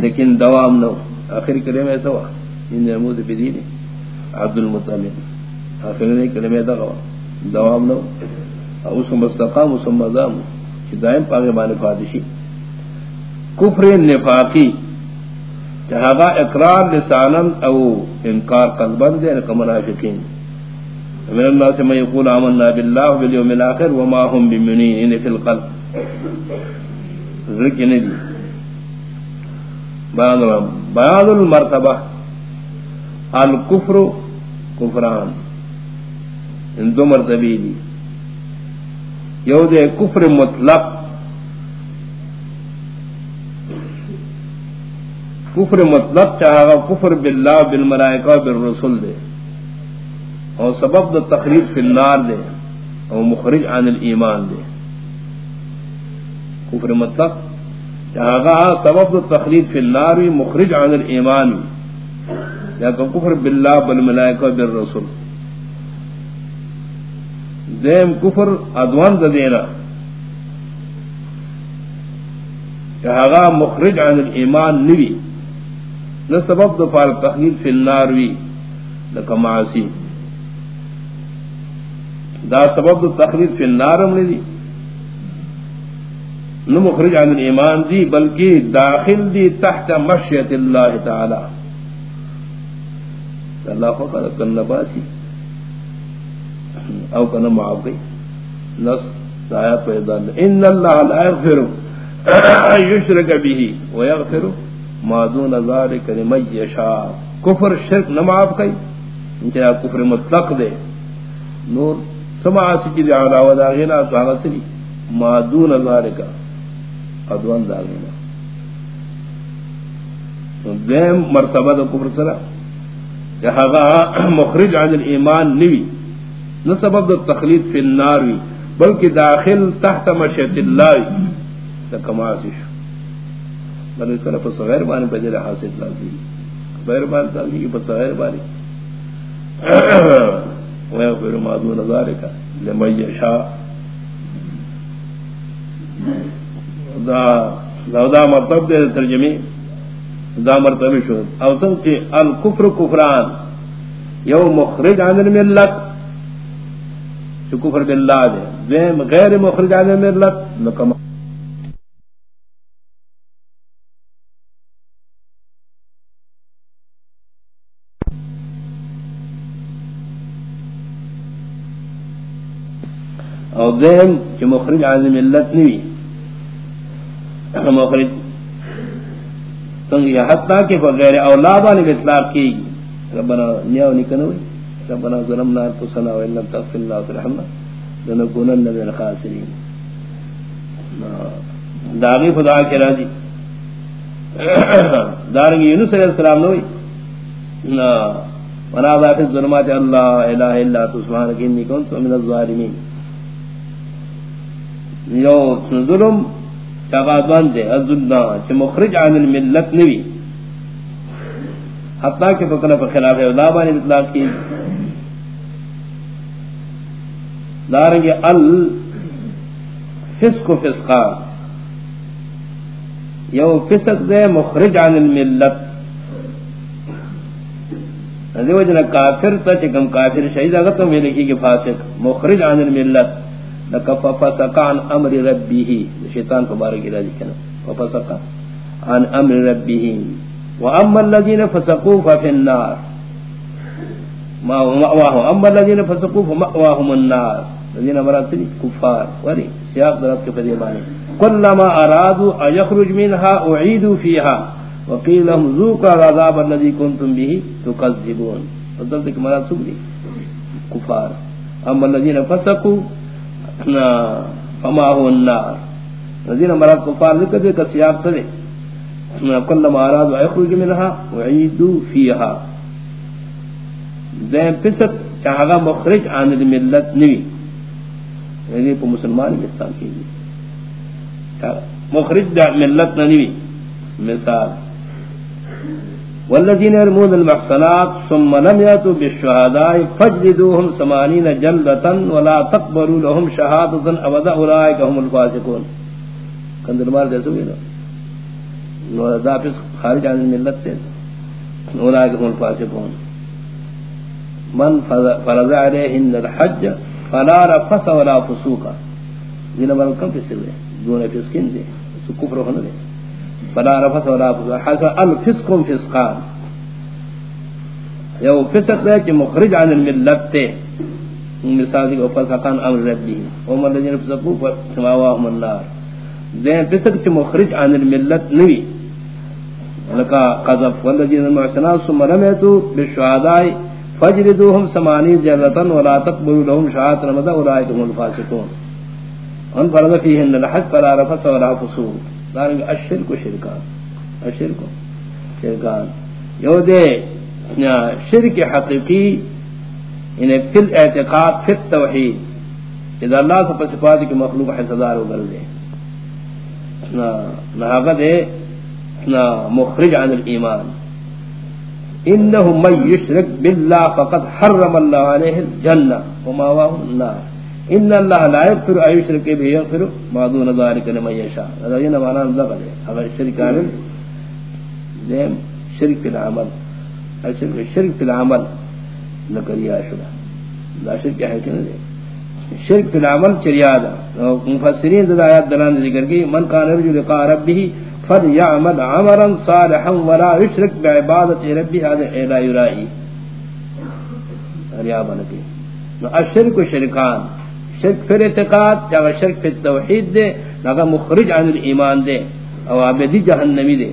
لیکن دوام نو آخر کلمہ ایسا ہوا۔ ان نمود بدین عبد المطلب۔ آخر نے کلمہ دغوا دوام نو او سم استقام سم دام کہ دائم پاگے بانے فادشی۔ کفر نفاقی۔ جہاں اقرار لسانا او انکار قلبن دے نکا منافقین من الناس من يقول آمنا بالله باليوم الآخر وما هم بمنين في القلب۔ ذلك ندي بیان المرتبہ۔ الکفر کفران۔ ان دو مرتبی دی۔ یو دے کفر مطلق۔ کفر مطلق چاہا کفر باللہ بالملائکہ بالرسول دے۔ اور سبب دا تقریب فی النار دے اور مخرج عن الایمان دے۔ کفر مطلق جہاں سبب دا تقریب فی النار وی مخرج عن الایمان یا کفر باللہ بالملائکہ بالرسول دیم کفر ادوان دا دینا۔ جہاں مخرج عن الایمان نوی نہ سبب دا فال تقریب فی النار وی لکہ معاسی دا سبب دا تخلید فی النارم لی دی. نو مخرج عن ایمان دی بلکہ داخل دی تحت مشیت اللہ تعالی. اللہ کو قد کن نباسی او کن معاف گئی نص دایا پیدا ان اللہ لا یغفر یشرک به ویغفر. ما دون ذالک لمن کفر شرک نہ معاف گئی انچہ کفر مطلق دے۔ نور سما سکی دی علاوہ دا غینا تو آغا سری ما دون ذالکا ادوان دا غینا۔ دیم مرتبہ دا کفر سرا جہاں مخرج عن الایمان نوی، نہ سبب دا تخلید فی النار وی، بلکہ داخل تحت مشیت اللہ وی، دا کماسی شو۔ بلکہ کنا پس غیر بانی بدل حاصل غیر بانی پس غیر بانی۔ ما دون لمن دا دا دا مرتب دے ترجمی دا شو۔ او سن کہ الکفر کفران، یو مخرج عن الملت۔ جو کفر باللہ دے۔ غیر مخرج عن الملت لکم او دیم کہ مخرج عن ملت نوی مخرج سنگ حتی کہ بغیر اولابا نے اطلاق کی گی۔ ربنا نیاو نکنوئی ربنا ظلمنا انفسنا وان لم تغفر لنا وترحمنا۔ لنكونن من الخاسرين داغی خدا کے راضی۔ دارنگی یونس علیہ السلام نوئی نا ونادى في الظلمات الله اله الا انت سبحانك اني كنت من الظالمين۔ یو ظلم چاغادوان دے الظلم چ مخرج عن الملت نوی. حتی کہ فکر پر خلاف اولا بانی اطلاق کی. دارنگی الفسق فسقا. یو فسق دے، مخرج عن الملت. دیو جنا کافر تا، چکم کافر شہید اگر تو میں لکھی کہ فاسق. مخرج عن الملت. لکا ففسق امر ربیہی شیطان فبارکی راجی کنا ففسق عن امر ربیہی واما الذين فسقوا ففي النار. ما مأواهم اما الذين فسقوا فمأواهم النار. الذين مراسل كفار. ولي سياق درات کے كفر كلما ارادوا ان يخرج منها اعيدوا فيها. وقيل لهم ذوقوا العذاب الذي كنتم به تكذبون. فضلت کہ كما سبلي كفار. اما الذين فسقوا فما هو النار. الذين مراد كفار ذكر ذكر سياق سدي كلما ارادوا ان يخرج منها اعيدوا فيها. ذم فسق چاہا مخرج عن الملت نوی یعنی کو مسلمان کی تاکید مخرج دا ملت نوی مثال. والذین يرمون المحصنات ثم لم ياتوا بالشهداء فجلدوهم 80 جلدة ولا تقبلوا لهم شهادة ابدا اولئك هم الفاسقون۔ کندر مار دے سو نو دا پس خارج عن الملت تے اولئك هم الفاسقون۔ من فرض عليهن الحج فلا رفس ولا فسوقا جن من کم فسق دے دون فسقین دے۔ سو کفر ہونا دے۔ فلا رفس ولا فسوقا حسا الفسق فسقان یو فسق دے کہ مخرج عن الملت تے. مثال کو فسقان امر ربی. ومن الذين فسقوا فماواهم النار. دے فسق چ مخرج عن الملت نوی. لکا قذف. والذین المعصنات ثم رمیتو بالشهداء فجلدوهم سمانی جلتن ولا تقبلوا لهم شهادة رمضا اولئك هم الفاسقون. ان فرض فيهن الحج فلا رفس ولا فسوق. دارنگ الشرك شرکان الشرك شرکان۔ یو دے شرک حقیقی انہیں فی الاعتقاد، فی التوحید۔ اذا اللہ سے صفات کی مخلوق حصدار ہو کر دے۔ نہ دے مخرج عن الایمان۔ انه من يشرك بالله فقد حرم الله عليه الجنه وما هو النار۔ ان الله لا يغفر ان يشرك به يغفر ما دون ذلك لمن يشاء. هذا هنا معنى ذكر اگر شرك عامل. دیم شرک فی العمل. شرک شرک فی العمل. نکریا شدا لا شرک ہے کہ نہیں شرک فی العمل چریا دا مفسرین دا آیات دلان ذکر کی من کان رجل لقاء ربه فليعمل عملا صالحا ولا يشرك بعبادة ربه. هذا لا يرائي. ريابا نبي الشرك شركان. شرك في الاعتقاد جاء شرك في التوحيد دے لگا مخرج عن الایمان دے، او عبدی جہنمی دے۔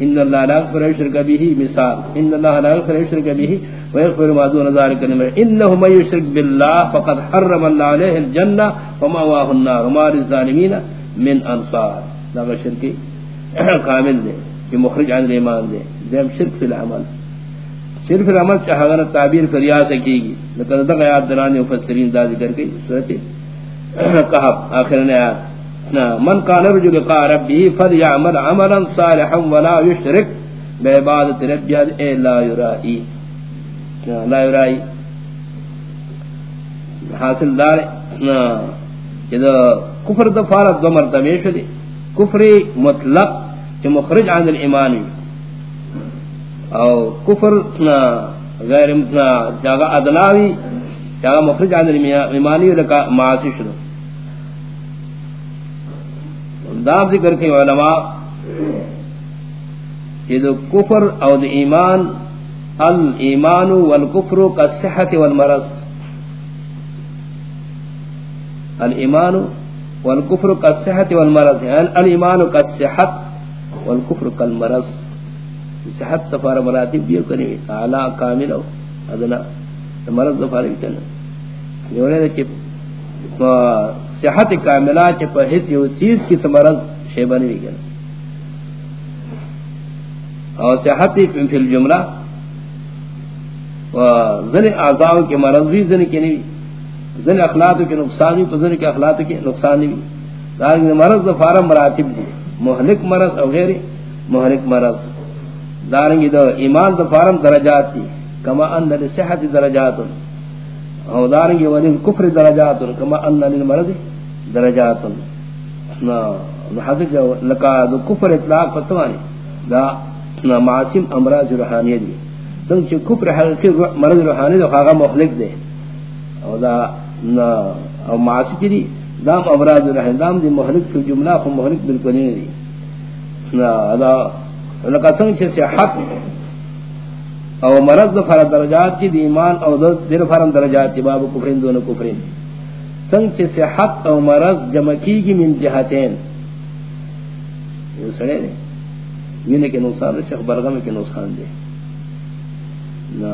ان اللہ لا يغفر يشرك به مثال۔ ان اللہ لا يغفر يشرك به ويغفر ما دون ذلك لمن انه من يشرك بالله فقد حرم الله عليه الجنه وما النار. وما للظالمين من انصار۔ لگا شرکی کامل دے کہ مخرج عن ایمان دے، دیم شرک فی العمل۔ شرک فی العمل چاہاں تعبیر کریا سکی گی۔ لیکن دقا یاد درانی مفسرین دا ذکر کی صورت کہا آخر نے من کان رجل لقاء ربه فليعمل عملا صالحا ولا يشرك بعبادت ربه اے لا يرائی لا يرائی حاصل دار اذا کفر دفارت دو مرتبہ شدی۔ کفر مطلق جو مخرج عن الایمان۔ او کفر غیر جاگا ادناوی جاگا مخرج عن الایمانی لکا معاصی شدو داب ذکر کے علماء یہ دو کفر او دو ایمان الایمان والکفر کا صحت والمرض. الایمان والکفر کا صحت والمرض یعنی الایمان کا صحت والکفر کا المرض صحت تفار مراتب دیو کنی اعلی کامل او. ادنا. مرض دفار کنی یونے دے چی صحت کاملہ چی پا حس یو چیز کی سمرض شیبانی بھی کنی اور صحت فی الجملہ. و ذن اعضاء کے مرض بھی ذن کی نہیں ذن اخلاق کے نقصان بھی ذن کے اخلاق کے نقصان بھی دارنگ مرض دفار مراتب دی. مہلک مرض او غیر مہلک مرض. دارنگی دو ایمان دو فارم درجات دی. کما ان لصحت درجات. او دارنگی ولل کفر درجات. کما ان للمرض درجات. نا حضرت جو لکا دو کفر اطلاق فسوانی دا معاسم امراض روحانی دی. تم چی کفر حقیقی مرض روحانی دو خاقا مخلق دے. او دا، نا، او معاسی دی. دام امراض روحانی، دام دی مخلق فی جملہ خو مخلق بالکنی دی. نا، دا لکا سنگ چھ صحت او مرض فر درجات کی دی ایمان او دل فرم درجات کی باب کفرین، دون کفرین. سنگ چھ صحت او مرض جمع کی من جہتین یہ سڑے دے یہ کہ نقصان دے چھ برغم کے نقصان دے نا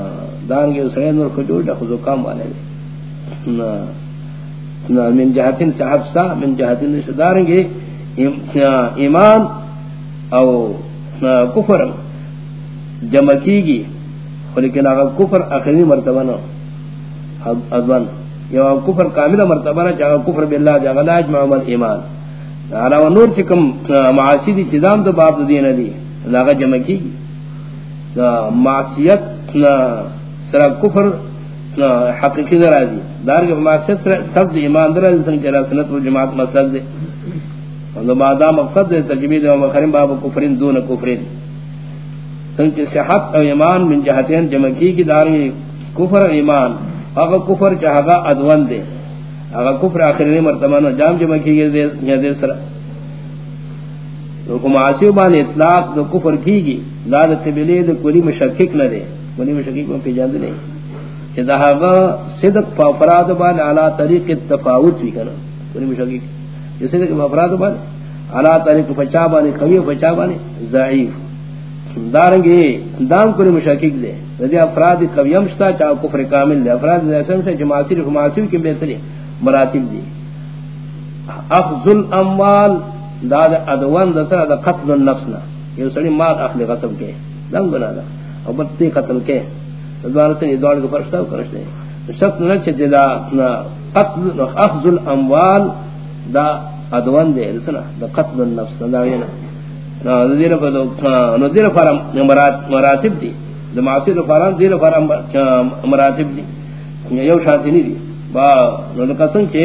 دان کے سڑے نور کو جوڑ خود کام والے دے نا نا من جہتین صحت سا من جہتین دارنگے ایمان او کفر. جمع کی گی لیکن اگر کفر اخری مرتبہ نہ ادوان. یا کفر کامل مرتبہ نہ چاہا کفر باللہ جاگا لا اجمع عمل ایمان. علاوہ نور چکم معاسی دی چدام تو باب دین دی. لاغا جمع کی گی معصیت سر کفر حقیقی در آدی دارگی معصیت سر سبد ایمان در آدی سنگ چلا سنت و جماعت مسلک دے بعدا مقصد ہے ترجمید و مخرم باب کفرین دون کفرین. سنچ صحت او ایمان من جہتین جمع کی کی دارنگی کفر ایمان. اگر کفر چاہگا ادوان دے اگر کفر آخرین مرتبہ جام جمع کی گی دے دے سر لکم آسیو بان اطلاق دو کفر کی گی داد قبلی دو کلی مشکک نہ دے کلی مشکک میں پیجاند نہیں کہ دہاگا صدق پا فراد بان علا طریق تفاوت بھی کنا کلی مشکک. جسے کہ افراد بان علا طریق پچا بانے قوی پچا بانے ضعیف. دارنگی دام کلی مشاکک دے ردی یعنی افراد قویم شتا چاہ کفر کامل دے افراد ضعیفم سے جماثیر خماسیو کی بہتری مراتب دی. اخذ الاموال داد ادوان دسر دا قتل النفسنا یہ سڑی مال اخلی غصب کے. دم بنا دا. او بطی قتل کے. دوار سے یہ دوار کو فرشتا کرشتے. شخص نچ جدا قتل، اخذ الاموال دا ادوان دے سنا دا قتل النفس، دا وینا. نا دیر پر نو دیر پر مراتب دی. دا معصیر پر دیر پر مراتب دی. یو شانتی نہیں دی. با، نو قسم چے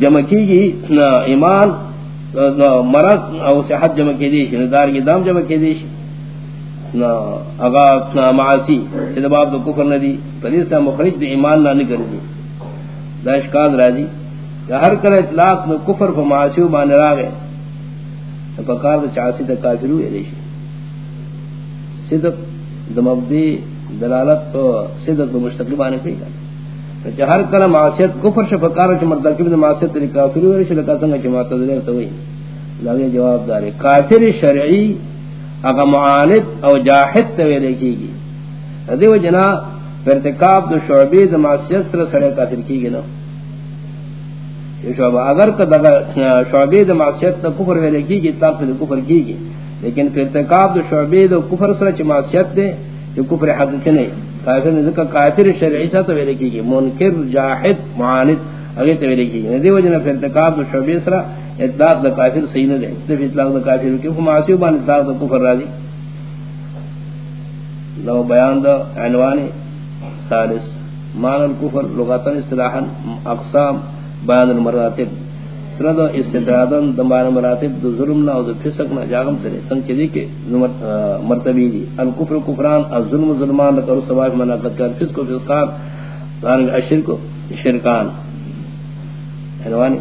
جمع کی گی ایمان مرض، او صحت جمع کی دیش دار کی دام جمع کی دیش اگا نا معاسی چیز باب دا کفر ندی. پدیسا مخرج دا ایمان نہ نکر دی. دا اشکال راضی. راجی ہر کر اطلاق میں کفر کو معاشیو بانے راگے فکار دا چاسی دا کافر ہوئے دیشی صدق دا مبدی، دلالت تو صدق دا مشتقی بانے پی گا چا ہر کر معاشیت کفر شا فکار چا مرتکب دا معاشیت دا کافر ہوئے دیشی لکا سنگا چا معتدلے تو ہوئی۔ لگے جواب دارے، کافر شرعی اگا معاند او جاہد توے دیکھی گی۔ دیو جنا ارتکاب دو شعبی دا معاشیت سر سڑے کافر کی گی نا۔ شعبہ۔ اگر کا شعبے د معصیت دا کفر ویلے کی گی تاکہ دا کفر کی گی لیکن پھر ارتکاب دا شعبے دا کفر سره چ معصیت دے جو کفر حقیقی نہیں کافر نے ذکر کافر شرعی تا تو ویلے کی گی منکر جاہد معاند اگر تو ویلے کی گی دی وجہ پھر ارتکاب دا شعبے سره اطلاق دا کافر صحیح نہ دے تو اطلاق دا کافر کی معصیت بان اطلاق دا کفر راضی لو بیان دا عنوان ثالث. معنی الكفر لغتا اصطلاحا اقسام. بیان المراتب، سرد و استدادن دمان مراتب دو ظلمنا و دو فسقنا جاغم سرے سنگ چیزی کے مرتبی دی الکفر کفران الظلم ظلمان لکر سواف مناقت کر فسق و فسقان دانگ اشرک و شرکان. حنوانی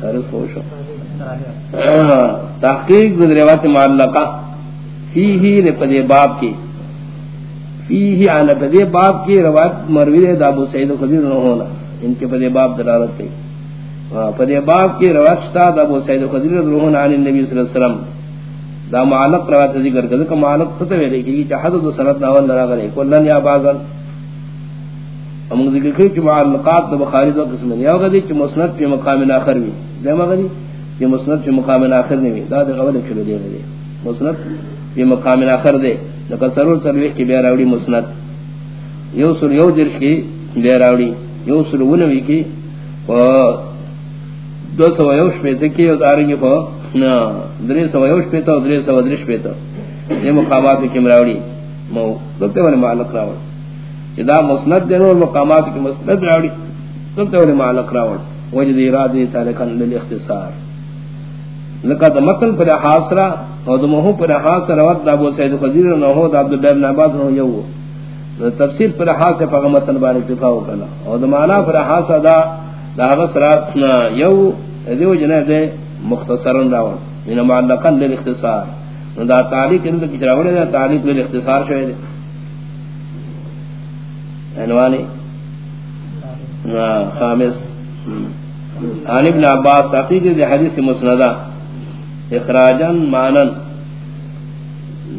سارس خوشو. تحقیق دو روایت معلقہ فی ہی لپدے باب کی فی ہی آنا باب کی روایت مروی دابو سید و خدیر نہ ہونا ان کے پدے باب دلالت کی پدے باب کی رواستا ابو سعید خدری رضی اللہ عنہ النبی صلی اللہ علیہ وسلم۔ دا معلق روایت ذکر کرے کہ معلق ست ویلے کہ چاہد دو سند ناول لرا کرے کلن یا بعضن ہم ذکر کہ کہ معلقات دا بخاری دو قسم یا غدی کہ مسند پہ مقام اخر وی دما غدی یہ مسند پہ مقام اخر نہیں دا دے قبل چلو دے دے مسند پہ مقام اخر دے لکہ سرور ترویح کی بے راوڑی مسند۔ یو سر یو درش کی بے راوڑی یو سر ونوی کی و دو سو یوش پیتے کی اور دارنگی پا دری سو یوش پیتا اور دری سو درش پیتا یہ مقامات کی مراوڑی، مو دکتے والے معلق راوڑ۔ جدا مسند دینو مقامات کی مسند راوڑی، دکتے والے معلق راوڑ۔ وجد ارادی تالکن للاختصار لکہ دا مطل پر حاصرہ اور دمہو پر حاصرہ ود دا ابو سید خزیر نہو دا عبداللہ ابن عباس نہو یو تفسیر پر حاصر فغمتن بار اتفاق کرنا اور دا معنی پر حاصر دا دا غسرات یو دیو جنہ دے مختصرن راون یعنی من معلقا للاختصار. دا تعلیق اندر کچھ راونے دا تعلیق للاختصار شوئے دے عنوانی. خامس. عن ابن عباس تحقیق دے حدیث مسندہ اخراجا معنن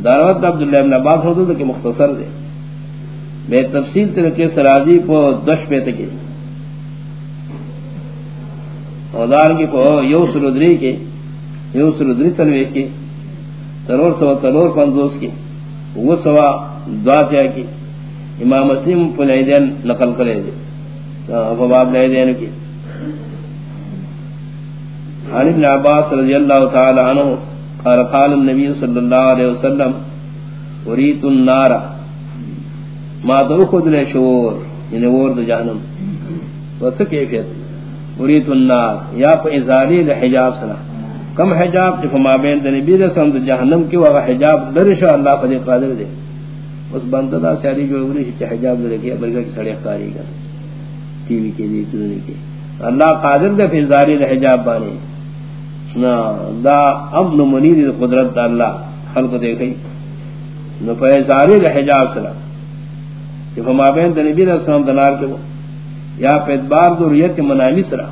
دعوت عبداللہ ابن عباس ہوتا تھا کہ مختصر دے میں تفصیل طریقے سرازی کو دش پہ تکی۔ ودار کی کو یو سرودری کے یو سرودری تلوے کے ترور سوا تلور پندوس کے وہ سوا دعا کی۔ امام مسلم پلیدین نقل کرے دے فباب لیدین کی۔ عن ابن عباس رضی اللہ تعالی عنہ قال قال النبی صلی اللہ علیہ وسلم وریت النار۔ ما دو خود لے شور یعنی ورد جہنم وقت کیفیت؟ اريد النار. یا پا فازالی الحجاب سنا کم حجاب جو ما بین دنی نبی رسول جہنم کی وہ حجاب درش اللہ قد قادر دے اس بندہ دا ساری جو اولی کہ حجاب دے کہ برگا کی سڑی اختاری کر ٹی وی کے لیے دنیا کے اللہ قادر دے فازالی الحجاب بانی نا، دا ابن منیر قدرت دا اللہ خلق دیکھئی نو فازالی الحجاب سنا کہ فما بین نبی رسول دنار کے وہ، یا پیدبار دو ریت منامی سرا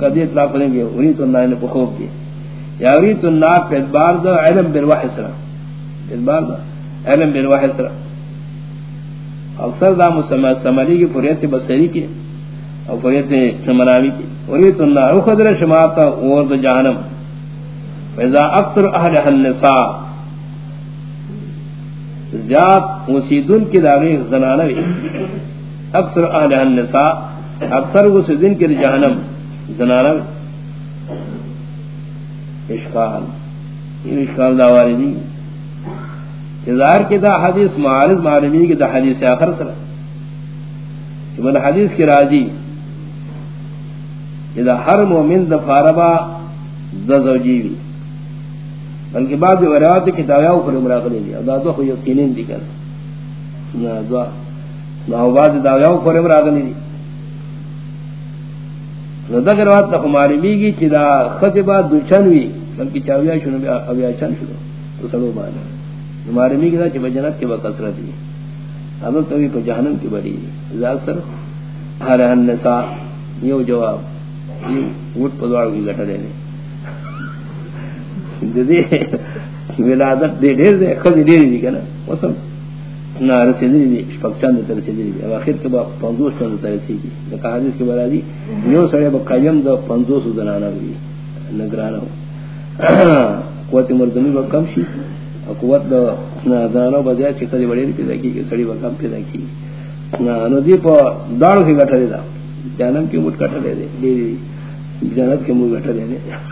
کدی اطلاع کریں گے اری تو نائن کو خوب کی۔ یا اری تو نا پیدبار دو علم بالوحی سرا۔ پیدبار دو علم بالوحی سرا۔ اکثر دا مسلمہ استعمالی کی فریت بصری کی، اور فریت منامی کی۔ اری تو نا او خدر شماعتا اور دو جہنم۔ فیضا اکثر اہل النساء زیاد وسیدن کی داغی زنانوی اکثر اہل النساء، اکثر وہ دن کے جہنم زنانہ اشکال. یہ اشکال داواری دی. ظاہر کی دا حدیث معارض معلومی کی دا حدیث آخر سر. من حدیث کی راجی دا ہر مومن دا فاربا دا زوجیوی بلکہ بعض روایات کی دعویاں اوپر مراقلی دی۔ دا دو خو یقینین دی کر۔ نا دعا۔ نا بعض دعویاں اوپر مراقلی دی۔ نو دغه روایت ته معلومی کی چې دا خطبه د چنوي بلکې چاویا شنو بیا اویا چن شنو تو سلو باندې۔ نو معلومی کی دا چې جنت کې به کثرت دي اما ته په جهنم کې بڑی ذا اکثر هر النساء یو جواب، یو وټ په دواړو کې غټه ده د دې ولادت دې ډېر دې خدای دې دې کنه وسم نہ رسیدی دی، شپک چند تر رسیدی دی. او اخر کے با پندوس چند تر رسیدی. لکہ حدیث کے برادی یو سڑے با قیم دا پندوس زنانا بھی نگرانا ہو قوت مردمی با کم شی. قوت دا زنانا با زیاد چی قدی بڑی پیدا کی کہ سڑی با کم پیدا کی. نو دی پا دارو کی گٹھا دے دا. جانم کی موٹ گٹھا دے دے. دی دی. جانت کی موٹ گٹھا دے دے. یو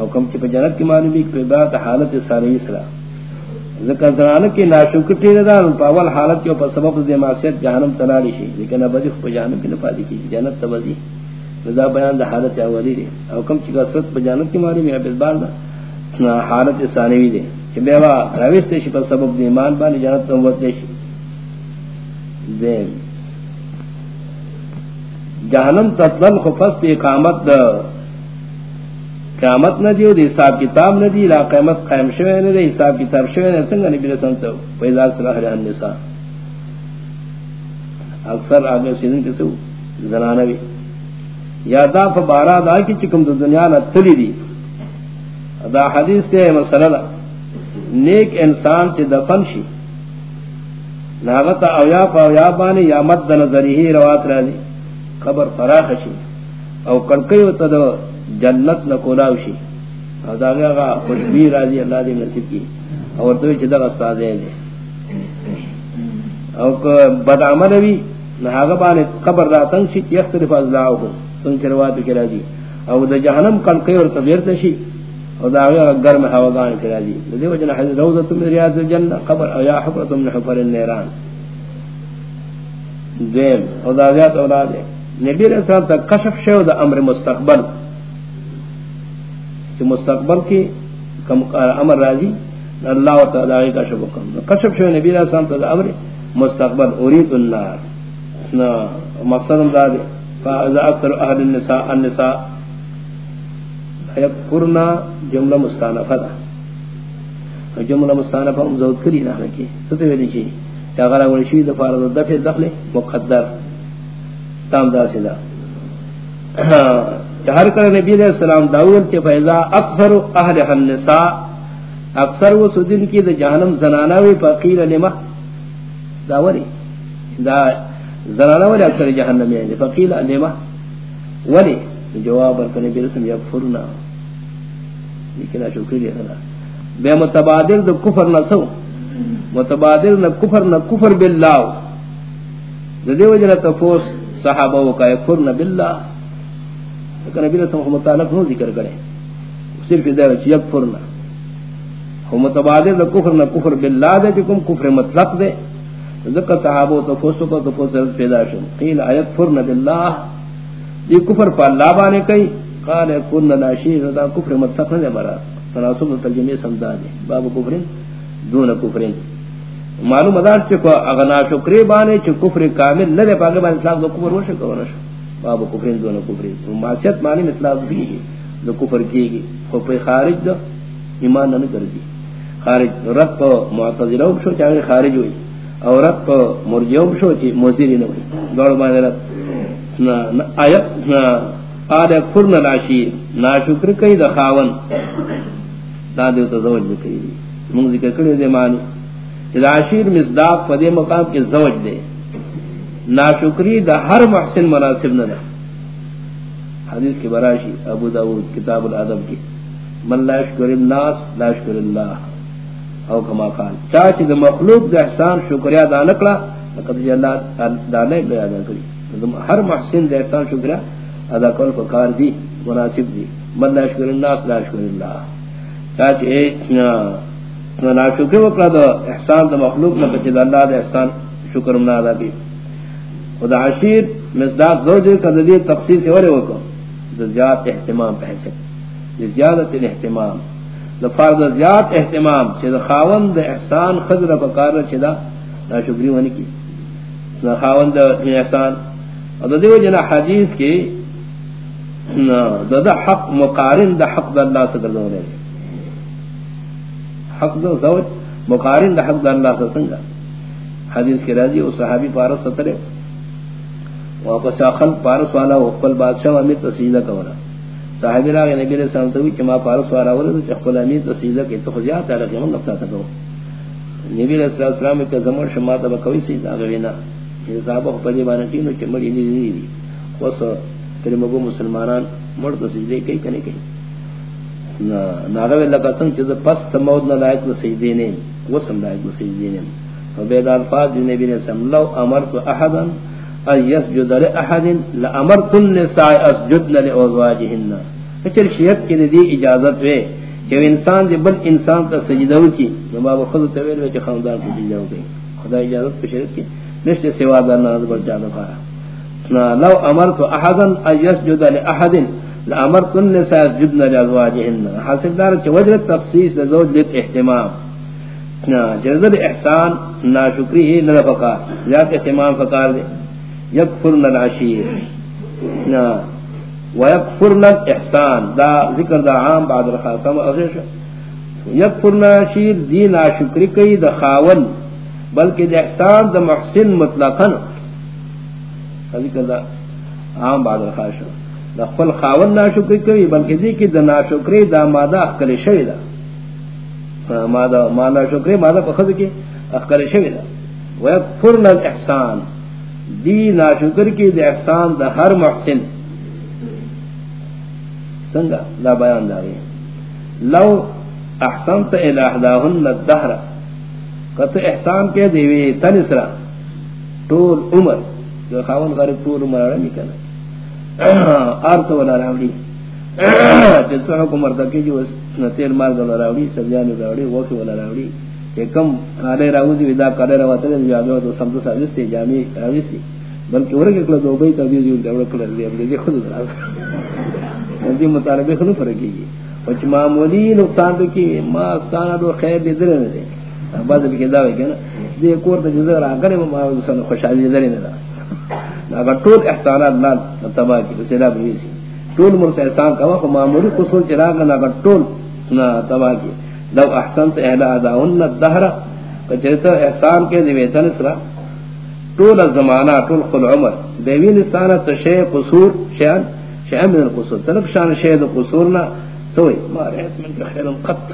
سرا حکم چ جنت کی معلومی کی پدبار حالت ثانی سرا. ذکر زران کی ناشکرتی ندان پاول حالت کے سبب دے معصیت جہنم تلالی شی. لیکن ابدی خو جہنم کی نفادی کی، جنت تبدی رضا بیان دا حالت اولی دی. او کم چی کسرت پا جانت کی ماری میں عبد بار دا. حالت ثانوی دے کہ بیوا رویس تے شپا سبب دی ایمان بانی جنت تو وقت شی. دے. جہنم تطلل خفص دی اقامت دا قیامت نہ دیو دی حساب کتاب نہ دی، لا قیامت قائم شوے نہ دی حساب کتاب شوے نہ سنگ نبی رسول تو پیدا صلاح رہن النساء۔ اکثر آگے سیدن کسو زنانہ بھی۔ یا دا فبارا دا کی چکم دو دنیا نہ تلی دی۔ دا حدیث کے مسئلہ دا۔ نیک انسان تی دفن شی۔ ناغتا اویا پا اویا بانی یا مد نظری ہی روات رہی قبر فراخ شی۔ او کنکیو تا دا جنت نکولاو شی او دا گیا خوشبی راضی اللہ دی نصیب کی اور دوی چی دا استازین دے او که بد عمل بھی ناغا بانی قبر راتنگ شی یختلف از لاؤ ہو سنگ چرواتو کی راضی او دا جہنم کنکیو اور تبیرت شی خدا گرم ہواگان کرا دی لدی وجنا حضرت روضۃ من ریاض الجنہ قبر او یا حفرۃ من حفر النیران دین خدا ذات اولاد نبی علیہ السلام تک کشف شو دا امر مستقبل. کہ مستقبل کی کم امر راضی، اللہ تعالی کا کشف کم. کشف شو نبی علیہ السلام تک امر مستقبل. اريد النار. نا مقصد ہم دا فاذا اکثر اهل النساء النساء یکفرنا جملہ مستانفہ دا. جملہ مستانفہ ہم زود کری نحن کی. ستے ویلی چی؟ چاگرہ ونشوی دفار دفع دخل مقدر. تام دا سدا چہر کر نبی علیہ السلام داول چی فیضا اکثر اہل النساء، اکثر وہ سدن کی دا جہنم زناناوی فقیل لما داوری دا زناناوی اکثر جہنم یعنی فقیل لما ولی، جواب برکنے بھی رسم یکفرنا. لیکن شکر لیا بے متبادل دا کفر نہ سو متبادل نہ کفر نہ کفر باللہ دا دیو جنہ تفوس صحابہ کا یکفرنا باللہ لیکن نبی رسم متعلق نو ذکر کرے صرف دیر چی یکفرنا ہو متبادل دا کفر نہ، کفر باللہ دے، کہ کم کفر مطلق دے۔ ذکر صحابہ تفوسو کو تو تفوس پیدا شو۔ قیل ایکفرنا باللہ۔ دی کفر پا اللہ بانے کئی۔ قال کن ناشیر دا کفر متق نہ مرا تناسب دا ترجمے سمجھا دے۔ باب کفر دون کفر معلوم ادار چ کو اغنا شکر بانے چ کفر کامل نہ دے، پاگے بانے اطلاق دو کفر وش کو نش باب کفر دون کفر معصیت معنی اطلاق دی دو کفر کی گی کو پہ خارج دو ایمان نہ کر دی خارج رب کو معتزلہ شو چاہے خارج ہوئی. اور رب کو مرجو شو چ موزیری نہ ہوئی. دوڑ بانے رب آیت قال فرن لاشی. ناشکر کئی دا خاون. دا دیو تا زوج بکئی دی. مونگ ذکر کری دے معنی. دا عشیر مصداق پا دے مقام کے زوج دے. ناشکری دا ہر محسن مناسب نہ حدیث کے براشی، ابو داود، کتاب العدب کی۔ من لا شکر الناس، لا شکر اللہ۔ او کما قال چاچ دا مخلوق دا احسان شکریہ دا نکلا، لقد جی اللہ دا دانے بے آدھا کری۔ ہر محسن دے احسان شکر ادا کول کو کار دی، مناسب دی۔ من لا شکر الناس، لا شکر اللہ۔ چاہتے ہیں نا وکلا دا احسان دا مخلوق نا بچے اللہ دا احسان شکر منا ادا بھی خدا عشیر مصداق زوجہ کا دی تخصیص ورے وکو زیاد احتمام پہسے دا زیادت احتمام دا فرد زیاد احتمام چے دا خاون دا احسان خضر پکار چے دا نا شکری ونی کی۔ دا خاون دا احسان۔ اور دیو جنا حدیث کی دا دا حق مقارن دا حق دا اللہ سے کردوں لے حق دا زوج مقارن دا حق دا اللہ سے سنگا۔ حدیث کی راضی اس صحابی پارس سترے۔ واپس آخل پارس والا اقبل بادشاہ امیر تسیدہ کورا صاحب راگ نبی علیہ السلام توی چما پارس والا ورد چخبل امیر تسیدہ کی تخزیات ہے لکہ من نفتا تکو نبی علیہ السلام کے زمان شما تبا کوئی سیدہ غوینا یعنی صحابہ پدی بانے تینو چ مڑی نی نی دی وس کلمہ مگو مسلمانان مڑ تو سجدے کئی کنے کئی نا ناغه ولا قسم چ پس تمود نہ لائق تو سجدے نے وسم لائق تو سجدے نے فبید الفاظ نبی نے سم لو امرت احدا ان يسجد لاحد لامرت النساء اسجدن لازواجهن چل شیت کی دی اجازت وے کہ انسان دے بل انسان کا سجدہ کی نما خود تویل وچ خاندان کو سجدہ ہو گئی خدا اجازت پر پشرت کی، نشت سوا دا ناز جانا پارا۔ لو امرت احدا ان يسجد لاحد لامرت النساء جدن لازواجهن حاصل دار چ وجر تخصیص زوج لت اهتمام نا احسان نا شکری ہی نہ فقا یا اہتمام فقار دے۔ یکفرن العشیر. نا. ويكفرن الاحسان. دا ذکر دا عام بعد الخاصه مغش یکفرن العشیر دی نا شکری کئی دا خاون، بلکہ دا احسان دا محسن مطلقا. ذکر دا عام بعد الخاصه دا خپل خاون ناشکری کوي بلکہ دی کی دا ناشکری دا مادہ اخکل شوی دا. مادہ، ما ناشکری مادہ په خود کی اخکل شوی دا. ويكفرن الاحسان. دی ناشکر کی دا احسان دا ہر محسن. سنگا، دا بیان داری لو احسنت الى احداهن الدهر قط احسان کے دیوی تنسرا طول عمر. جو خاون غریب طول عمر رمی کنا ارس ولا راوڑی. جس حکم مرتکی جو تیل مال گلا راوڑی، سبزیان راوڑی وقت ولا راوڑی. کم کالے راوزی ودا کالے راوتل جو تو سمت سروس تے جامی راوی سی بلکہ اور کہ دو بھائی تبی جو دور کر لیا دے خود راز دی مطالبے خود فرقی گی وچ معمولی نقصان تو کی، ما استانا دو خیر دے در دے بعد بھی کہ دعوی کہ نا، دے کور تے جزر آ کرے ما سن خوشحالی دے نہ اگر ٹول احسانات نال تبا کی سیدا بھی سی۔ ٹول مر احسان کا، وہ معمولی قصور چراغ نہ اگر ٹول نہ تبا کی۔ لو احسنت اهل اداهن الدهر فجرت احسان کے دی ویتن سرا۔ طول الزمانہ، طول قل عمر دیوین استانہ شے قصور شان شان من القصور۔ تلک شان شے قصور نہ سوئی۔ ما رہت من خیر قط۔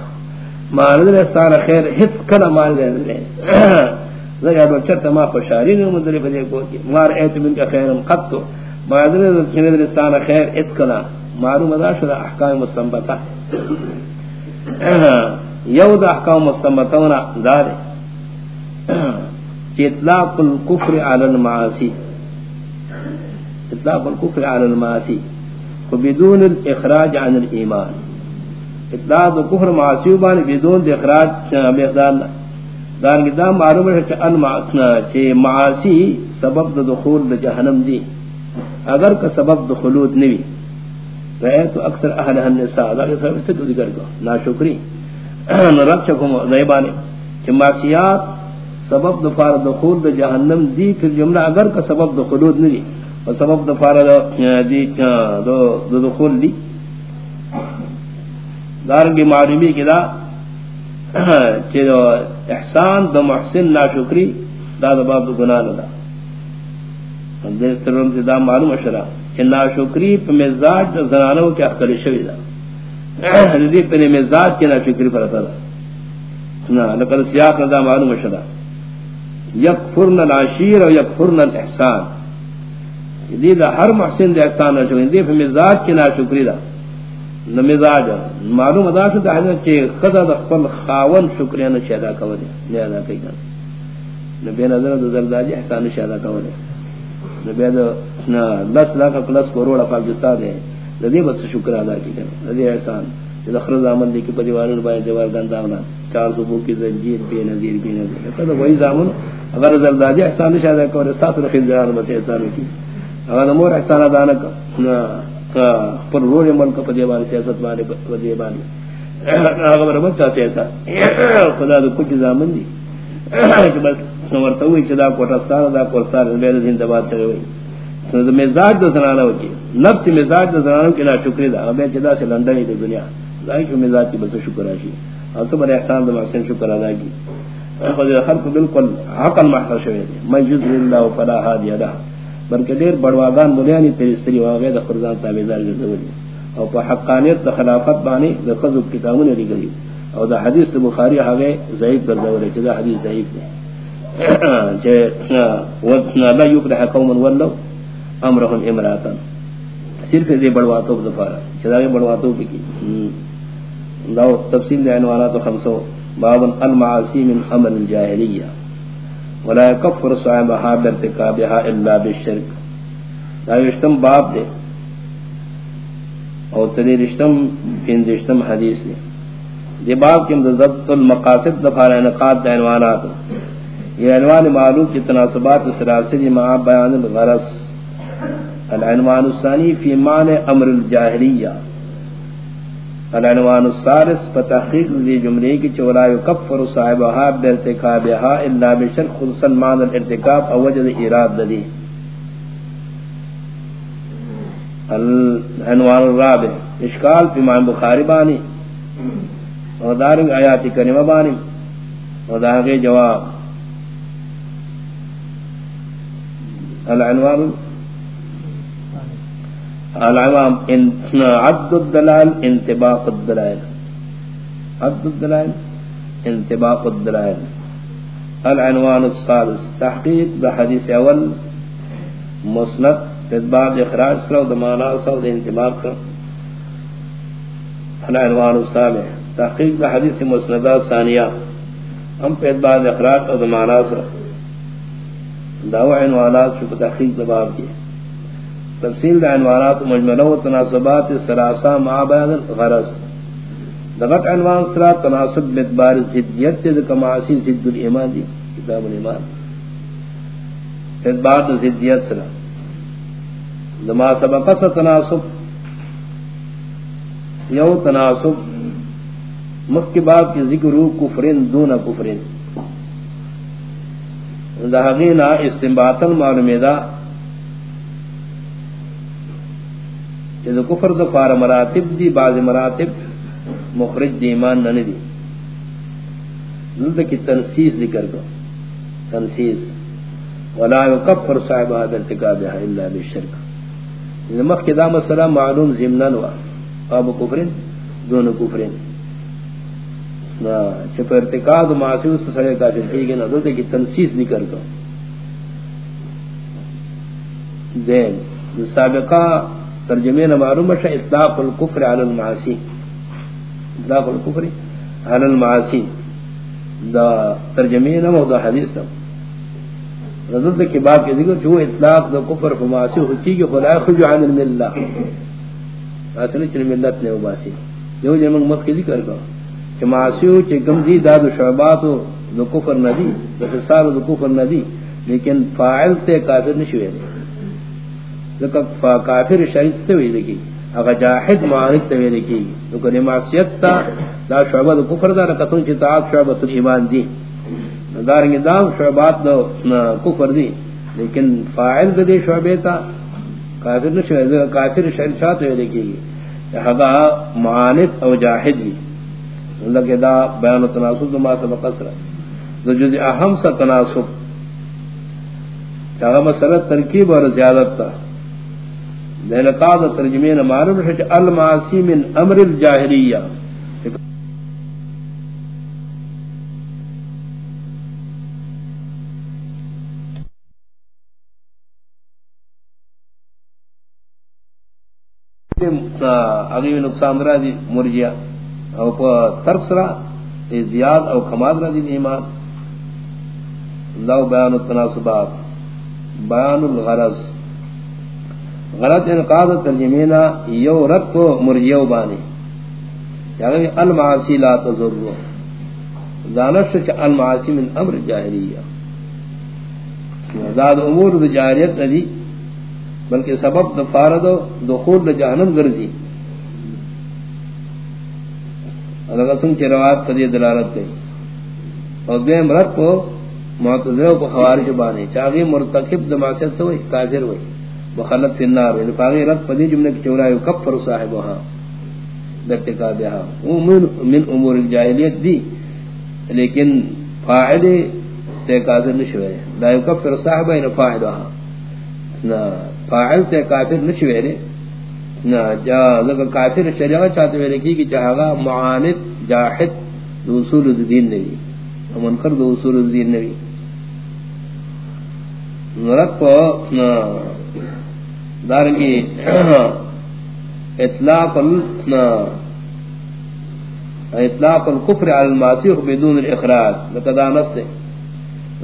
ما نظر استانہ خیر ہت کلا مال دے۔ [clears throat] زیا دو چت ما خوشاری نو مدری بجے کو کی۔ مار ایت من خیر قط۔ ما نظر چنے استانہ خیر ات کلا معلوم ادا شد احکام مستنبطہ [coughs] یو دا احکام مستمتونا دار. [coughs] اطلاق الكفر على المعاصی. اطلاق الكفر على المعاصی. بدون الاخراج عن الايمان اطلاق الكفر معاصی بان بدون اخراج مقدار دار دا معلوم ہے کہ المعاصی کہ معاصی سبب دخول جہنم دی. اگر کا سبب دخلود نوی تو اکثر اہل النساء دا کے سبب سے ذکر کو. ناشکری. نرک چکم زیبانی کہ معصیات سبب دفار دخول دا جہنم دی پھر جملہ اگر کا سبب دخلود نہیں و سبب دفار دا دی دو دخول دی. دارنگی معلومی کی دا [clears throat] چی دو احسان دا محسن ناشکری، دا دا باب دا گناہ دا دیر ترم دا معلوم اشرا کہ ناشکری پہ مزاج دا زنانوں کی اخکر شوی دا. حدیث پر مزاج کے نا فکر پر تھا نا لقد سیاق دا معلوم شدا. یکفرن العشیر و یکفرن الاحسان. دی دا ہر محسن دا احسان نہ چویں دی پر مزاج کے نا شکری دا. نہ مزاج. معلوم ادا شدا ہے کہ خدا دا خپل خاون شکریہ نہ شدا کول نے ادا کئی گا نہ بے نظر دا زرداجی احسان شدا کول لس لاکھ پلس کروڑ پاکستان ہے. ندی بس شکر ادا کی کرے ندی احسان. خرز پریوار دیوار چار صبح کی زنجیر بے نظیر بے نظیر. تو وہی زامن، اگر زردادی احسان دے استاد احسان کی اگر مور احسان ادا نہ کا پر پریوار سیاست والے اگر بچا ایسا خدا کچھ زامن دی. [coughs] بس نورتا ہوئی چدا کوٹستان دا کوستان بے زندہ باد چلے ہوئی تو مزاج دو زنانہ ہوتی نفس مزاج دو زنانہ کی نا شکری دا ہمیں چدا سے لندنی دو دنیا. لائی کہ مزاج کی بس شکر آشی اور سب احسان دو محسن شکر ادا کی خود خلق بالکل حقا محر شوئے دے من جزر اللہ و فلا حادی ادا بلکہ دیر بڑواغان ملیانی پیرستری واغی دا خرزان تابیدار گردولی اور پا حقانیت دا خلافت بانی دا خضب کتابون علی گلی اور دا حدیث دا بخاری حقی ضعیب گردولی کہ دا حدیث ضعیب دے کہ لا یکرح قوما ولو امرهم صرف دے بڑواتو دفارا چدا بڑواتو کی داو تفصیل دے عنوانات خمسو. باب المعاصی من امر الجاہلیہ ولا يكفر صاحبها بارتكابها الا بالشرك. دا یشتم باب دے اور تدی رشتم پین رشتم حدیث دے دی باب کے ضبط المقاصد دفار انقاد دے عنوانات یہ عنوان معلوم کی تناسبات سراسری مع بیان الغرض العنوان الثاني في معنى امر الجاهليه العنوان الثالث فتحقيق ذي جملے کی چولا يكفر صاحبها بارتكابها الا بشرط خصوصا معنى الارتكاب او وجد اراد ذي العنوان الرابع، اشکال فی مان بخاری بانی۔ اور دارنگ آیات کریمہ بانی۔ اور دارنگ جواب۔ العنوان؟ العنوان عبد الدلال، انتباق الدلائل. عبد الدلائل، انتباق الدلائل. العنوان الثالث تحقیق دا حدیث اول، مسند ادبار اخراج سر دمانا سر انتباق سر العنوان السابع، تحقیق دا حدیث مسندہ ثانیہ. ہم پہ ادبار اخراج و دمانا سر دعوی عنوانات شکر تحقیق دباب کی تفصیل دا عنوانات مجملہ و تناسبات سراسا معابید غرص دغت عنوان سرا تناسب مدبار زدیت تیز کماسی زد الایمان دی، کتاب الایمان. ادبار دا زدیت سرا. دما سبقہ سا تناسب، یو تناسب مخباب کی ذکر کفرین، دون کفرین. دہغینا استنباطن معلومی دا جدو کفر دا فار مراتب دی، بعض مراتب مخرج دی، ایمان ننی دی نلدہ کی تنسیس ذکر کو تنسیس ولا یکفر صاحبہ درتکابہا اللہ بالشرک۔ مخ کی دا مسئلہ معلوم زمنان وا اب کفرین، دون کفرین۔ چپ ارتقاد معصوص سڑے کافر کی گنا دو کی تنسیس ذکر کو دین سابقہ ترجمے نہ معلوم ہے، اطلاق الکفر علی المعاصی۔ اطلاق الکفر علی المعاصی۔ دا ترجمے نہ دا حدیث نہ رضت کے باب کے ذکر جو اطلاق دا کفر فمعاصی ہوتی کہ خدا خرج عن الملہ۔ اصل چن ملت نے وباسی جو جمع مت کے ذکر کا۔ چماسیو چکم دی داد و شعبات و دو کفر ندی، دو خسار دو کفر ندی، لیکن فاعل تے کافر نشوئے دے ذکر کافر شریط تے ہوئی لکی اگر جاہد معانک تے ہوئی لکی۔ تو نماسیت تا دا شعبہ دو کفر دا نکتون چی تاعت شعبت الایمان دی۔ دارنگی دا شعبات دو کفر دی، لیکن فاعل دے شعبے تا کافر نشوئے دے کافر شریط شاہ تے ہوئی لکی۔ اگر معانک او جاہد بھی لگے دا بیان و تناسب دو ما سبق اسرا دو جز اہم سا تناسب. چاہا مسئلہ ترکیب اور زیادت تا دہلقاد ترجمین معلوم ہے المعاصی من امر الجاہلیہ اگلی نقصان را دی مرجیہ او پا ترک سرا ازدیاد او کماد را دین ایمان. لو بیان التناسبات. بیان الغرض. غرض انقاض ترجمینا یو رد کو مرجیو بانی. یعنی المعاصی لا تضرو دانش چا المعاصی من امر جاہلیہ داد امور دا جاہلیت ندی بلکہ سبب دا فارد دخول دا جہنم گرزی اگر کی روایت پر یہ دلالت گئی اور بے مرد کو معتذروں کو خوارج بانے چاہیے سے ہوئی، کافر ہوئی۔ مخلط فی النار۔ یعنی ہوئی رد جملے کی کفر صاحب وہاں۔ ہاں۔ من امور الجاہلیت دی، لیکن فاعل تے کافر نشوئے لا یکفر صاحب این یعنی فاعل وہاں۔ فاعل تے کافر نشوئے نہ جا لگا کافر شریعہ چاہتے ہوئے لکھی کہ چاہا معاند، جاہد، دو اصول الدین نبی۔ منکر دو اصول الدین نبی۔ نرد کو دارنگی اطلاق اطلاق الكفر على الماسیح بدون الاخراج لکدا نستے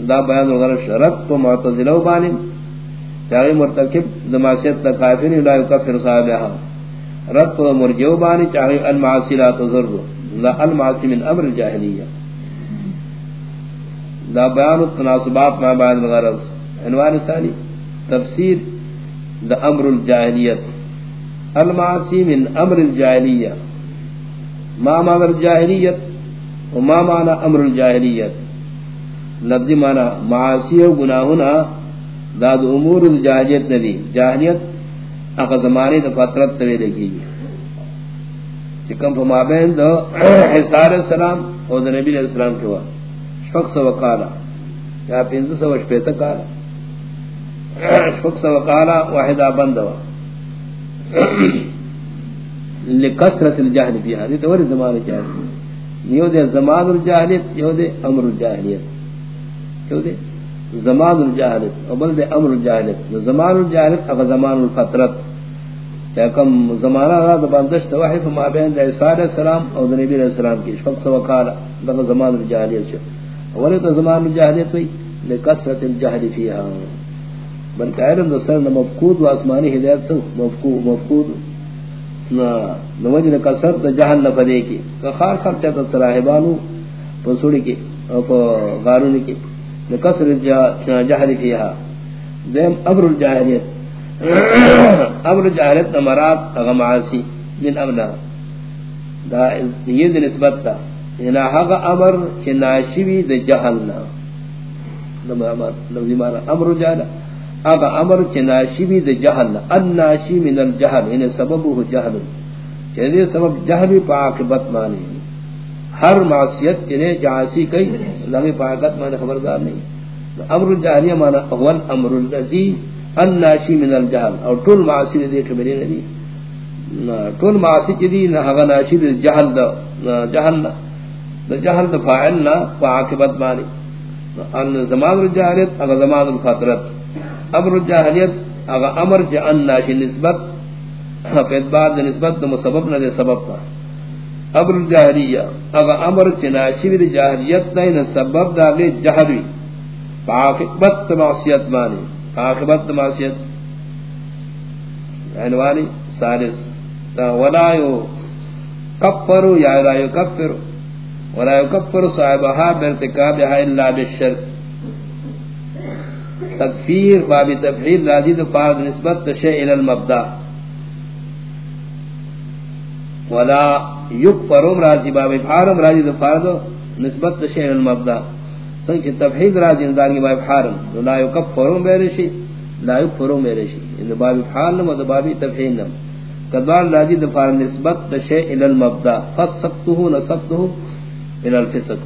دا بیان الغرش رد کو معتزلو بانیم چاہی مرتکب دماسیت تا کافر لا یکفر صاحبها رد و مرجو بانی چاہی المعاصی لا تضر لا المعاصی من امر الجاہلیہ۔ دا بیان التناسبات ما بعد الغرض عنوان ثانی، تفسیر دا امر الجاہلیت۔ المعاصی من امر الجاہلیہ۔ ما معنی الجاہلیت وما معنی امر الجاہلیت۔ لفظی معنی معاصی و گناہنا دا دا امور الجاہلیت ندی جاہلیت اقا زمانی دا فترت توی لکی چکم فما بین دا [clears throat] حسار السلام او دا نبی علیہ السلام کیوا شفق سو وقالا یا پینزو سو شپیتا کالا شفق سو وقالا واحدا بندوا لکسرت الجاہل فی حدی تو وری زمان جاہلیت you they Zaman الجاہلیت you they Amar الجاہلیت you دے زمان الجاہلیت او بل دے امر الجاہلیت زمان الجاہلیت اگا زمان الفترت چاکم زمانہ را دا بندشت وحی فما بین دے عیسیٰ علیہ السلام او دا نبی علیہ السلام کی شفق سوا دا زمان الجاہلیت چھو اولی تو زمان الجاہلیت ہوئی لکسرت الجاہل فیہا. بلکہ علم دا سر مفقود و اسمانی ہدایت سو، مفقود مفقود. نوجن کسر دا جہل لفدے کی. خار خار چاہتا سراہبانو پسوڑی کی، او پا غارونی کی. لکسر جہل فیہا دیم ابر الجاہلیت امر جاہلت نمرات اغم عاسی من امنا دا یہ دن نسبت تا ینا حق امر چی ناشوی دا جہلنا لفظی مانا امر جاہلت اغا امر چی ناشوی دا جہلنا ان من الجہل یعنی سببو جہل چیزی سبب جہلی پا عاقبت مانی ہر معصیت چنے جعاسی کئی لگی پا عاقبت خبردار نہیں۔ امر جاہلیہ مانا اول امر اللذی الناشی من الجہل۔ اور طول معاصی دے دیکھ بری ندی طول معاصی چی دی نحغا ناشی دے جہل دا جہل دا۔ جہل دا فاعل نا فعاقبت مانی ان زمان الجاہلیت، اگا زمان الفطرت امر الجاہلیت، اگا امر جا ان ناشی نسبت فید بعد نسبت دا مسبب نا دے سبب تا۔ امر الجاہلیہ اگا امر چی ناشی دے جاہلیت سبب دا گے جہلوی فعاقبت معصیت مانی۔ عاقبت معصیت۔ عنوانی سالس۔ تا ولا یو کفر یا لا یو کفر ولا یو کفر صاحبها بارتکابها الا بالشرك تکفیر باب تفعیل راضی تو فرض نسبت شیء الى المبدا۔ ولا یکفر راضی باب فارم راضی تو فرض نسبت شیء الى المبدا. سنگ تفحید را جندان باب حارم لا یکفرون میرے لا یکفرون میرے شی ان باب حارم و باب تفحید نم. قدوان راجی دفار نسبت تشے الى المبدا. فسقته نسبته الى الفسق.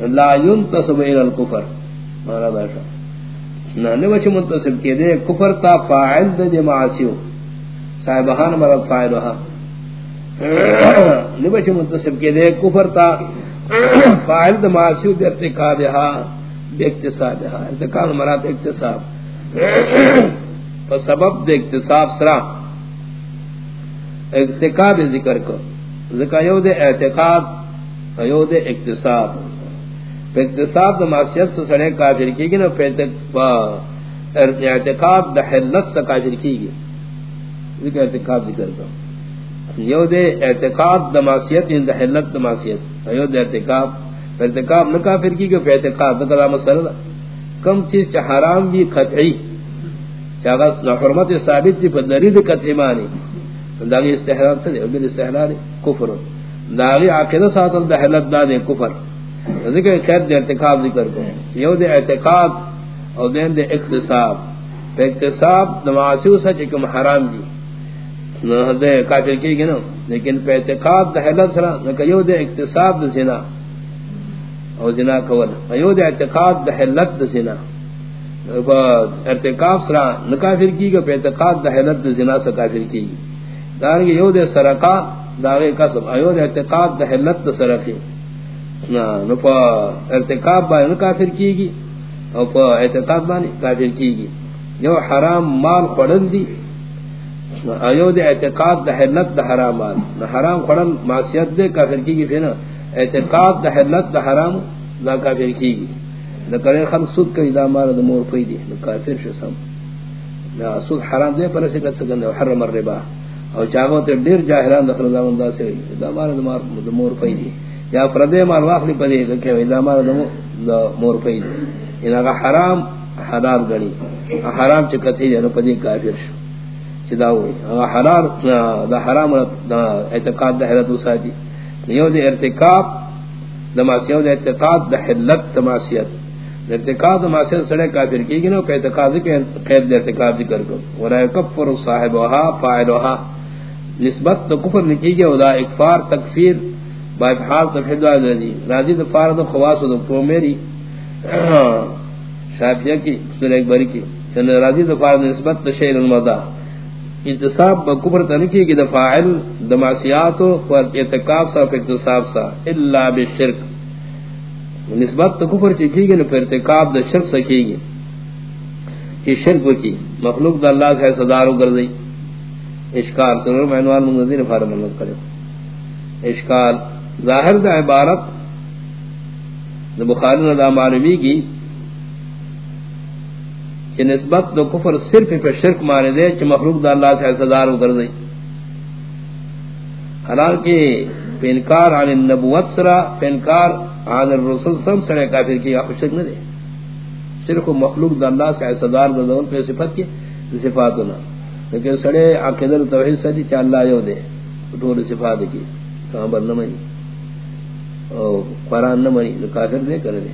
لا ينتصب الى الكفر مانا داشا نانے وچ منتصب کے دے کفر تا فاعل دے معاسیو صاحبہان مرد فاعل وہاں نبچ منتصب کے دے، کفر تا، فاعل د معصیو د ارتکابها د اکتسابها ارتکاب مراد اکتساب په سبب د اکتساب سره ارتکاب ذکر کو، ذکر یو د اعتقاد، یو د اکتساب په اکتساب د معصیت سره سره کافر کیږي نو په اعتقاد د حلت سره کافر کیږي ذکر اعتقاد ذکر کو۔ یو دے اعتقاد دماسیت ان یعنی دحلت دماسیت ایو دے اعتقاد. اعتقاد نہ کافر کی کہ اعتقاد نہ کلام مسل کم چیز چ حرام بھی قطعی. چاغس نہ حرمت ثابت دی پر درید قطعی مانی داغی استحلال سے دے بل استحلال کفر داغی عقیدہ ساتھ دحلت دا دے، کفر. ذکر خیر دے اعتقاد ذکر کو. یو دے اعتقاد اور دین دے اقتصاب. اقتصاب دماسیو سچ کم حرام دی. نہ دے، کافر کی گنو لیکن پہ اعتقاد حلت سرا، نہ کہو دے اقتصاد زنا۔ او زنا کول دے اعتقاد حلت زنا۔ ارتکاب سرا، نہ کافر کی گا پہ اعتقاد حلت زنا سے کافر کی دار یو دے سرقا داغے قسم۔ ایو اعتقاد حلت سرقی۔ نہ ارتکاب با نہ کافر کی گی او اعتقاد با کافر کی گی یو حرام مال پڑن دی۔ ایو دے اعتقاد دا حلت دا حرامات. دا حرام خورن معصیت دے کافر کی گی فینا اعتقاد دا حلت دا حرام دا کافر کی گی دا کرے خلق سود کئی دا مارا دا مور پی دی دا کافر شو سم. دا سود حرام دے پر سکت سکن دا حرم الربا. او چاگو تے دیر جاہران دا خلق دا سے دا مارا دا مور پی دی یا فردے مار واخلی پدی دا مارا دا مور پی دی یعنی انہا حرام حلال گنی. حرام چکتی دی نو پدی کافر شو. چدا ہوئی. حلال دا حرام دا اعتقاد دا حلت وسادی یو دے ارتکاب دا معصیت دا اعتقاد دا حلت، دا معصیت. دا ارتکاب دا معصیت سڑے کافر کی گی نا، کہ اعتقاد کے قید دا ارتکاب ذکر کرو ولا یکفر صاحبها فاعلها. نسبت دا کفر نکی گی ودا اکفار، تکفیر. با افحال تفحید دا دی. راضی دا فارد و خواص و دا پرومیری. شافیہ کی سر ایک بری کی. راضی دا فارد نسبت دا شیر المدہ انتصاب بکبر تنکی کی دفاعل دماسیات و اعتقاب سا اقتصاب سا، الا بالشرک نسبت تو کفر چکی گی نفر ارتقاب دا شرک سکی گی. کہ شرک کی مخلوق دا اللہ سے صدارو کردئی اشکال، سنور معنوان منگزین فارم اللہ کرے. اشکال، ظاہر دا عبارت، دا بخارن دا معلومی کی کہ نسبت دو کفر صرف پہ شرک مانے دے کہ مخلوق دا اللہ سے حصدار ہو کر دے حالانکہ پینکار عن النبوت سرا پینکار عن الرسول سم سڑے کافر کی آپ شرک نہ دے۔ صرف مخلوق دا اللہ سے حصدار دا دون پہ صفت کی صفات ہونا لیکن سڑے عقیدر توحید سدی کہ اللہ یو دے۔ دور صفات کی، کہاں بر نہ اور قرآن نہ کافر دے کر دے۔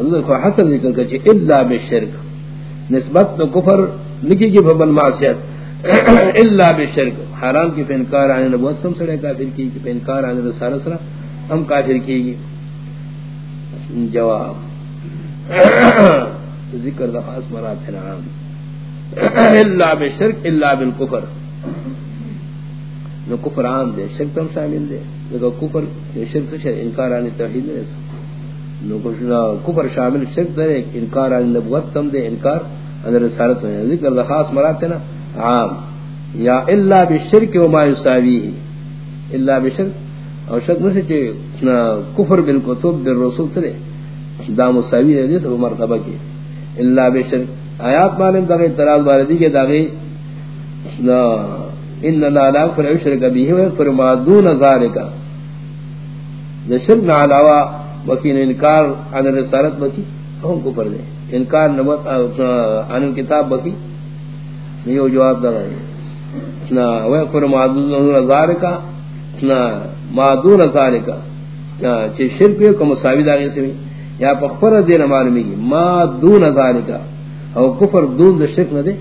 اندر کو حسن ذکر کر چی اللہ بشرک۔ نسبت تو کفر لکھی کی فبل معصیت۔ [clears throat] الا بالشرک حرام کی پنکار آنے نبوت سم سڑے کافر کی کہ پنکار آنے رسالہ سرا ہم کافر کی گی۔ جواب۔ [clears throat] ذکر دا خاص مرات ہے نعام [clears throat] الا بالشرک الا بالکفر۔ نو کفر عام دے، شرک تم شامل دے۔ لیکن کفر شرک سے انکار آنے توحید دے نو کفر شامل، شرک دے انکار آنے نبوت تم دے، انکار۔ اندر رسالت میں ذکر دا خاص مراد ہے نا، عام۔ یا الا بالشرک وما يساويه الا بالشرک او شرک نہ کہ کفر بالکتب بالرسول سے دا مساوی ہے جس مرتبہ کی۔ الا بالشرک آیات مانم دا اعتراض والے دی کہ دا ان لا لا فر اشرک به و فر ما دون ذلك دا شرک نہ علاوہ وکین انکار عن رسالت بکی ہم کو پر دے۔ انکار نمت عن کتاب بکی؟ یہ جواب دا ہے۔ نا وہ پر معذور ہزار کا نا معذور ہزار کا چ شرک کو مساوی دا سے یا پخر دین معلومی کی ما دون ہزار کا او کفر دون دے شرک نہ دے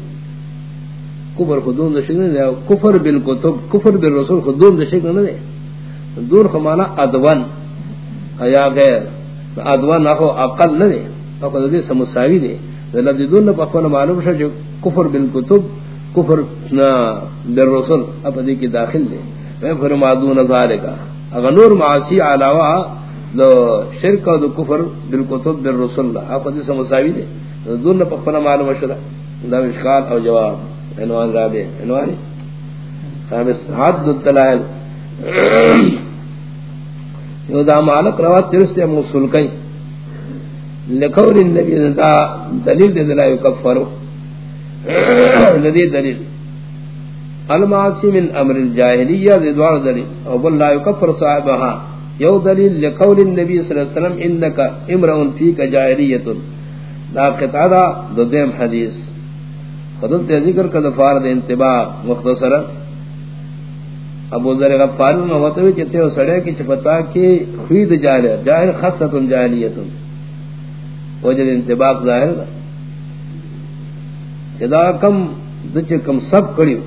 کفر خودون دے شرک نہ دے کفر بالکتب، کفر بالرسول خودون دے شرک نہ دے دور خمانہ ادوان یا غیر۔ ادوان نہ اقل نہ دے فقد دے سمساوی دے لفظ دون نہ پکو معلوم شو جو کفر بالکتب، کفر نہ بالرسل اپ دے کی داخل دے میں فرما دون ذالک اگر نور معاصی علاوہ لو شرک و کفر بالکتب، بالرسل اپ دے سمساوی دے دون نہ پکو معلوم شو دا اشکال او جواب. عنوان رابع عنوان خامس حد الدلائل. یو دا مالک روات ترستے موصول کئی لقول النبی دا دلیل دے لا یکفرو لدی دلیل. المعاصی من امر الجاہلیہ دے دوار دلیل. او بل لا یکفر صاحبها یو دلیل لقول النبی صلی اللہ علیہ وسلم انکا امرؤن فیک جاہلیت دا قطع دا دو دیم حدیث. خدل تے ذکر کا دفار دے انتباع مختصرا ابو ذر غفار میں ہوتے ہوئے چتے ہو سڑے کی چپتا کی خید جاہلیت. جاہل خصت جاہلیت وجد انتباق ظاہر دا جدا کم دچ کم سب کڑیو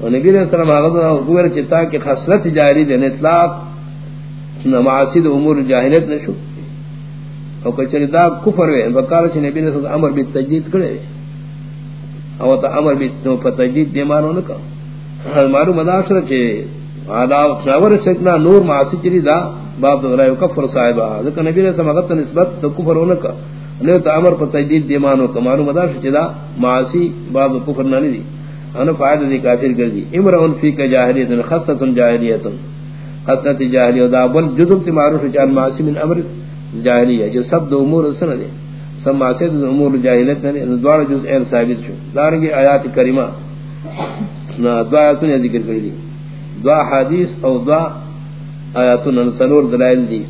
اور نبی علیہ السلام آغازنا گویر چتا کہ خسرت جاری دین اطلاق نمعاسی امور جاہلیت نشو او کچھر دا کفر وے بکارا چھ نبی علیہ السلام عمر بیت تجدید کرے وے او تا عمر بیت تجدید دیمانو نکا مارو مداشر چھے آدھا نور سکنا نور معاسی چلی دا۔ باب غلا کفر صاحبہ ذکر نبی علیہ السلام غت نسبت تو کفر ہونے کا نے تو امر پر تجدید دیمانو کمانو مدار چدا معاصی باب کفر نہ دی انا فائدہ دی کافر کر دی امرون فی کا جاہلیت خصت جاہلیت خصت جاہلیت دا بل جذب تی معروف چان معاصی من امر جاہلیہ. جو سب دو امور سن دے. سب معاصی دو امور جاہلیت نے دوار جز ایر ثابت شو. دارنگی آیات کریمہ. نا دعا آیاتوں ذکر کری دعا حدیث او دعا آیاتن سنور دلائل دی.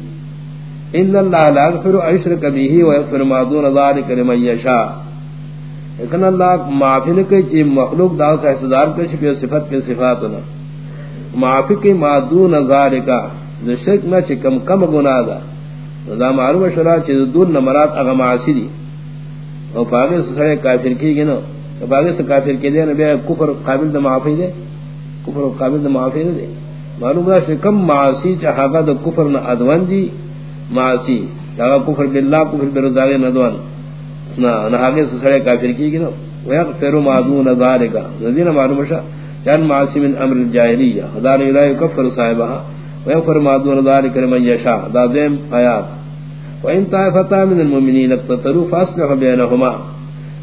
ان اللہ لا یغفر اشرک به و یغفر ما دون ذلك لمن یشاء. لیکن اللہ معافی نے کہ چی مخلوق دا سے حصدار کے شپی صفت پہ صفات ہونا. معافی کی مادون ازار کا شرک نہ چی کم کم گناہ دا. دا معلوم شرا چی دون نمرات اغا معاسی دی. اور پاگے سے کافر کی گی نا. پاگے سے کافر کی دے نبی کفر قابل دا معافی دے. کفر قابل دا معافی دے. معلوم دا چی کم معاسی چاہاگا دا کفر نا ادوان دی معاسی دا کفر باللہ کفر برزاغی ندوان نا نہ سے سڑے کافر کی گی نا ويغفر ما دون ذلك. الذين معلوم شاء كان معصم من امر الجاهليه هذا لا يكفر صاحبها، ويغفر ما دون ذلك لمن يشاء ذا ذم ايات وان طائفه من المؤمنين اقتتلوا فاصلحوا بينهما.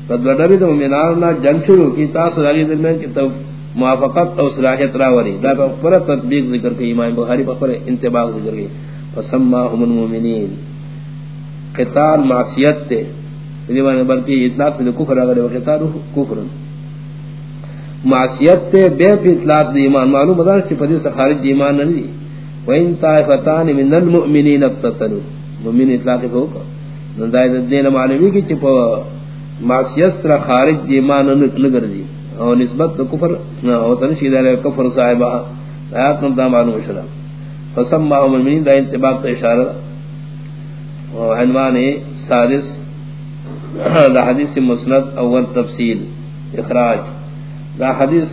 فدرد المؤمنان جنگ شروع کی تاس علی درمیان کی تو موافقت اور صلاحیت راوری دا پر تطبیق ذکر کی امام بخاری پر انتباہ ذکر کی فسماهم المؤمنین قتال معصیت تے. یعنی دیوان بلکہ اطلاق تے کفر اگر وقتا روح کفر. معصیت تے بے پی اطلاق دی ایمان. معلوم بدار چی پدی سے خارج دی ایمان نہیں وین طائفتان من المؤمنین اقتتلوا. مؤمن اطلاق پہ ہوگا نندائی دین معلومی کی چی پا معصیت سر خارج دی ایمان نگر دی. اور نسبت کفر او تنشید علیہ کفر صاحبہ۔ آیات نمتا معلوم شرح فسماهم المؤمنین دا انتباق تا اشارہ۔ عنوان سادس۔ دا حدیث مسند، اول تفصیل، اخراج۔ دا حدیث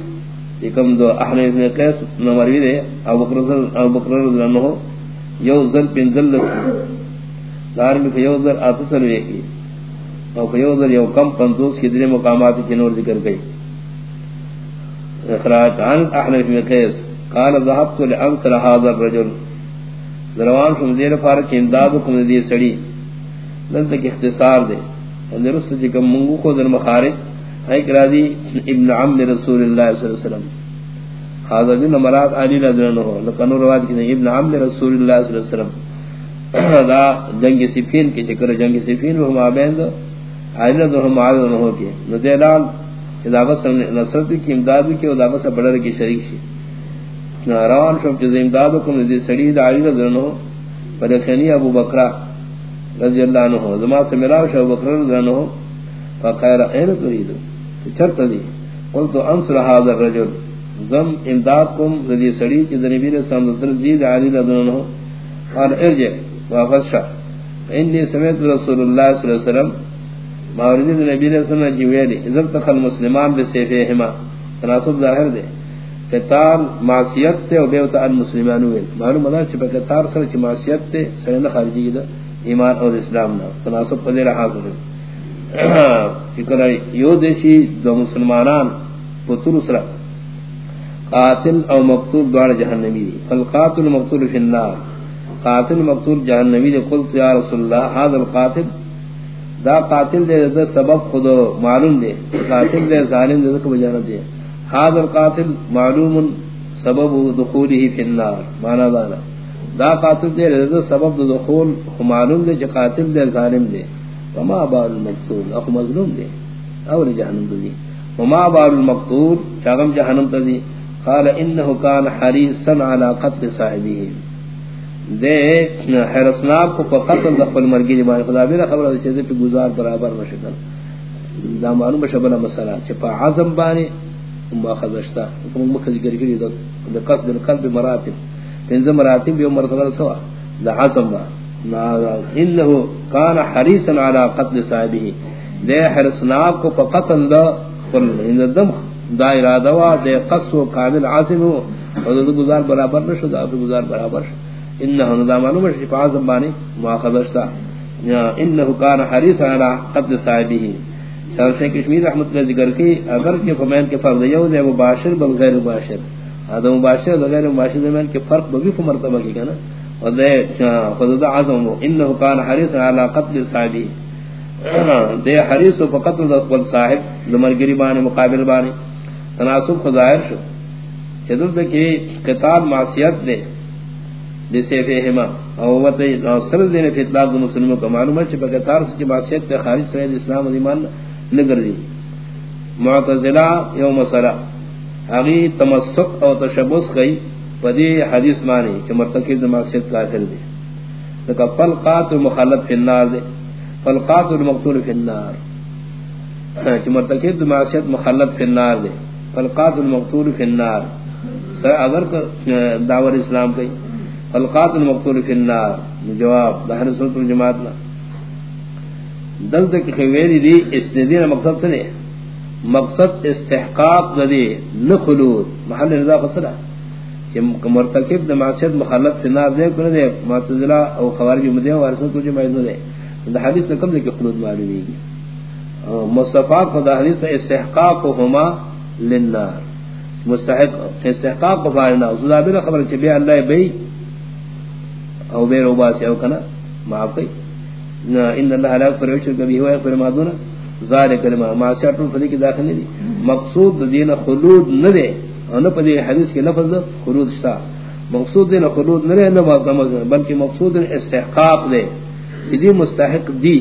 کم دو احنا ابن قیس نمروی دے۔ ابو بکر رضی اللہ یو ذل بن ذل دار میں یو ذل اتسل وی او کہ یو ذل یو کم پندوس کی دنے مقامات کی نور ذکر گئی۔ اخراج عن احنا ابن قیس. قال ذهبت لانصر هذا الرجل. دروان شم دیر فارق امدادکم دی سڑی. لن تک اختصار دے. درست جکم منگو کو در مخارج. ہے کہ راضی ابن عم رسول اللہ صلی اللہ علیہ وسلم. حاضر دن مراد علی رضی اللہ عنہ. لکنو رواد کی ابن عم رسول اللہ صلی اللہ علیہ وسلم. دا جنگ سفین کی چکر جنگ سفین وہ مابین دا علی رضی اللہ عنہ کی ندیلال ادابت نصرت کی امداد کی ادابت سے بڑھر کی شریک شی۔ روان شب چیز امداد کو ندی سڑید علی رضی اللہ عنہ، پر ابو بکرہ رضی اللہ عنہ۔ زما سے ملا شو بکر رضی اللہ عنہ، فقال اين تريد چرت دی۔ قلت انصر هذا الرجل۔ زم امدادكم ذي سڑی کہ نبی نے سامنے دی علی رضی اللہ عنہ۔ قال ارجع واپس انی سمعت رسول اللہ صلی اللہ علیہ وسلم ماورد نبی نے سنا جی ویلی اذا تخل مسلمان بسیفہما تناسب ظاہر دے قتال معصیت تے و بیوتا المسلمان ہوئے معلوم ہے کہ قتال سر معصیت تے سرند خارجی دا، ایمان اور اسلام نہ۔ تناسب پدے رہا حاضر [clears throat] چکر یو دیشی دو مسلمانان پتر اسرا قاتل او مقتول دوار جہنمی دی۔ فالقاتل مقتول فی النار۔ قاتل مقتول جہنمی دی۔ قلت یا رسول اللہ هذا القاتل دا قاتل دے، دا سبب خود معلوم دے۔ قاتل دے، ظالم دے دکھ بجانب دے۔ هذا القاتل معلوم سبب دخوله فی النار مانا دانا دا قاتل دے رضا سبب دو دخول معلوم دے چا قاتل دے، ظالم دے۔ وما بال المقتول اخو مظلوم دے۔ اور جہنم دی۔ وما بال المقتول، چاگم جہنم دی۔ قال انہو کان حریصا على قتل صاحبه دے حرسناب کو قتل دخل مرگی دی بانی. خدا بینا خبر دے چیزے پہ گزار برابر مشکل دا معلوم شبنا مسئلہ. چپا عظم بانی مخذشتا مخذ گرگری دا قصد القلب مراتب. انزم مراتب یو مرتبہ سوا. دا حسن با. انہو کان حریصا علی قتل صاحبه. دے حرسناب کو پا قتل دا قل اند دم دا ارادہ وا، دے قص و کامل عاصم ہو اور دا گزار برابر نشو دا گزار برابر شو. انہو دا معلوم ہے شفا عظم بانی مواخذشتا انہو کان حریصا علی قتل صاحبه سر شیخ کشمیر رحمت اللہ ذکر کی، اگر کہ فمین کے فرض یو دے مباشر بل غیر مباشر. ادم مباشر غیر مباشر زمین کے فرق بگی کو مرتبہ کی کنا ودے خود عظم انه كان حريص على قتل صاحبه دے حریص و قتل قتل صاحب لمر گریبان مقابل بانی. تناسب خظاہر شو. چدل کہ قتال معصیت دے. جسے فہما او وتے سر دین فی اطلاق مسلموں کو معلوم ہے کہ قتال سے معصیت تے خارج سے اسلام و ایمان نہ گردی معتزلہ یوم صلاح. اگی تمسک او تشبس گئی پدی حدیث مانی کہ مرتکب معصیت کافر دی. تو فل قاتل مخالف فی النار دے فل قاتل مقتول فی النار. کہ مرتکب معصیت مخلد فی النار دے فالقات المقتول فی النار. سر اگر دعوت اسلام کئی فالقات المقتول فی النار. جواب دہر سنت الجماعت نا. دل تک خویلی دی، اس دین مقصد سے مقصد استحقاق دے نخلود محل رضا فصلہ کہ مرتکب دا معصیت مخالف فی النار دے کنے دے، معتزلہ او خوارج مدیہ وارسن تو جمعید دے. دا حدیث نکم دے کہ خلود معلومی گی مصطفیٰ خدا حدیث استحقاق ہما للنار. مستحق، استحقاق فارنا اسودا بلا خبر چھ بیا اللہ بی او بے روبا سے او کنا، معاف کئی۔ نا، ان اللہ لا یغفر یشرک به و یغفر ما دون ذلک لما، ما شرط فدی کی داخل نہیں مقصود دین خلود نہ دے۔ اور نہ حدیث کے لفظ خلود شتا مقصود دین خلود نہ نہ بلکہ مقصود استحقاق دے۔ یہ مستحق دی۔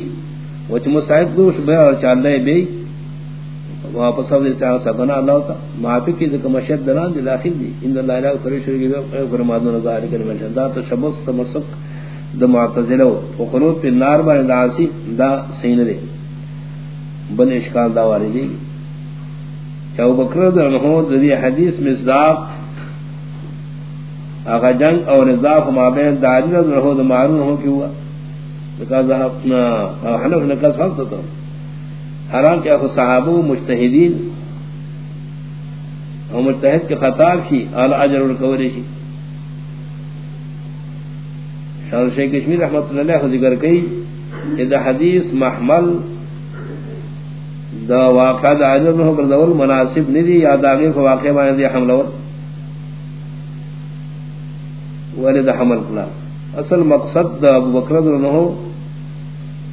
وچ مستحق دوش بے اور چالے بے۔ واپس او سے سبنا اللہ تا معافی کی ذکر مشد دران دی داخل دی ان اللہ علیہ لا فرش کی فرمادون ذالک المشد دا تشبس تمسک د معتزلہ و. خلود پہ نار بار دا داسی دا سین دے بن اشکال دا واری دی. چاو بکر در نحو دی حدیث مصداق آغا جنگ اور نظاف مابین داری در نحو دا معرون ہو کی ہوا حنف نکاس فلتا تو حرام کیا صحابو مجتہدین اور مجتہد کے خطاب کی، اعلی اجر القوری کی۔ شاہ شیخ کشمیر رحمت اللہ علیہ ذکر کئی کہ دا حدیث محمل دا واقع دا عجر نحو کردول مناسب ندی یا دا غیر کو واقع بانے دی حملور ولی دا حمل کلا۔ اصل مقصد دا ابو بکر نحو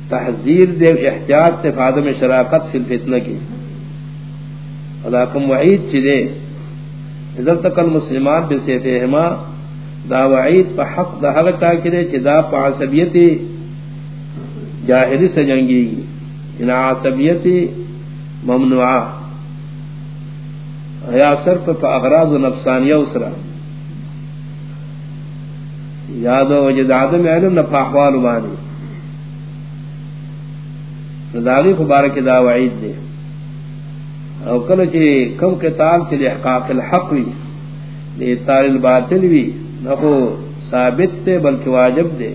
تحذیر دے احتیاط تے فادم شراکت فی الفتنہ کی۔ علاقم وعید چی دے۔ اذر تک المسلمان بسیفہما دا وعید پا حق دا حق تاکی دے چی دا پا عصبیت جاہلی سے جنگی گی ان عصبیت ممنوعہ۔ یا صرف پا اغراض و نفسانیہ اسرا۔ یادو وجد جی عدم علم نفا احوال بانی داغی مبارک دا وعید دے او کل چی کم کتاب چی احقاق الحق وی دے تار الباطل وی نکو ثابت دے بلکہ واجب دے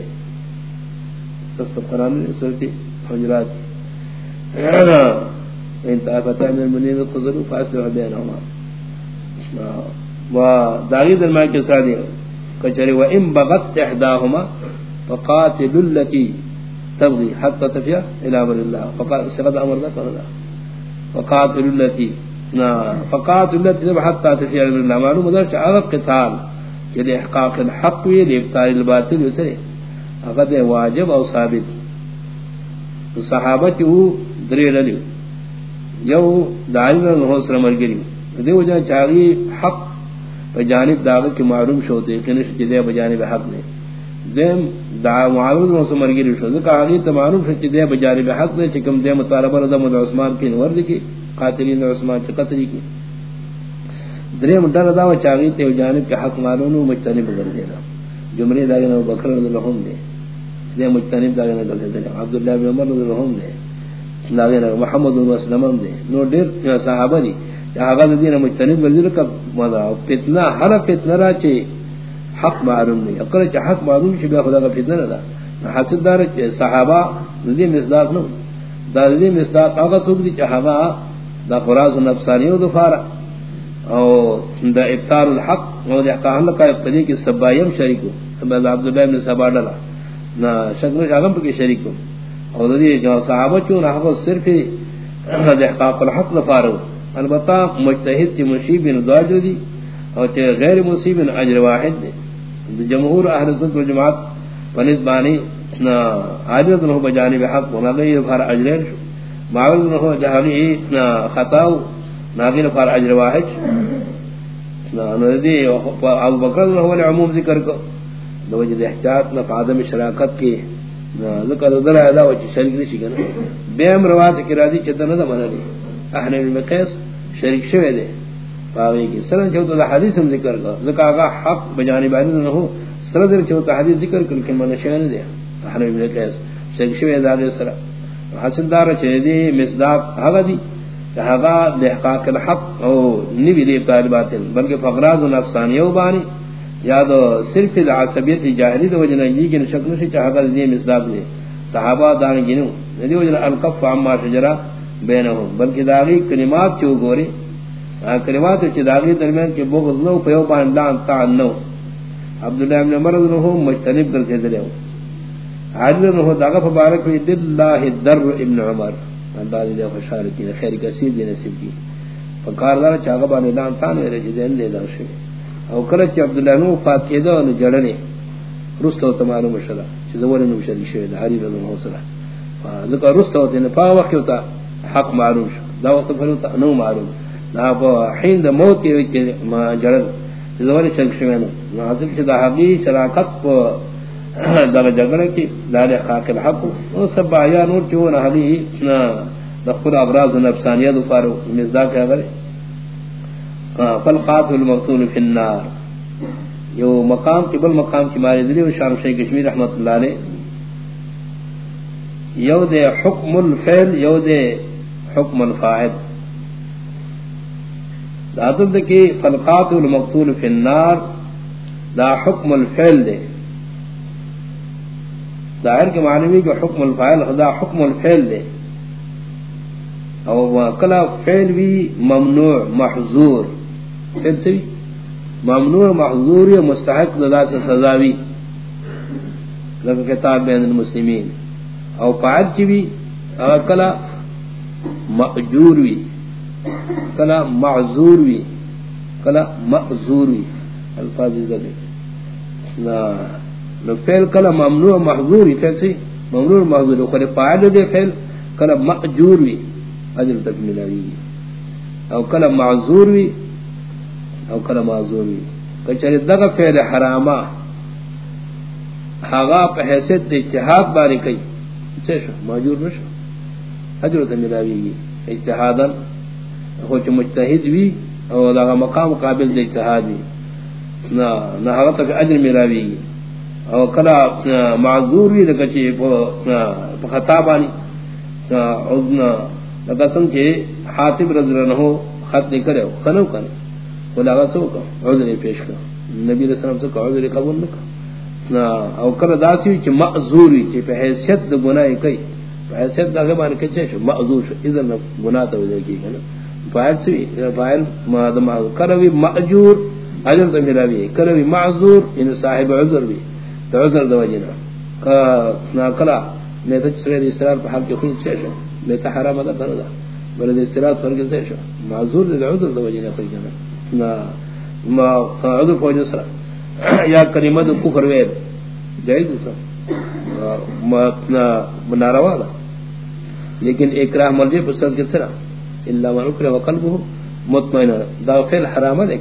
دست قرآن دے سورتی حجرات. انتہا فتح من المنین القضر فاسلو حبین ہما و داغی درمان کے ساتھ کچھری و ام بغت احداہما فقاتل اللتی تبغي حتى تفيا الى امر الله. فقال سبب امر ذا قال فقاتل التي نا فقاتل التي حتى تفيا الى الله. معلوم ذا شعر قتال. کہ احقاق الحق و یعنی ابطال الباطل اسے اگر واجب او ثابت. صحابہ کی وہ درے للی جو دائم نہ سر مر گری دے وجہ چاہیے حق بجانب دعوت کے معلوم شو دے، کہ نش دے بجانب حق نے دیم دا معارض نو سمرگی رشو ذکا آگی تمانو شچ دے بجارب حق دے چکم دے مطالبہ رضا مد عثمان کی نور دکی قاتلین عثمان چا قتلی کی. دریم در رضا و چاگی تے جانب کے حق معلوم مجتنب گر دینا جمری داگی نو بکر رضا لحوم دے. دے مجتنب داگی نو دلے دے عبداللہ بن عمر رضا لحوم دے. داگی نو محمد بن وسلم دے. نو دیر صحابہ دی. چاہاگا دین مجتنب گر دینا کب فتنہ، ہر فتنہ را چے حق معلوم نہیں اقرا چ حق معلوم شبہ خدا کا فتنہ نہ حاصل دار صحابہ ندی مصداق نو دا ندی مصداق اگا تو دی صحابہ دا فراز نفسانی و دفارا او دا ابطال الحق و دا قاہن کا پدی کی سبایم شریکو سبا عبد الله بن سبا ڈلا نا شکر شاگم کی شریکو او دی جو صحابہ چوں رہا صرف دا احقاق الحق دفارو البتہ مجتہد کی مشیب بن دواجر دی. اور غیر مصیب اجر واحد دے جمہور اہل سنت و جماعت بنسبانی عاجز نہ بجانب حق و نغیر فار اجر معاوض نہ جہانی خطا ناغیر فار اجر واحد. ندی ابو بکر نہ ہو عموم ذکر کو دو وجہ احتیاط نہ عدم شراکت کی ذکر در ادا و شریک نہیں شگنا بیم روایت کی راضی چتن نہ منلی اہل المقیس شریک شوی دے پاوی کی سر جو تو حدیث ہم ذکر کر ذکا کا حق بجانب ان نہ ہو سر در جو تو حدیث ذکر کر کہ من شان دے احنا ابن قیس، شیخ شوی دا سر حاصل دار چے دی مصداق ہا دی جہاں دحقاق الحق او نبی دی ابتال باطل۔ بلکہ فقراز و نفسانیو بانی۔ یا دو صرف العصبیت جاہلی دو وجنہ یہ کہ شک نشی چاہا دی مصداق دی صحابہ دان گنو۔ دی وجنہ القف عما شجرہ بینہم۔ بلکہ داغی کلمات چو گوری۔ کلمات چو داغی درمیان کی بغض نو پیو بان لان تعن نو. عبداللہ ابن مرض نو مجتنب کر سے دلے ہو عادل نو داغا فبارک وی دللہ در ابن عمر. اللہ دے خوشحال کی خیر کثیر دی نصیب کی. فکار دار چاغه باندې اعلان تان ویل چې دین دے دا شی او کله چې عبد الله نو فاتحه دا نو جړنه رستو ته معلوم شلا چې زول نو شری شوی دا هری نو حوصله ځکه رستو ته نه په وخت ته حق معلوم شو دا وخت په نو نو معلوم. دا حین د موت کې حاصل دا شراکت در جگڑ کی خاک الحق سب نور نہ نہ دخل ابراز مزدا کیا کرے. فل قاتل المقتول فی النار. یو مقام بل مقام کی مارے دلی شام شیخ کشمیر رحمت اللہ علیہ. یو دے حکم الفعل، یو دے حکم الفاعل. دا کی فل المقتول فی النار دا حکم الفعل دے۔ ظاہر کے معنی کہ حکم الفائل خدا حکم الفعل دے۔ او کلا فعل بھی ممنوع، محظور۔ فعل سے ممنوع، محظور یا مستحق لدا سے سزاوی لگا کتاب بین المسلمین۔ او فائل کی بھی کلا مأجور بھی۔ کلا معذور بھی کلا معذور بھی الفاظ ذکر نا نو فعل کلا ممنوع محظور ہی فعل سی ممنوع محظور ہی خلی دے فعل کلا مأجور بھی اجر تک ملاوی او کلا معذور بھی او کلا معذور بھی کچھر دغا فعل حراما حاغا پہ حیثیت دے اتحاد باری کئی چے شو؟ معجور نشو اجر تک ملاوی اتحادا خوچ مجتہد بھی او دغا مقام قابل دے اتحاد بھی نا نا حاغا تک اجر ملاوی او کلا معذور وی لکچی پا خطابانی عدنا لکسن چی حاتب رضی اللہ عنہ خط نہیں نکرے خنو کن ولا سو کا عذر پیش کر نبی علیہ السلام سے کا عذر قبول نہ او کلا داسی چ معذور وی چ پہ حیثیت د گناہ کئی حیثیت دا گمان کچے شو، معذور شو. اذن گناہ تو دے کی کنا فاعل سی فاعل ما دم کروی ماجور اجر تو ملاوی کروی معذور ان صاحب عذر بھی تو عذر دو جنا کا نا کلا. میں تو چرے استرار پہ حق خود سے شو. میں تو حرام دا. کردا بل استرار پر کے سے شو. معذور دے عذر دو جنا کوئی جنا نا ما عذر کو جسرا یا کلمہ دو کفر وے جائز سب ما نا بناروا دا. لیکن اکراہ مرجع پر صد کے سرا. الا ما نکر وقلبه مطمئن. دا فعل حرام ہے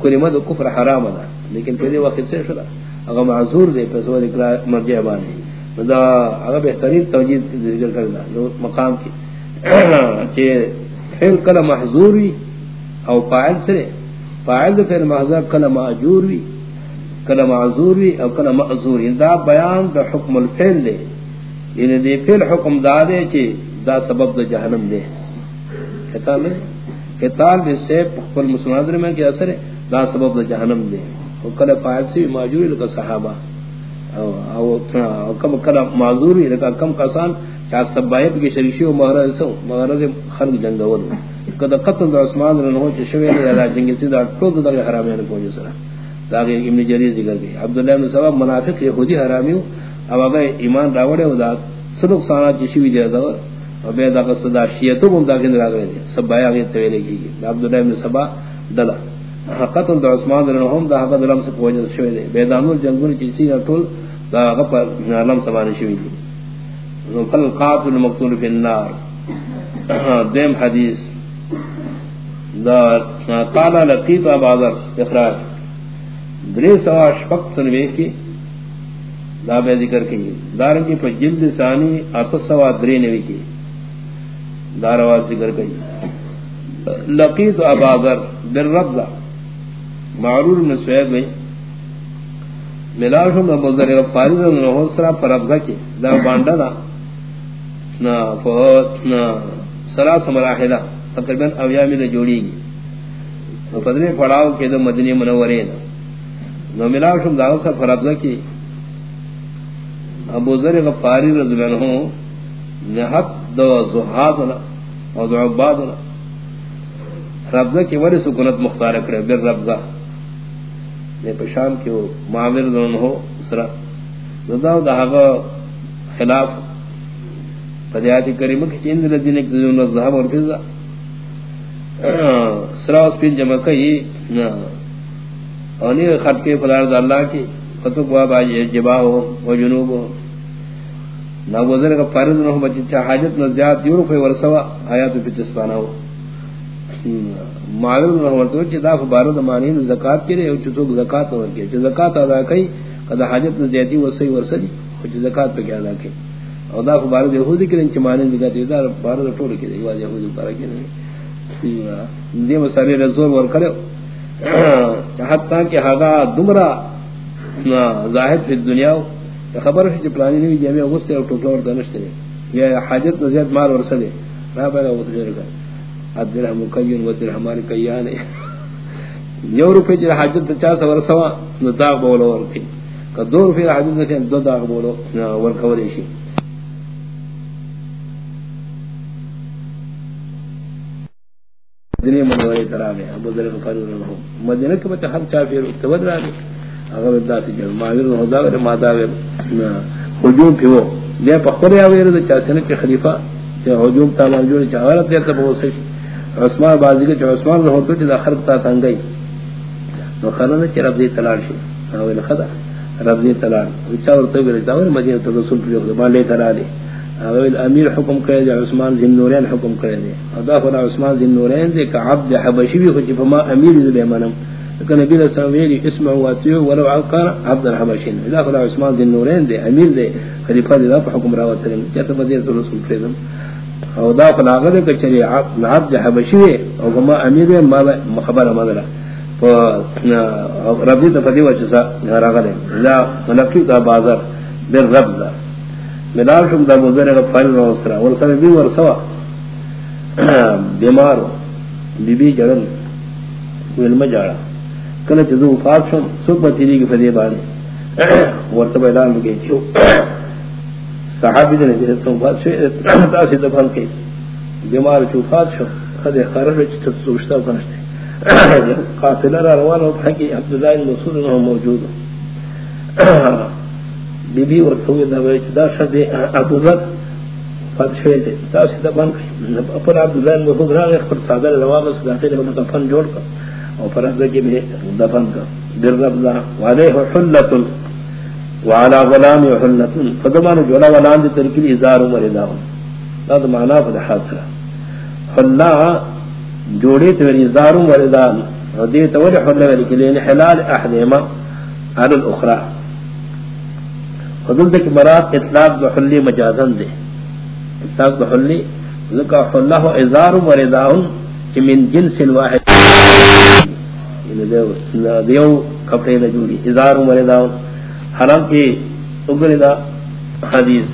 کلمہ دو کفر حرام ہے لیکن پہلے وقت سے شو اگر معذور دے پس وہ ذکر مرجع بانے دا اگر بہترین توجید ذکر کرنا جو مقام کی کہ [clears throat] فعل کلا محظور وی او فاعل سرے فاعل دے فعل محظور کلا معجور وی کلا معذور وی او کلا معذور دا بیان دا حکم الفعل دے یعنی دے فعل حکم دا دے چی دا سبب دا جہنم دے کتاب میں کتاب میں سے پخفل مسلمان در میں کیا اثر ہے دا سبب دا جہنم دے۔ او کل فائل سی معذوری لکا صحابہ۔ او او کم کل معذوری لکا کم کسان چاہ سبائب کی شریشی و مغرز سو مغرز خلق جنگول۔ کدا قتل دا عثمان رنہو چا شوی دا جنگی سی دا ٹھوک دا حرامیان پوجی سرا دا ابن جریر ذکر گئی عبداللہ ابن سبب منافق یہودی حرامیو اب اگر ایمان راوڑے و دا سلوک سانات چی شوی دیا دا۔ و بے دا قصد شیعتو بم دا گند را گئے سبائی آگئی تویلے کی عبداللہ ابن سبب دلا قتل دا عثمان رن هم دا حقد لمس پوجد شوئے دے۔ بیدانو جنگون چیسی اٹول دا غپر لمس سبان شوئے دے۔ فل قاتل مقتول فی النار۔ دیم حدیث۔ دا قالا لقیت آبادر اخراج۔ دری سوا شفق سنوے کی دا بے ذکر کی دارنگی پر جلد ثانی اتس سوا نوی کی داروات ذکر کی لقیت آبادر بالربزہ معرور میں سوید میں ملاوشم ابو ذر غفاری رضی اللہ عنہ سرا پر ابزا کی دا بانڈا دا۔ نا فوت نا سلاس مراحلہ تقریباً اویا میں جوڑی گی۔ فدرے پڑاؤ کے دو مدنی منورے نا نو ملاو شم داو سا فرابزہ کی ابو ذر غفاری رضی اللہ عنہ نحق دو زہادنا او دو عبادنا ربزہ کی وری سکونت مختار کرے، بر ربزہ نے پشام کی وہ معاور دون ہو اسرا داو دا حقا خلاف۔ فدیاتی کریمہ کی چیند لدین ایک زیون الزہب اور فضہ سراس پین جمع کئی۔ اونی خط کے فلار اللہ کی۔ خطب واب آجی جبا ہو و جنوب ہو۔ نا وزر کا فارد نہ ہو بچی چاہ حاجت نہ زیاد یورو کوئی ورسوا آیاتو پی تسپانا ہو۔ معلوم نہ ورتو چی دا فبارد مانین زکاة کرے او چطوک زکاة نہ ورکی چی زکاة ادا کئی، قد حاجت نہ زیادی وصی ورسلی چی زکاة پہ کیا ادا کئی۔ او دا فبارد یہودی کریں چی مانین زکاة دا بارد ٹوڑ کرے واز یہودی بارا کرے دی مساری رسول ور کرے۔ حتا کہ ہاگا دمرا ظاہر فی دنیا خبر ہے کہ پلانی نہیں جمع غصے اور ٹوٹو اور دنشتے یہ حاجت زیاد مال ورسلے رہا پہلا وہ تجھے رکھا الدرہم کیون و درہم کیان. یو روپے جر حاجت چا سور سوا نو داغ بولو ورکی کہ دو روپے حاجت نشے دو داغ بولو ورکوریشی مدینہ منورے ترا گئے ابو ذر غفاری رضی مدینہ کے بچے ہر چا پھر تبد رہا گئے اگر اللہ سے جل معاویر ہدا اور مادا وے ہجوم پیو لے پخورے اوے رضی چا سنے کے خلیفہ کہ ہجوم تا موجود چاورت دے تب ہو سی عثمان بازی کے جو عثمان نے ہوتے کہ اخر تا تنگئی تو خلن نے رب دی تلاش او خدا رب دی تلاش چا ورتے گئے تا مدینہ تو رسول پیو دے مالے تلاش اول امیر حکم کرے دے، عثمان ذن نورین حکم کرے دے. ادا خدا عثمان ذن نورین دے، کہ عبد حبشی بھی کچھ فما امیر ذ بیمنم کہ نبی علیہ السلام ویلی، اسمع و اتیو ولو کان عبد الحبشی ادا خدا عثمان ذن نورین دے، امیر دے، خلیفہ دے حکم راوت کرے کہتا بدی رسول کرے دم او دا خدا غد کہ چلی عبد حبشی او فما امیر ما خبر مدرا تو ربی تو فدی وجہ سا راغلے لا نفی تا بازار بالربزہ ملال شم دا بزر غفال [clears throat] و اسرا ورسا بی ورسوا بیمار بی بی جڑن علم جاڑا کل چیزو وفات شم سوک بطیری کی فدی بانی [coughs] ورطب اعلان بگئی چیو صحابی دنے جیسے سو وفات شو تاسی دفن کی بیمار چو وفات شم خد خارش وچ چت سوشتا کنشتے قاتلہ را روان ہو پھنکی عبداللہ المسول انہوں موجود بی بی اور سوی دا وی دا شد ابو ذر فات شوی دے دا سی دا بان پر عبداللہ محمود را غیر پر صادر لواغ اس داخل میں دفن جوڑ کر اور کی بھی دفن کر۔ در وعلیہ حلت وعلا غلام حلت فدمان جولا غلام دی ترکیل ازار دا فد حلا جوڑی یعنی ازار حلا یعنی حلال احدیما الاخرى۔ دک مراد اطلاق بحلی مجازن دے۔ اطلاق بحلی ذکا حلہ ازار و رداؤن چی من جنس واحد۔ دیو، کپڑے نجوری ازار و رداؤن حرام کی اگردا حدیث۔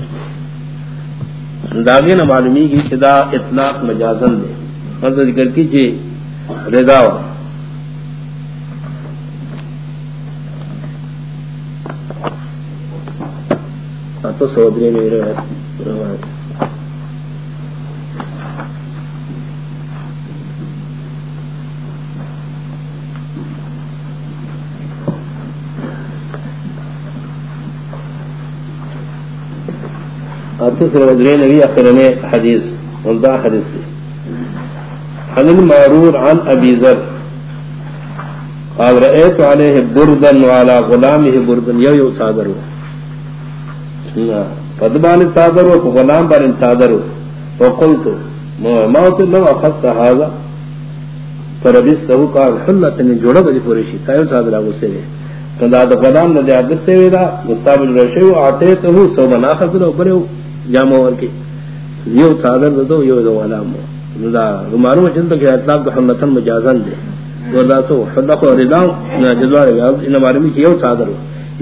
داغین معلومی کی چدا اطلاق مجازن دے۔ مطلب ذکر کی جی، چی رداؤن تو سودری میں روایت اتسر سودری نبی اخرنے حدیث والدہ حدیث لی عن المعرور عن ابی ذر۔ قال رأيت عليه بردا وعلى غلامه بردا يو يو صادر ہو۔ فدبان صادر و غلام بار صادر و قلت موت لو اخذت هذا۔ فربسته قال حلت من جوڑا بجی پورشی تایو صادر آگو سے کدا دا غلام ندی آگستے ویدا، مستابل رشیو آتیت ہو، سو من آخذ لو بریو جامع ورکی یو صادر دو یو دو غلام دا معلوم چند کہ اطلاق دا مجازن دے۔ وردا سو حلق و رداؤ جزوار ان معلومی کی یو صادر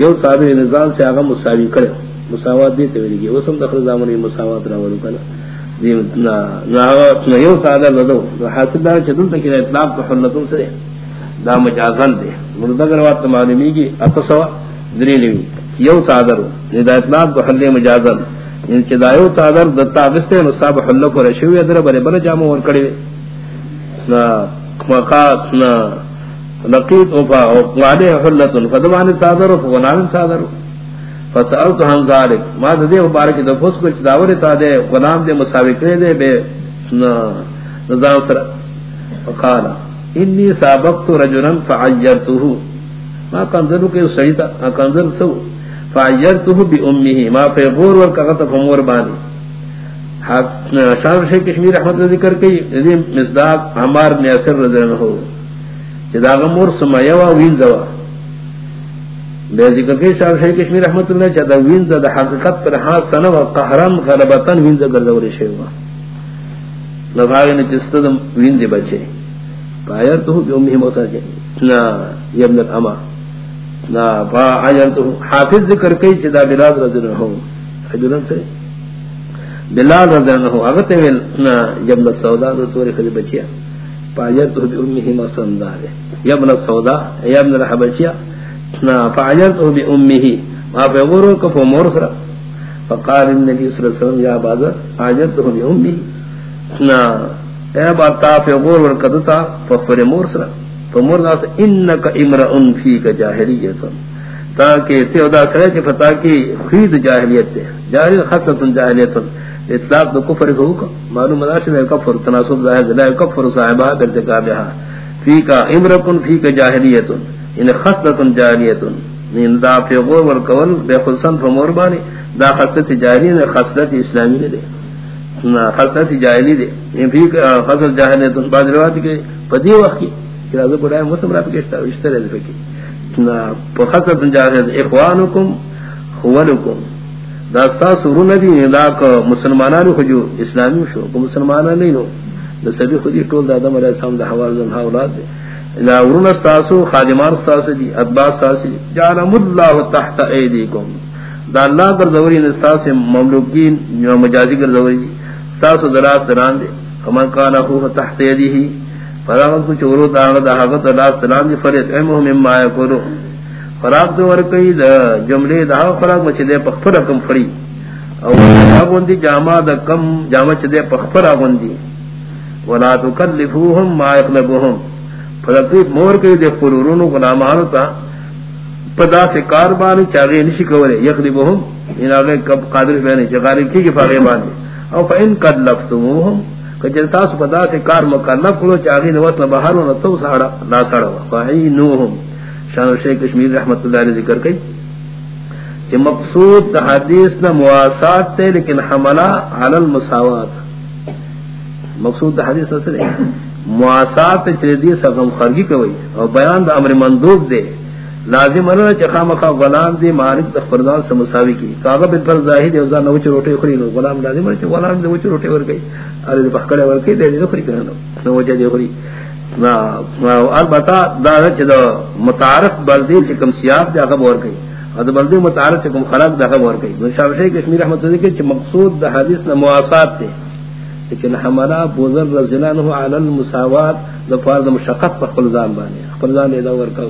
یو صادر نظام سے آگا مساوی کرے۔ مساوات دیتے ہوئے گی وہ سم دخل زامنی مساوات راولو کنا۔ دی نا نا یو صادر لدو حاصل دار چدن تک اطلاق تو سے دا مجازن دے۔ مردگر وقت معلومی کی۔ اتصوا دریلی یو صادر دا اطلاق تو حل مجازن۔ یعنی ان چدا یو صادر دتا بستے نصاب حل کو رشوی ادر بڑے بڑے جامو ور کڑے نا، مقات، نا لقیت او اوفا او قوانے حلتن فدوان صادر و فغنان صادر فسألت عن ذلك. ما دے مبارک دے فوس کو داور تا دے غلام دے مساوی کرے دے بے نظام سر فقال انی سابقت رجلا فعجرته ما کنذر کے سیدا کنذر سو فعجرته بامه ما فغور ور کغت فمور بانی حق شام شیخ کشمیر احمد ذکر کی ندی مصداق عمار نے اثر رضی اللہ عنہ جدا غمور سمیا و وین زوا بے ذکر کے شاہ شیخ کشمیر رحمت اللہ چاہتا وینز دا حقیقت پر ہاں سنو و قہران غلبتاً وینز گردور شیوا لفاقی نے چست دا وینز بچے پایر تو بھی امی موسیٰ جائے نا یبن الاما نا پا آجر تو حافظ ذکر کئی چدا بلاد رضی اللہ رہو حجرن سے؟ بلاد رضی اللہ رہو اگتے ہوئے نا یبن السودا دو توری خلی بچیا۔ پایر تو بھی امی موسیٰ اندار یبن السودا یبن الحبچیا فعجلته بأمه ما فغورو كفو مرسرا فقال النبي صلى الله عليه وسلم يا بازر عجلته بأمه نا اے باتا فغور ورکدتا ففر مرسرا فمر ناس انك امرأ فيك جاہلیت، تاکہ تیو دا سرے کے فتا کی خید جاہلیت تے جاہلیت خطت جاہلیت اطلاق دو کفر کو ہوگا معلوم مداشد ہے کفر، تناسب ظاہر لا کفر صاحبہ برتکابہا فیکا امرکن فیکا جاہلیت، ان خصلت جاریت ان دا فیغور ورکول بے خلصن فمور بانی۔ دا خصلت جاہلی نے خصلت اسلامی نے دے خصلت جاہلی دے ان فی خصلت جاہلیت بعد روایت کے پدی وقت کی۔ کہ رضا بڑھائے مسلم رہا پکشتا اشتر ہے۔ فکی خصلت جاہلیت اخوانکم، خولکم۔ داستا سرون دی دا یعنی مسلمانان خجو اسلامی شو کو مسلمانان نہیں نو دا سبی خودی ٹول دا آدم علیہ السلام دا حوالزن حاولات دے لا ورن استاسو خادمان استاسو دی اتباع استاسو دی جعلم اللہ تحت ایدیکم۔ دا اللہ پر زوری نستاس مملوکین جو مجازی کر زوری استاسو دراس دران دی فمن کانا خوف تحت ایدی فراغت کو چورو داغت حقت اللہ سلام دی فرید امہو مما یکورو فراغ دو ورکی دا جملے دا فراغ مچے دے پخفر کم فری. او اگوندی جامع دا کم، جامع چے دے پخفر اگوندی ولا تکلفوهم ما اقلبوهم فلقیت مور کے دے قرورونو غلامانو تا، پدا سے کاربانی چاگے نشی کورے یخدبوهم ان آگے قادر فینے چاگاری کی کی فاغے باندے. او فا ان قد لفتموهم کجلتا سو پدا سے کار مکلف کرو چاگے نوات بہارو نتو ساڑا لا ساڑا فعینوهم. شان شیخ کشمیر رحمت اللہ علیہ ذکر کئی کہ مقصود حدیث نہ مواسات تے لیکن حملہ علی المساوات. مقصود حدیث نہ سے مواسات چردی سغم خرگی کوئی اور بیان دا امر مندوب دے لازم انہا چخا مخا غلام دے مالک تخفردان سے مساوی کی۔ کاغا بن پر ظاہر دے اوزان نوچ روٹے خری نو غلام لازم انہا چخا غلام دے وچ روٹے ور گئی۔ آلی دے پخکڑے ور گئی، دے دے خری کرنو نوچ دے خری۔ البتا دا چھ دا متعارف بلدی چکم سیاب دے اغب ور گئی۔ اور بلدی متعارف چکم خلاق دے اغب ور گئی۔ شاہ شیخ کشمیر احمد ذکر چھ مقصود دا حدیث نا مواسات دے۔ لیکن حملہ بوزر رضلان ہو علی المساوات دفار دا مشقت پر خلزان بانے۔ خلزان ایدہ ورکا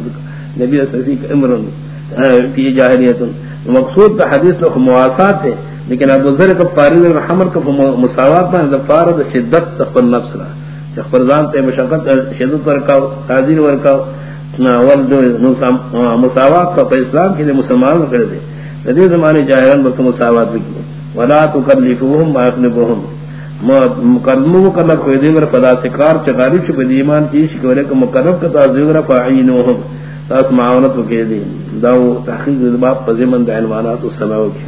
نبی صفیق امرن فی جاہلیت۔ مقصود دا حدیث لکھ مواسات ہے، لیکن ابو ذر کا پارید الحمر کا مساوات بانے دفار دا شدت تخبر نفس را تخبر تے مشقت، شدت ورکاو تازین ورکاو ولد مساوات کا اسلام کے کی مسلمان کردے ندی زمانے جاہلان بس مساوات بکی ولا تکلفوهم ما اقنبوهم مقدمو مکلف کوئی دیگر پدا سکار چکاری چھ پدی ایمان چیش کولے کہ مکلف کتا زیگر فاعینوہم تاس معاونت وکی دی. داو تحقیق دی باب پزیمن دی عنوانات و سماو کی